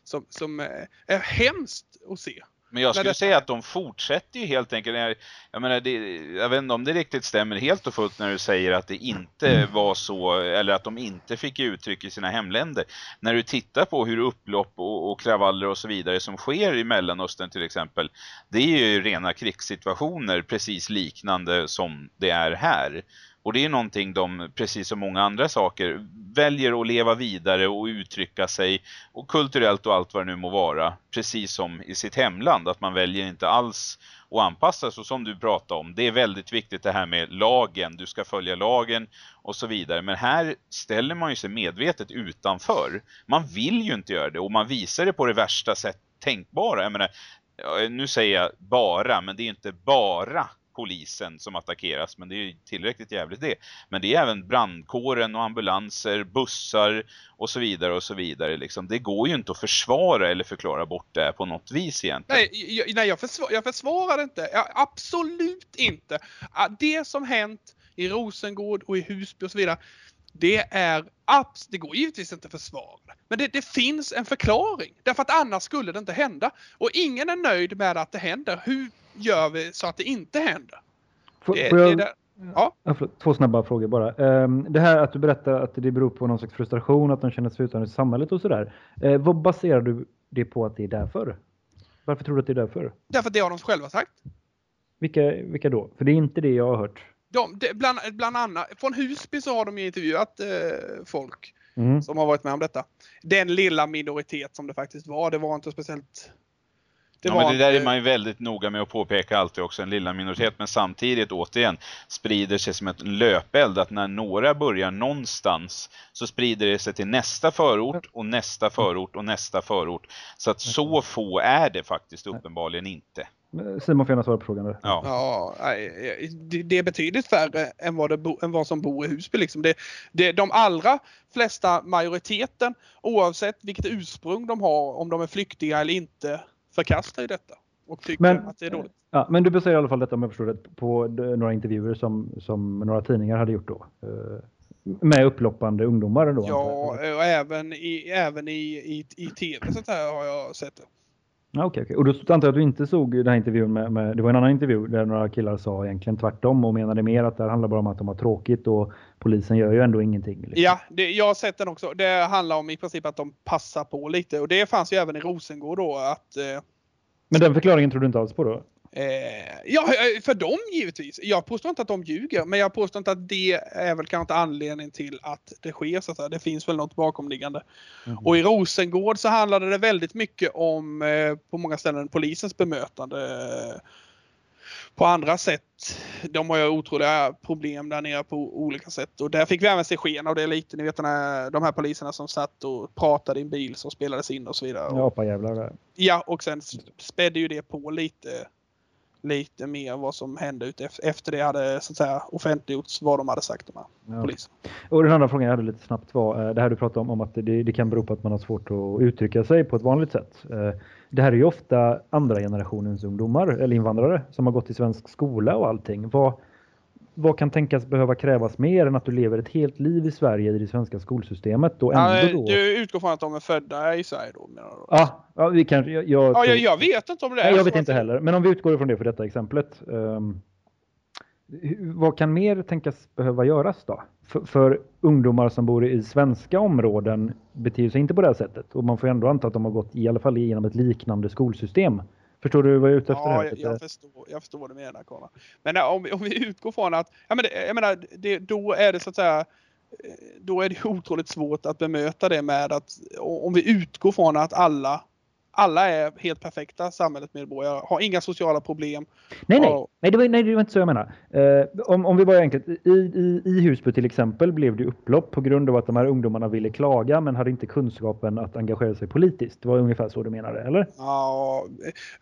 Som, som eh, är hemskt att se. Men jag skulle detta- säga att de fortsätter ju helt enkelt. Jag, jag menar, det, jag vet inte om det riktigt stämmer helt och fullt när du säger att det inte var så, eller att de inte fick uttryck i sina hemländer. När du tittar på hur upplopp och, och kravaller och så vidare som sker i Mellanöstern till exempel, det är ju rena krigssituationer precis liknande som det är här. Och det är någonting de, precis som många andra saker, väljer att leva vidare och uttrycka sig och kulturellt och allt vad det nu må vara, precis som i sitt hemland, att man väljer inte alls att anpassa sig, som du pratade om. Det är väldigt viktigt det här med lagen, du ska följa lagen och så vidare. Men här ställer man ju sig medvetet utanför. Man vill ju inte göra det och man visar det på det värsta sätt tänkbara. Jag menar, nu säger jag bara, men det är inte bara polisen som attackeras, men det är ju tillräckligt jävligt det. Men det är även brandkåren och ambulanser, bussar och så vidare och så vidare. Liksom. Det går ju inte att försvara eller förklara bort det på något vis egentligen. Nej, jag, nej jag, försvar, jag försvarar det inte. Jag, absolut inte. Det som hänt i Rosengård och i Husby och så vidare. Det är abs det går givetvis inte att försvara. Men det, det finns en förklaring. Därför att annars skulle det inte hända. Och ingen är nöjd med att det händer. Hur gör vi så att det inte händer? Får, Det, får, det, jag, där- Ja. två snabba frågor bara. Ehm, Det här att du berättar att det beror på någon slags frustration, att de känner sig utan i samhället och sådär. Eh, Vad baserar du det på att det är därför? Varför tror du att det är därför? Därför att det har de själva sagt. Vilka, vilka då? För det är inte det jag har hört. De, det, bland, bland annat, från Husby så har de ju intervjuat eh, folk Mm. som har varit med om detta. Den lilla minoritet som det faktiskt var, det var inte speciellt... Det ja, var men det där är man ju väldigt noga med att påpeka alltid också, en lilla minoritet. Men samtidigt, återigen, sprider sig som ett löpeld att när några börjar någonstans så sprider det sig till nästa förort och nästa förort och nästa förort. Så att så få är det faktiskt uppenbarligen inte. Simon får gärna svara på frågan. Där. Ja. Ja, det, är betydligt färre än vad, det bo, än vad som bor i Husby. Liksom. Det, det, de allra flesta, majoriteten, oavsett vilket ursprung de har, om de är flyktingar eller inte, förkastar ju detta. Och tycker Men- att det är dåligt. Ja, men du baserar i alla fall detta, om jag förstår det, på några intervjuer som, som några tidningar hade gjort då? Eh, Med upploppande ungdomar då? Ja, och även i, även i, i, i tv så här har jag sett det. Okej, okej. Och då antar jag att du inte såg den här intervjun med, med, det var en annan intervju där några killar sa egentligen tvärtom och menade mer att det handlar bara om att de har tråkigt och polisen gör ju ändå ingenting. Liksom. Ja, det, jag har sett den också. Det handlar om i princip att de passar på lite. Och det fanns ju även i Rosengård då att eh, Men den förklaringen tror du inte alls på då? Eh, ja, eh, för dem givetvis. Jag påstår inte att de ljuger, men jag påstår inte att det är väl kanske inte anledningen till att det sker. Så att. Det finns väl något bakomliggande. Mhm. Och i Rosengård så handlade det väldigt mycket om, eh, på många ställen, polisens bemötande. eh, På andra sätt. De har ju otroliga problem där nere på olika sätt. Och där fick vi även se sken av det lite. Ni vet här, de här poliserna som satt och pratade i en bil som spelades in och så vidare. Ja, apajävlar där. Ja, och sen spädde ju det på lite, lite mer vad som hände ut ef- efter det hade så att säga offentliggjorts vad de hade sagt de här Ja. poliserna. Och den andra frågan jag hade lite snabbt var eh, det här du pratade om, om att det, det kan bero på att man har svårt att uttrycka sig på ett vanligt sätt. Eh, Det här är ju ofta andra generationens ungdomar eller invandrare som har gått i svensk skola och allting. Vad, vad kan tänkas behöva krävas mer än att du lever ett helt liv i Sverige i det svenska skolsystemet och Ja, ändå då... du utgår från att de är födda i Sverige då? Ja, ja, vi kanske... Jag, jag, ja, jag, jag vet inte om det är Nej, jag vet att- inte heller. Men om vi utgår ifrån det för detta exemplet. hur- vad kan mer tänkas behöva göras då? För, för ungdomar som bor i svenska områden beter sig inte på det här sättet. Och man får ändå anta att de har gått i alla fall igenom ett liknande skolsystem. Förstår du vad jag är ute efter Ja, här? jag, jag, förstår, jag förstår vad du menar Konrad. Men äh, om, vi- om vi utgår från att, ja, men det, jag menar, det, då är det så att säga, eh, då är det otroligt svårt att bemöta det med att om vi utgår från att alla alla är helt perfekta samhällets medborgare, har inga sociala problem. Nej, nej. Ja. Nej, det var, nej, det var inte så jag menar. Eh, om, om vi bara enkelt. I, i, I Husby till exempel blev det upplopp på grund av att de här ungdomarna ville klaga men hade inte kunskapen att engagera sig politiskt. Det var ungefär så du menade, eller? Ja,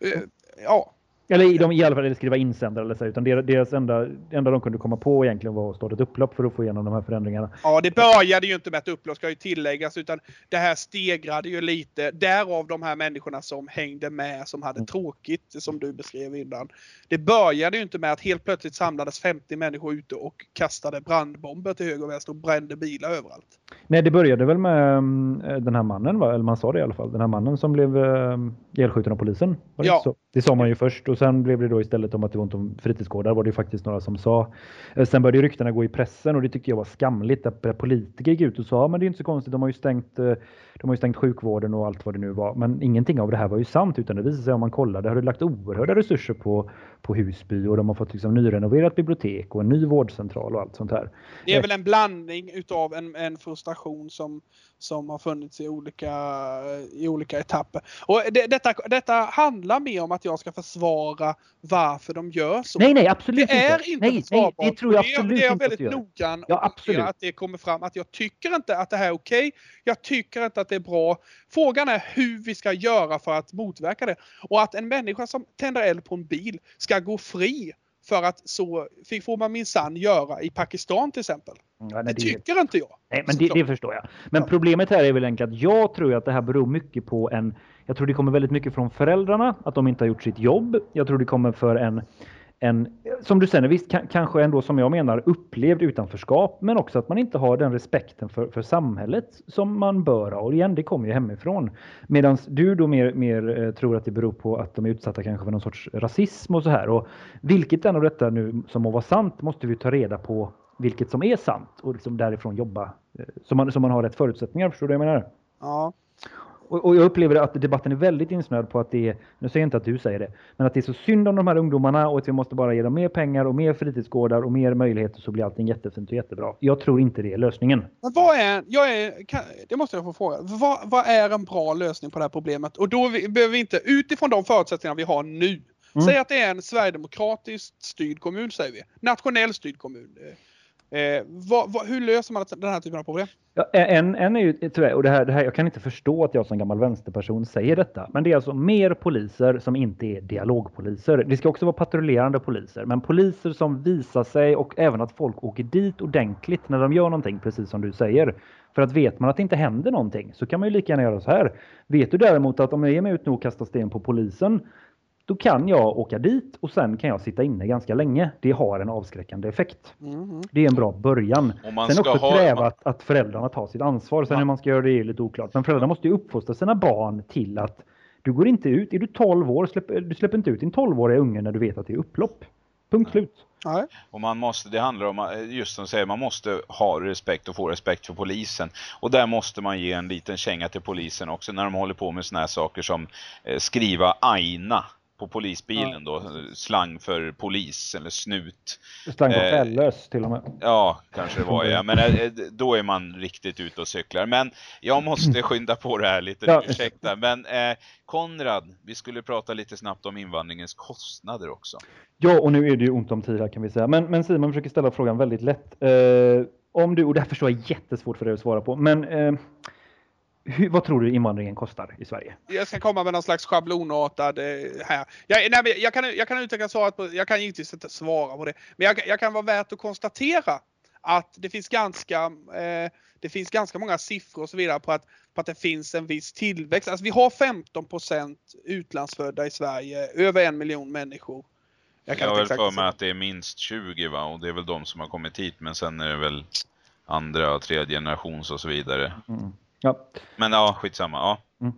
eh, eh, ja, Eller i, de, i alla fall skriva insändare eller så, utan deras, enda, enda de kunde komma på egentligen var att starta ett upplopp för att få igenom de här förändringarna. Ja, det började ju inte med ett upplopp ska ju tilläggas utan det här stegrade ju lite. Därav de här människorna som hängde med som hade Mm. tråkigt som du beskrev innan. Det började ju inte med att helt plötsligt samlades 50 människor ute och kastade brandbomber till höger och vänster och brände bilar överallt. Nej, det började väl med mm, den här mannen, va? eller man sa det i alla fall, den här mannen som blev um, ihjälskjuten av polisen. Ja. det sa man ju först och sen blev det då istället om att det var ont om fritidsgårdar var det ju faktiskt några som sa. Eh, sen började ryktena gå i pressen och det tyckte jag var skamligt att politiker gick ut och sa men det är inte så konstigt, de har ju stängt, eh, de har ju stängt sjukvården och allt vad det nu var. Men ingenting av det här var ju sant utan det visade sig om man kollade, har det lagt oerhörda resurser på, på Husby och de har fått liksom nyrenoverat bibliotek och en ny vårdcentral och allt sånt här. Det är väl en blandning utav en, en frustration som, som har funnits i olika, i olika etapper. Och det, detta, detta handlar mer om att jag ska försvara varför de gör så. Nej, nej, absolut Det är inte nej, nej, försvarbart. det tror jag Och det, absolut det är jag inte väldigt noggrann Ja, att absolut. att det kommer fram att jag tycker inte att det här är okej. Jag tycker inte att det är bra. Frågan är hur vi ska göra för att motverka det. Och att en människa som tänder eld på en bil ska gå fri för att så får man minsann göra i Pakistan till exempel. Ja, nej, Det det, tycker inte jag. nej, men det, det förstår jag. Men Ja. problemet här är väl enkelt att jag tror att det här beror mycket på en... Jag tror det kommer väldigt mycket från föräldrarna, att de inte har gjort sitt jobb. Jag tror det kommer för en, en, som du säger, visst kanske ändå som jag menar upplevd utanförskap, men också att man inte har den respekten för, för samhället som man bör ha. Och igen, det kommer ju hemifrån. Medan du då mer, mer eh, tror att det beror på att de är utsatta kanske för någon sorts rasism och så här. Och vilket än av detta nu som må vara sant måste vi ta reda på vilket som är sant och liksom därifrån jobba eh, så man, så man har rätt förutsättningar. Förstår du vad jag menar? Ja. Och, och jag upplever att debatten är väldigt insnöad på att det är, nu säger jag inte att du säger det, men att det är så synd om de här ungdomarna och att vi måste bara ge dem mer pengar och mer fritidsgårdar och mer möjligheter så blir allting jättefint och jättebra. Jag tror inte det är lösningen. Men vad är, jag är, kan, det måste jag få fråga, vad, vad är en bra lösning på det här problemet? Och då vi, behöver vi inte, utifrån de förutsättningar vi har nu, mm. säg att det är en sverigedemokratiskt styrd kommun, säger vi, nationell styrd kommun. Eh, vad, vad, hur löser man den här typen av problem? Ja, en, en är ju tyvärr, och det här, det här, jag kan inte förstå att jag som gammal vänsterperson säger detta, men det är alltså mer poliser som inte är dialogpoliser. Det ska också vara patrullerande poliser, men poliser som visar sig och även att folk åker dit ordentligt när de gör någonting, precis som du säger. För att vet man att det inte händer någonting så kan man ju lika gärna göra så här. Vet du däremot att om jag ger mig ut nu och kastar sten på polisen då kan jag åka dit och sen kan jag sitta inne ganska länge. Det har en avskräckande effekt. Mm. Det är en bra början. Sen också ha... kräva att, att, föräldrarna tar sitt ansvar. Sen ja. hur man ska göra det är lite oklart. Men föräldrarna måste ju uppfostra sina barn till att du går inte ut. Är du 12 år, släpp, du släpper inte ut din 12-åriga unge när du vet att det är upplopp. Punkt slut. Nej. Och man måste, det handlar om, just som säger, man måste ha respekt och få respekt för polisen. Och där måste man ge en liten känga till polisen också när de håller på med såna här saker som eh, skriva aina på polisbilen ja. då. Slang för polis eller snut. Slang för eh, fällös till och med. Ja, kanske det var ja. Men eh, då är man riktigt ute och cyklar. Men jag måste skynda på det här lite, ja. ursäkta. Men eh, Konrad, vi skulle prata lite snabbt om invandringens kostnader också. Ja, och nu är det ju ont om tid här kan vi säga. Men, men Simon försöker ställa frågan väldigt lätt. Eh, om du, och det här förstår jag jättesvårt för dig att svara på. Men eh, hur, vad tror du invandringen kostar i Sverige? Jag ska komma med någon slags schablonartad eh, här. Jag, nej, jag, kan, jag kan utveckla svaret på, jag kan givetvis inte svara på det. Men jag, jag kan vara värt att konstatera att det finns ganska, eh, det finns ganska många siffror och så vidare på att, på att det finns en viss tillväxt. Alltså vi har 15% utlandsfödda i Sverige, över en miljon människor. Jag, kan jag har väl för mig att det är minst 20 va? Och det är väl de som har kommit hit men sen är det väl andra och tredje generations och så vidare. Mm. Ja. Men ja, skitsamma. Ja. Mm.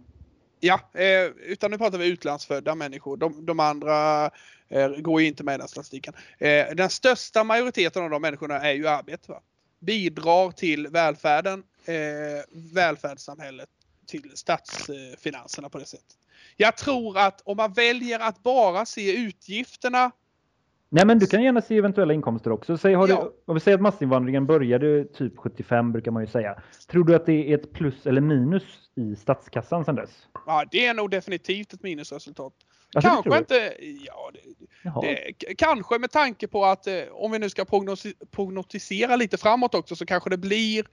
Ja, eh, utan nu pratar vi utlandsfödda människor. De, de andra eh, går ju inte med i den statistiken. Eh, den största majoriteten av de människorna är ju arbete. Va? Bidrar till välfärden, eh, välfärdssamhället, till statsfinanserna på det sättet. Jag tror att om man väljer att bara se utgifterna Nej, men du kan gärna se eventuella inkomster också. Säg, har ja. du, om vi säger att massinvandringen började typ 75 brukar man ju säga. Tror du att det är ett plus eller minus i statskassan sedan dess? Ja, det är nog definitivt ett minusresultat. Alltså, kanske inte, ja, det, det, kanske med tanke på att eh, om vi nu ska prognos, prognostisera lite framåt också så kanske det blir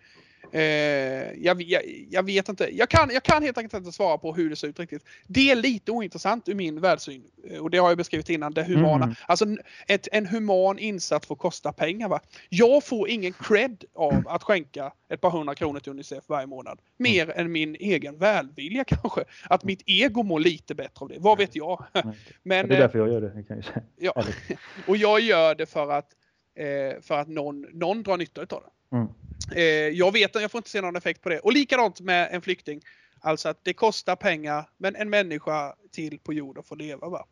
jag, jag, jag, vet inte. Jag kan, jag kan helt enkelt inte svara på hur det ser ut riktigt. Det är lite ointressant ur min världssyn. Eh, och det har jag beskrivit innan. Det humana. Mm. Alltså ett, en human insats får kosta pengar. Va? Jag får ingen cred av att skänka ett par hundra kronor till Unicef varje månad. Mer mm. än min egen välvilja kanske. Att mitt ego mår lite bättre av det. Vad vet jag? Men, det är därför jag gör det. Kan jag säga. Ja. och jag gör det för att, eh, för att någon, någon drar nytta av det. Eh, jag vet att jag får inte se någon effekt på det. Och likadant med en flykting. Alltså att det kostar pengar men en människa till på jorden får leva. Va?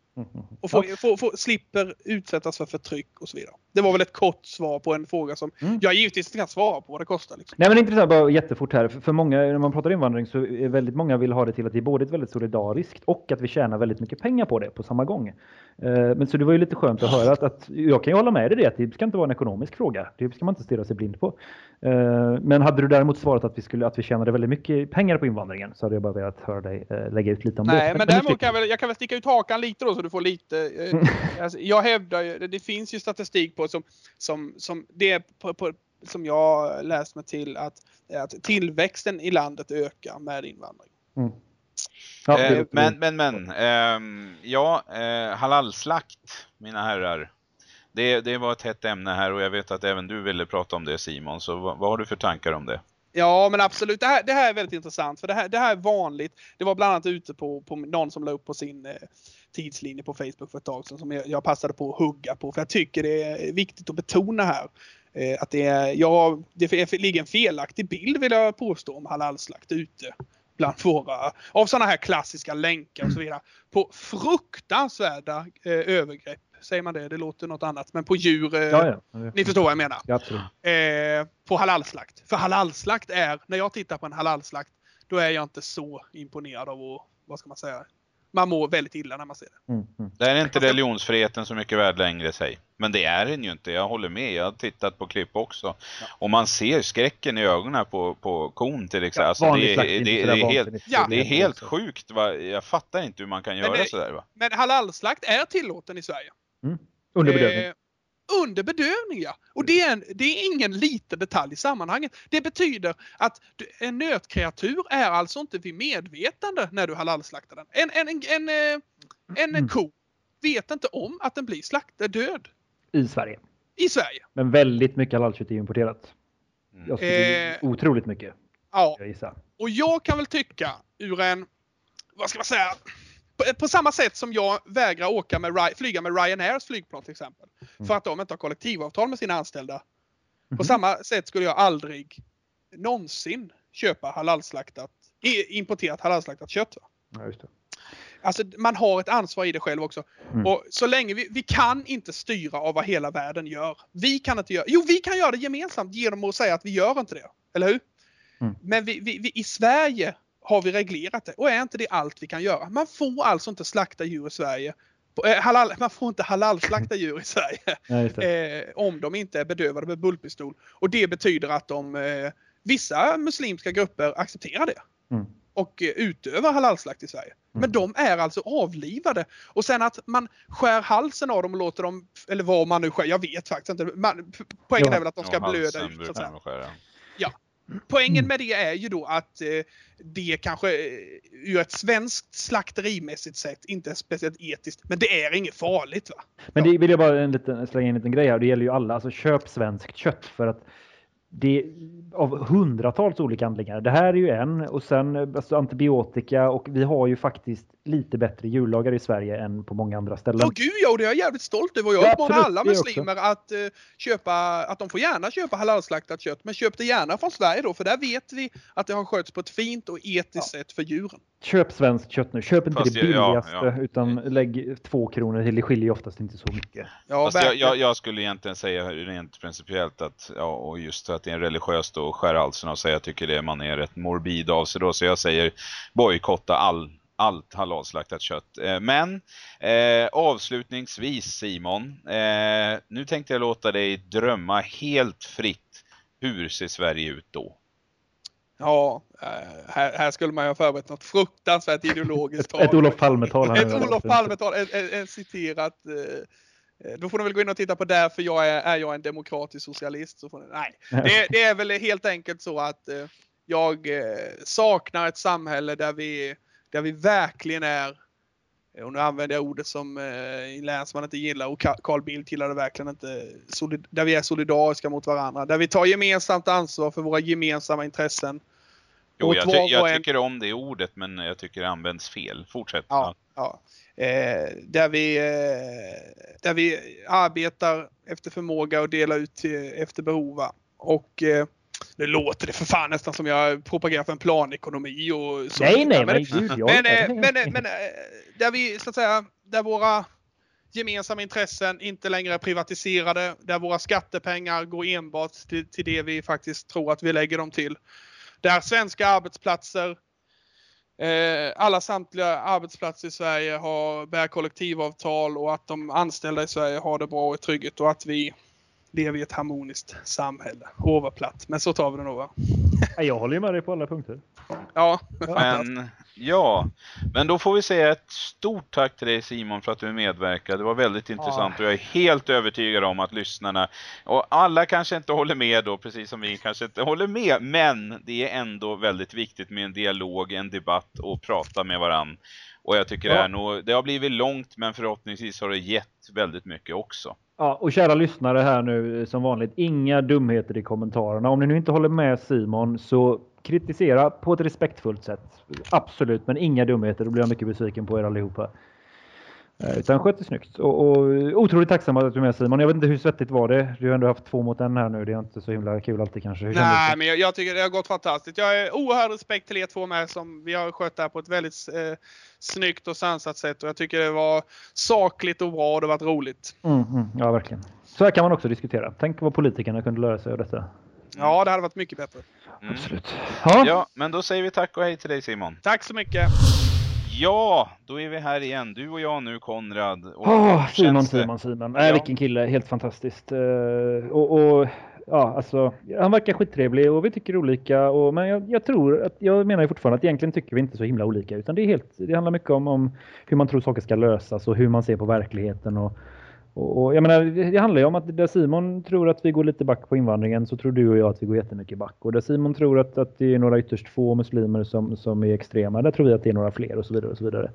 Och får, får, får, slipper utsättas för förtryck och så vidare. Det var väl ett kort svar på en fråga som mm. jag givetvis inte kan svara på vad det kostar. Liksom. Nej men intressant, bara jättefort här. För, många, när man pratar invandring så är väldigt många vill ha det till att det är både ett väldigt solidariskt och att vi tjänar väldigt mycket pengar på det på samma gång. Eh, men så det var ju lite skönt att höra att, att jag kan ju hålla med dig det, att det ska inte vara en ekonomisk fråga. Det ska man inte stirra sig blind på. Eh, men hade du däremot svarat att vi, skulle, att vi tjänade väldigt mycket pengar på invandringen så hade jag bara velat höra dig eh, lägga ut lite om Nej, det. Nej, men däremot kan jag, väl, jag kan väl sticka ut hakan lite då så du får lite. Eh, alltså, jag hävdar ju, det finns ju statistik på som, som, som det på, på, som jag läst mig till att, att tillväxten i landet ökar med invandring. Mm. Ja, eh, men, men, men. Eh, ja, eh, halalslakt, mina herrar. Det, det var ett hett ämne här och jag vet att även du ville prata om det Simon. Så vad, vad har du för tankar om det? Ja, men absolut. Det här, det här är väldigt intressant för det här, det här är vanligt. Det var bland annat ute på, på någon som la upp på sin eh, tidslinje på Facebook för ett tag sedan som jag, jag passade på att hugga på för jag tycker det är viktigt att betona här eh, att det, är, ja, det ligger en felaktig bild vill jag påstå om halalslakt ute bland våra, av sådana här klassiska länkar och så vidare, på fruktansvärda eh, övergrepp. Säger man det? Det låter något annat. Men på djur. Eh, Ja, ja. Ni förstår vad jag menar. Ja, absolut. Eh, på halalslakt. För halalslakt är, när jag tittar på en halalslakt, då är jag inte så imponerad av att, vad ska man säga, man mår väldigt illa när man ser det. Mm, mm. Där är inte religionsfriheten så mycket värd längre sig. Men det är den ju inte, jag håller med. Jag har tittat på klipp också. Och man ser skräcken i ögonen på, på kon till exempel. Alltså, det, är- det, är det, är helt. Ja. det är helt sjukt. Va? Jag fattar inte hur man kan göra det- sådär va. Men halalslakt är tillåten i Sverige. Under bedövning. Eh, under bedövning ja. Och det är, en, det är ingen liten detalj i sammanhanget. Det betyder att en nötkreatur är alltså inte vid medvetande när du halalslaktar den. En, en, en, en, eh, en Mm. ko vet inte om att den blir slaktad död I Sverige. i Sverige. Men väldigt mycket halalkött är importerat. Mm. Jag Eh. Otroligt mycket, Ja, jag och jag kan väl tycka ur en, vad ska man säga, på, på samma sätt som jag vägrar åka med, flyga med Ryanairs flygplan till exempel. Mm. För att de inte har kollektivavtal med sina anställda. På Mhm. samma sätt skulle jag aldrig någonsin köpa halalslaktat, importerat halalslaktat kött. Ja, just det. Alltså man har ett ansvar i det själv också. Mm. Och så länge vi, vi kan inte styra av vad hela världen gör. Vi kan inte göra, jo vi kan göra det gemensamt genom att säga att vi gör inte det. Eller hur? Mm. Men vi, vi, vi, i Sverige har vi reglerat det och är inte det allt vi kan göra. Man får alltså inte slakta djur i Sverige. Eh, halal, man får inte halalslakta djur i Sverige Ja, det. eh, om de inte är bedövade med bultpistol. Och det betyder att de, eh, vissa muslimska grupper accepterar det Mm. och eh, utövar halalslakt i Sverige. Men Mm. de är alltså avlivade. Och sen att man skär halsen av dem och låter dem, eller vad man nu skär, jag vet faktiskt inte. Man, poängen Ja. är väl att de ska Ja, blöda ut. Så att säga. skära. Poängen med det är ju då att eh, det kanske eh, ur ett svenskt slakterimässigt sätt inte är speciellt etiskt. Men det är inget farligt va? Men det vill jag bara en liten, slänga in en liten grej här. Det gäller ju alla. Alltså köp svenskt kött för att det av hundratals olika anledningar. Det här är ju en och sen alltså, antibiotika och vi har ju faktiskt lite bättre djurlagar i Sverige än på många andra ställen. Ja gud ja, och det är jag jävligt stolt över. Och Jag Ja, uppmanar absolut, alla muslimer att, eh, köpa, att de får gärna köpa halalslaktat kött. Men köp det gärna från Sverige då, för där vet vi att det har skötts på ett fint och etiskt sätt för djuren. Köp svenskt kött nu. Köp inte Fast det ja, billigaste ja. utan lägg två kronor till. Det skiljer ju oftast inte så mycket. Ja, Fast jag, jag, jag skulle egentligen säga rent principiellt att, ja, och just att det är en religiös då skär halsen av sig. Jag tycker det man är rätt morbid av sig då. Så jag säger bojkotta all, allt halalslaktat kött. Eh, men eh, avslutningsvis Simon, eh, nu tänkte jag låta dig drömma helt fritt. Hur ser Sverige ut då? Ja, eh, här, här skulle man ju ha förberett något fruktansvärt ideologiskt Ett, ett Olof Palme-tal. Ett. Olof Palme-tal, ett, citerat. Eh, då får ni väl gå in och titta på därför jag är, är jag en demokratisk socialist. Så får ni, nej, det, det är väl helt enkelt så att eh, jag eh, saknar ett samhälle där vi, där vi verkligen är och nu använder jag ordet som eh, länsman inte gillar och Carl Bildt gillar det verkligen inte. Solid, där vi är solidariska mot varandra. Där vi tar gemensamt ansvar för våra gemensamma intressen. Jo, jag, ty- jag tycker om det ordet men jag tycker det används fel. Fortsätt. Ja, ja. Eh, där, vi, eh, där vi arbetar efter förmåga och delar ut till, efter behov. Och eh, nu låter det för fan nästan som jag propagerar för en planekonomi och så. Nej, nej, men, men gud. Men, eh, men, eh, men eh, där vi så att säga, där våra gemensamma intressen inte längre är privatiserade, där våra skattepengar går enbart till, till det vi faktiskt tror att vi lägger dem till. Där svenska arbetsplatser, eh, alla samtliga arbetsplatser i Sverige har, bär kollektivavtal och att de anställda i Sverige har det bra och är trygghet och att vi lever i ett harmoniskt samhälle. Overplatt, men så tar vi va? Nej, jag håller ju med dig på alla punkter. Ja, Men ja, men då får vi säga ett stort tack till dig Simon för att du medverkade. Det var väldigt intressant och jag är helt övertygad om att lyssnarna, och alla kanske inte håller med då, precis som vi kanske inte håller med, men det är ändå väldigt viktigt med en dialog, en debatt och prata med varann. Och jag tycker Ja. det, är nog, det har blivit långt men förhoppningsvis har det gett väldigt mycket också. Ja, och kära lyssnare här nu eh, som vanligt, inga dumheter i kommentarerna. Om ni nu inte håller med Simon så kritisera på ett respektfullt sätt. Absolut, men inga dumheter. Då blir jag mycket besviken på er allihopa. Eh, Utan sköt det snyggt. Och, och otroligt tacksam att du är med Simon. Jag vet inte hur svettigt var det? Du har ändå haft två mot en här nu. Det är inte så himla kul alltid kanske. Hur Nej, men jag, jag tycker det har gått fantastiskt. Jag är oerhörd respekt till er två med som vi har skött det här på ett väldigt eh, snyggt och sansat sätt. Och jag tycker det var sakligt och bra och det har varit roligt. Mm, mm, ja, verkligen. Så här kan man också diskutera. Tänk vad politikerna kunde lära sig av detta. Ja, det hade varit mycket bättre. Mm. Absolut. Ja, Ja, men då säger vi tack och hej till dig Simon. Tack så mycket! Ja, då är vi här igen. Du och jag nu Konrad. Och hur Simon? Simon, Simon. Nej, Ja. vilken kille. Helt fantastiskt. Eh, och, och ja, alltså, han verkar skittrevlig och vi tycker olika. Och, men jag, jag tror att, jag menar fortfarande att egentligen tycker vi inte så himla olika. Utan det, är helt, det handlar mycket om, om hur man tror saker ska lösas och hur man ser på verkligheten. Och, och, och jag menar, det handlar ju om att där Simon tror att vi går lite back på invandringen så tror du och jag att vi går jättemycket back. Och där Simon tror att, att det är några ytterst få muslimer som, som är extrema, där tror vi att det är några fler och så vidare. Och så vidare.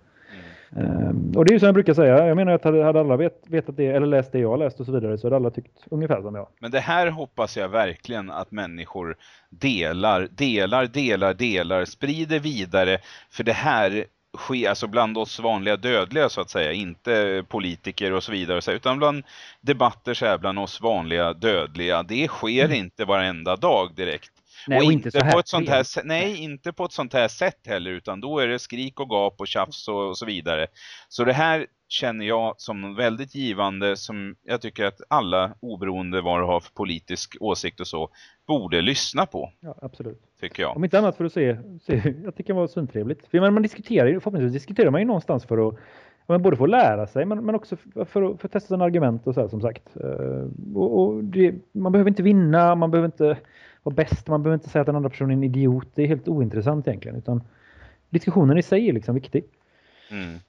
Ehm, och det är ju som jag brukar säga, jag menar att hade, hade alla vet, vetat det, eller läst det jag läst och så vidare, så hade alla tyckt ungefär som jag. Men det här hoppas jag verkligen att människor delar, delar, delar, delar, sprider vidare. För det här sker alltså bland oss vanliga dödliga så att säga, inte politiker och så vidare, så utan bland debatter så här bland oss vanliga dödliga. Det sker inte varenda dag direkt. Nej, och och inte, inte på ett sånt här Nej, inte på ett sånt här sätt heller, utan då är det skrik och gap och tjafs och, och så vidare. Så det här känner jag som väldigt givande, som jag tycker att alla, oberoende vad de har för politisk åsikt och så, borde lyssna på, Ja, absolut. tycker jag. Om inte annat för att se, se jag tycker det vara svintrevligt. För menar, man diskuterar ju, förhoppningsvis diskuterar man ju någonstans för att men både få lära sig men, men också för, för, att, för att testa sina argument och så här som sagt. Eh, och, och det, man behöver inte vinna, man behöver inte vara bäst, man behöver inte säga att den andra personen är en idiot. Det är helt ointressant egentligen. Utan diskussionen i sig är liksom viktig. Mm.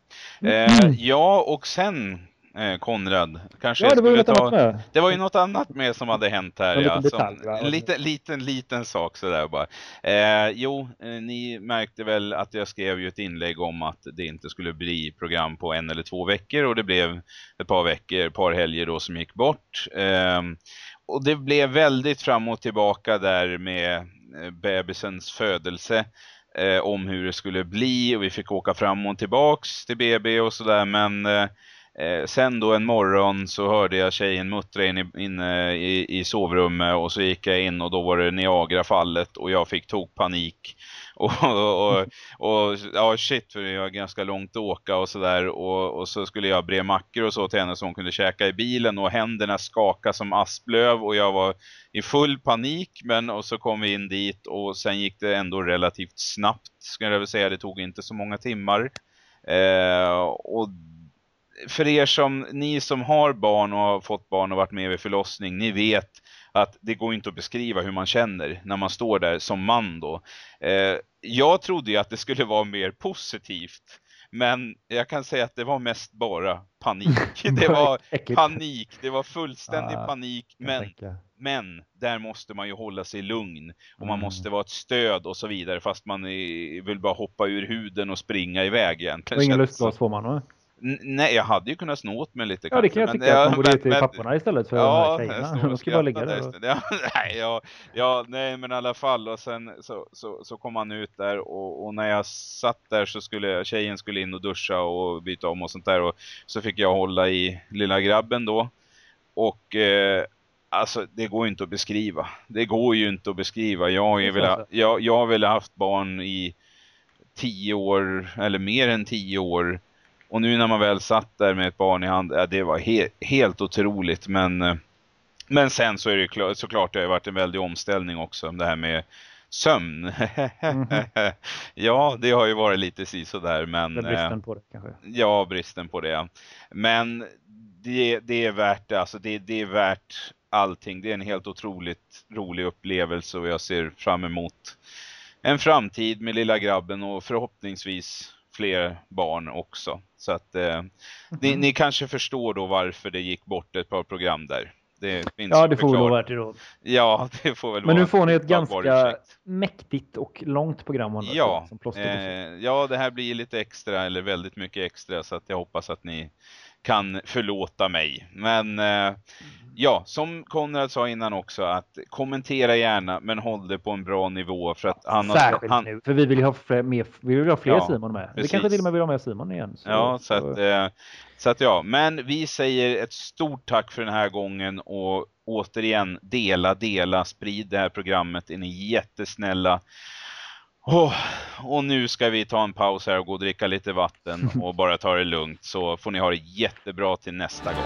Eh, ja, och sen eh, Konrad, kanske Ja, det var ta... Det var ju något annat med som hade hänt här. En Ja, liten som, detalj, en liten, liten, liten sak sådär bara. Eh, jo, eh, ni märkte väl att jag skrev ju ett inlägg om att det inte skulle bli program på en eller två veckor och det blev ett par veckor, ett par helger då som gick bort. Och det blev väldigt fram och tillbaka där med eh, bebisens födelse eh, om hur det skulle bli och vi fick åka fram och tillbaks till BB och sådär men eh, Eh, sen då en morgon så hörde jag tjejen muttra in i, inne i, i sovrummet och så gick jag in och då var det Niagara-fallet och jag fick tog panik. Och, och, och, och ja shit för det är ganska långt att åka och sådär. Och, och så skulle jag bre mackor och så till henne så hon kunde käka i bilen och händerna skaka som asplöv och jag var i full panik. Men och så kom vi in dit och sen gick det ändå relativt snabbt skulle jag väl säga. Det tog inte så många timmar. Eh, och för er som, ni som har barn och har fått barn och varit med vid förlossning, ni vet att det går inte att beskriva hur man känner när man står där som man då. Eh, jag trodde ju att det skulle vara mer positivt, men jag kan säga att det var mest bara panik. Det var panik, det var fullständig Ah, panik, men men där måste man ju hålla sig lugn och man Mm. måste vara ett stöd och så vidare fast man är, vill bara hoppa ur huden och springa iväg egentligen. Och ingen lustgas får man va? Nej, jag hade ju kunnat snå åt mig lite Ja det kanske, kan jag men- tycka ja, att man borde ge till men- papporna istället för Ja, de här tjejerna. De ska bara ligga där. och-. Ja, nej, ja, ja, nej, men i alla fall. Och sen så, så, så kom han ut där och, och när jag satt där så skulle tjejen skulle in och duscha och byta om och sånt där. Och så fick jag hålla i lilla grabben då. Och eh, alltså det går ju inte att beskriva. Det går ju inte att beskriva. Jag har Det velat, alltså. jag, jag har väl haft barn i tio år eller mer än tio år. Och nu när man väl satt där med ett barn i hand, ja, det var he helt otroligt. Men, eh, men sen så är det klart, såklart det har varit en väldig omställning också. Det här med sömn. Mhm. ja, det har ju varit lite si där men... Eller eh, bristen på det kanske. Ja, bristen på det. Men det, det är värt det. Alltså det, det är värt allting. Det är en helt otroligt rolig upplevelse och jag ser fram emot en framtid med lilla grabben och förhoppningsvis fler barn också. Så att eh, ni, Mhm. ni kanske förstår då varför det gick bort ett par program där. Det Ja det får väl vara det då. Ja, det får väl Men nu får ni ett ganska mäktigt och långt program. Ja, eh, ja, det här blir lite extra eller väldigt mycket extra så att jag hoppas att ni kan förlåta mig. Men eh, ja, som Konrad sa innan också att kommentera gärna men håll det på en bra nivå för att annars Särskilt han, nu, för vi vill ju ha fler, mer, vi vill ha fler Ja, Simon med. Vi precis. kanske till och med vill ha med Simon igen. Så, Ja, så att, eh, så att ja, men vi säger ett stort tack för den här gången och återigen dela, dela, sprid det här programmet. Är ni jättesnälla. Åh, och nu ska vi ta en paus här och gå och dricka lite vatten och bara ta det lugnt så får ni ha det jättebra till nästa gång.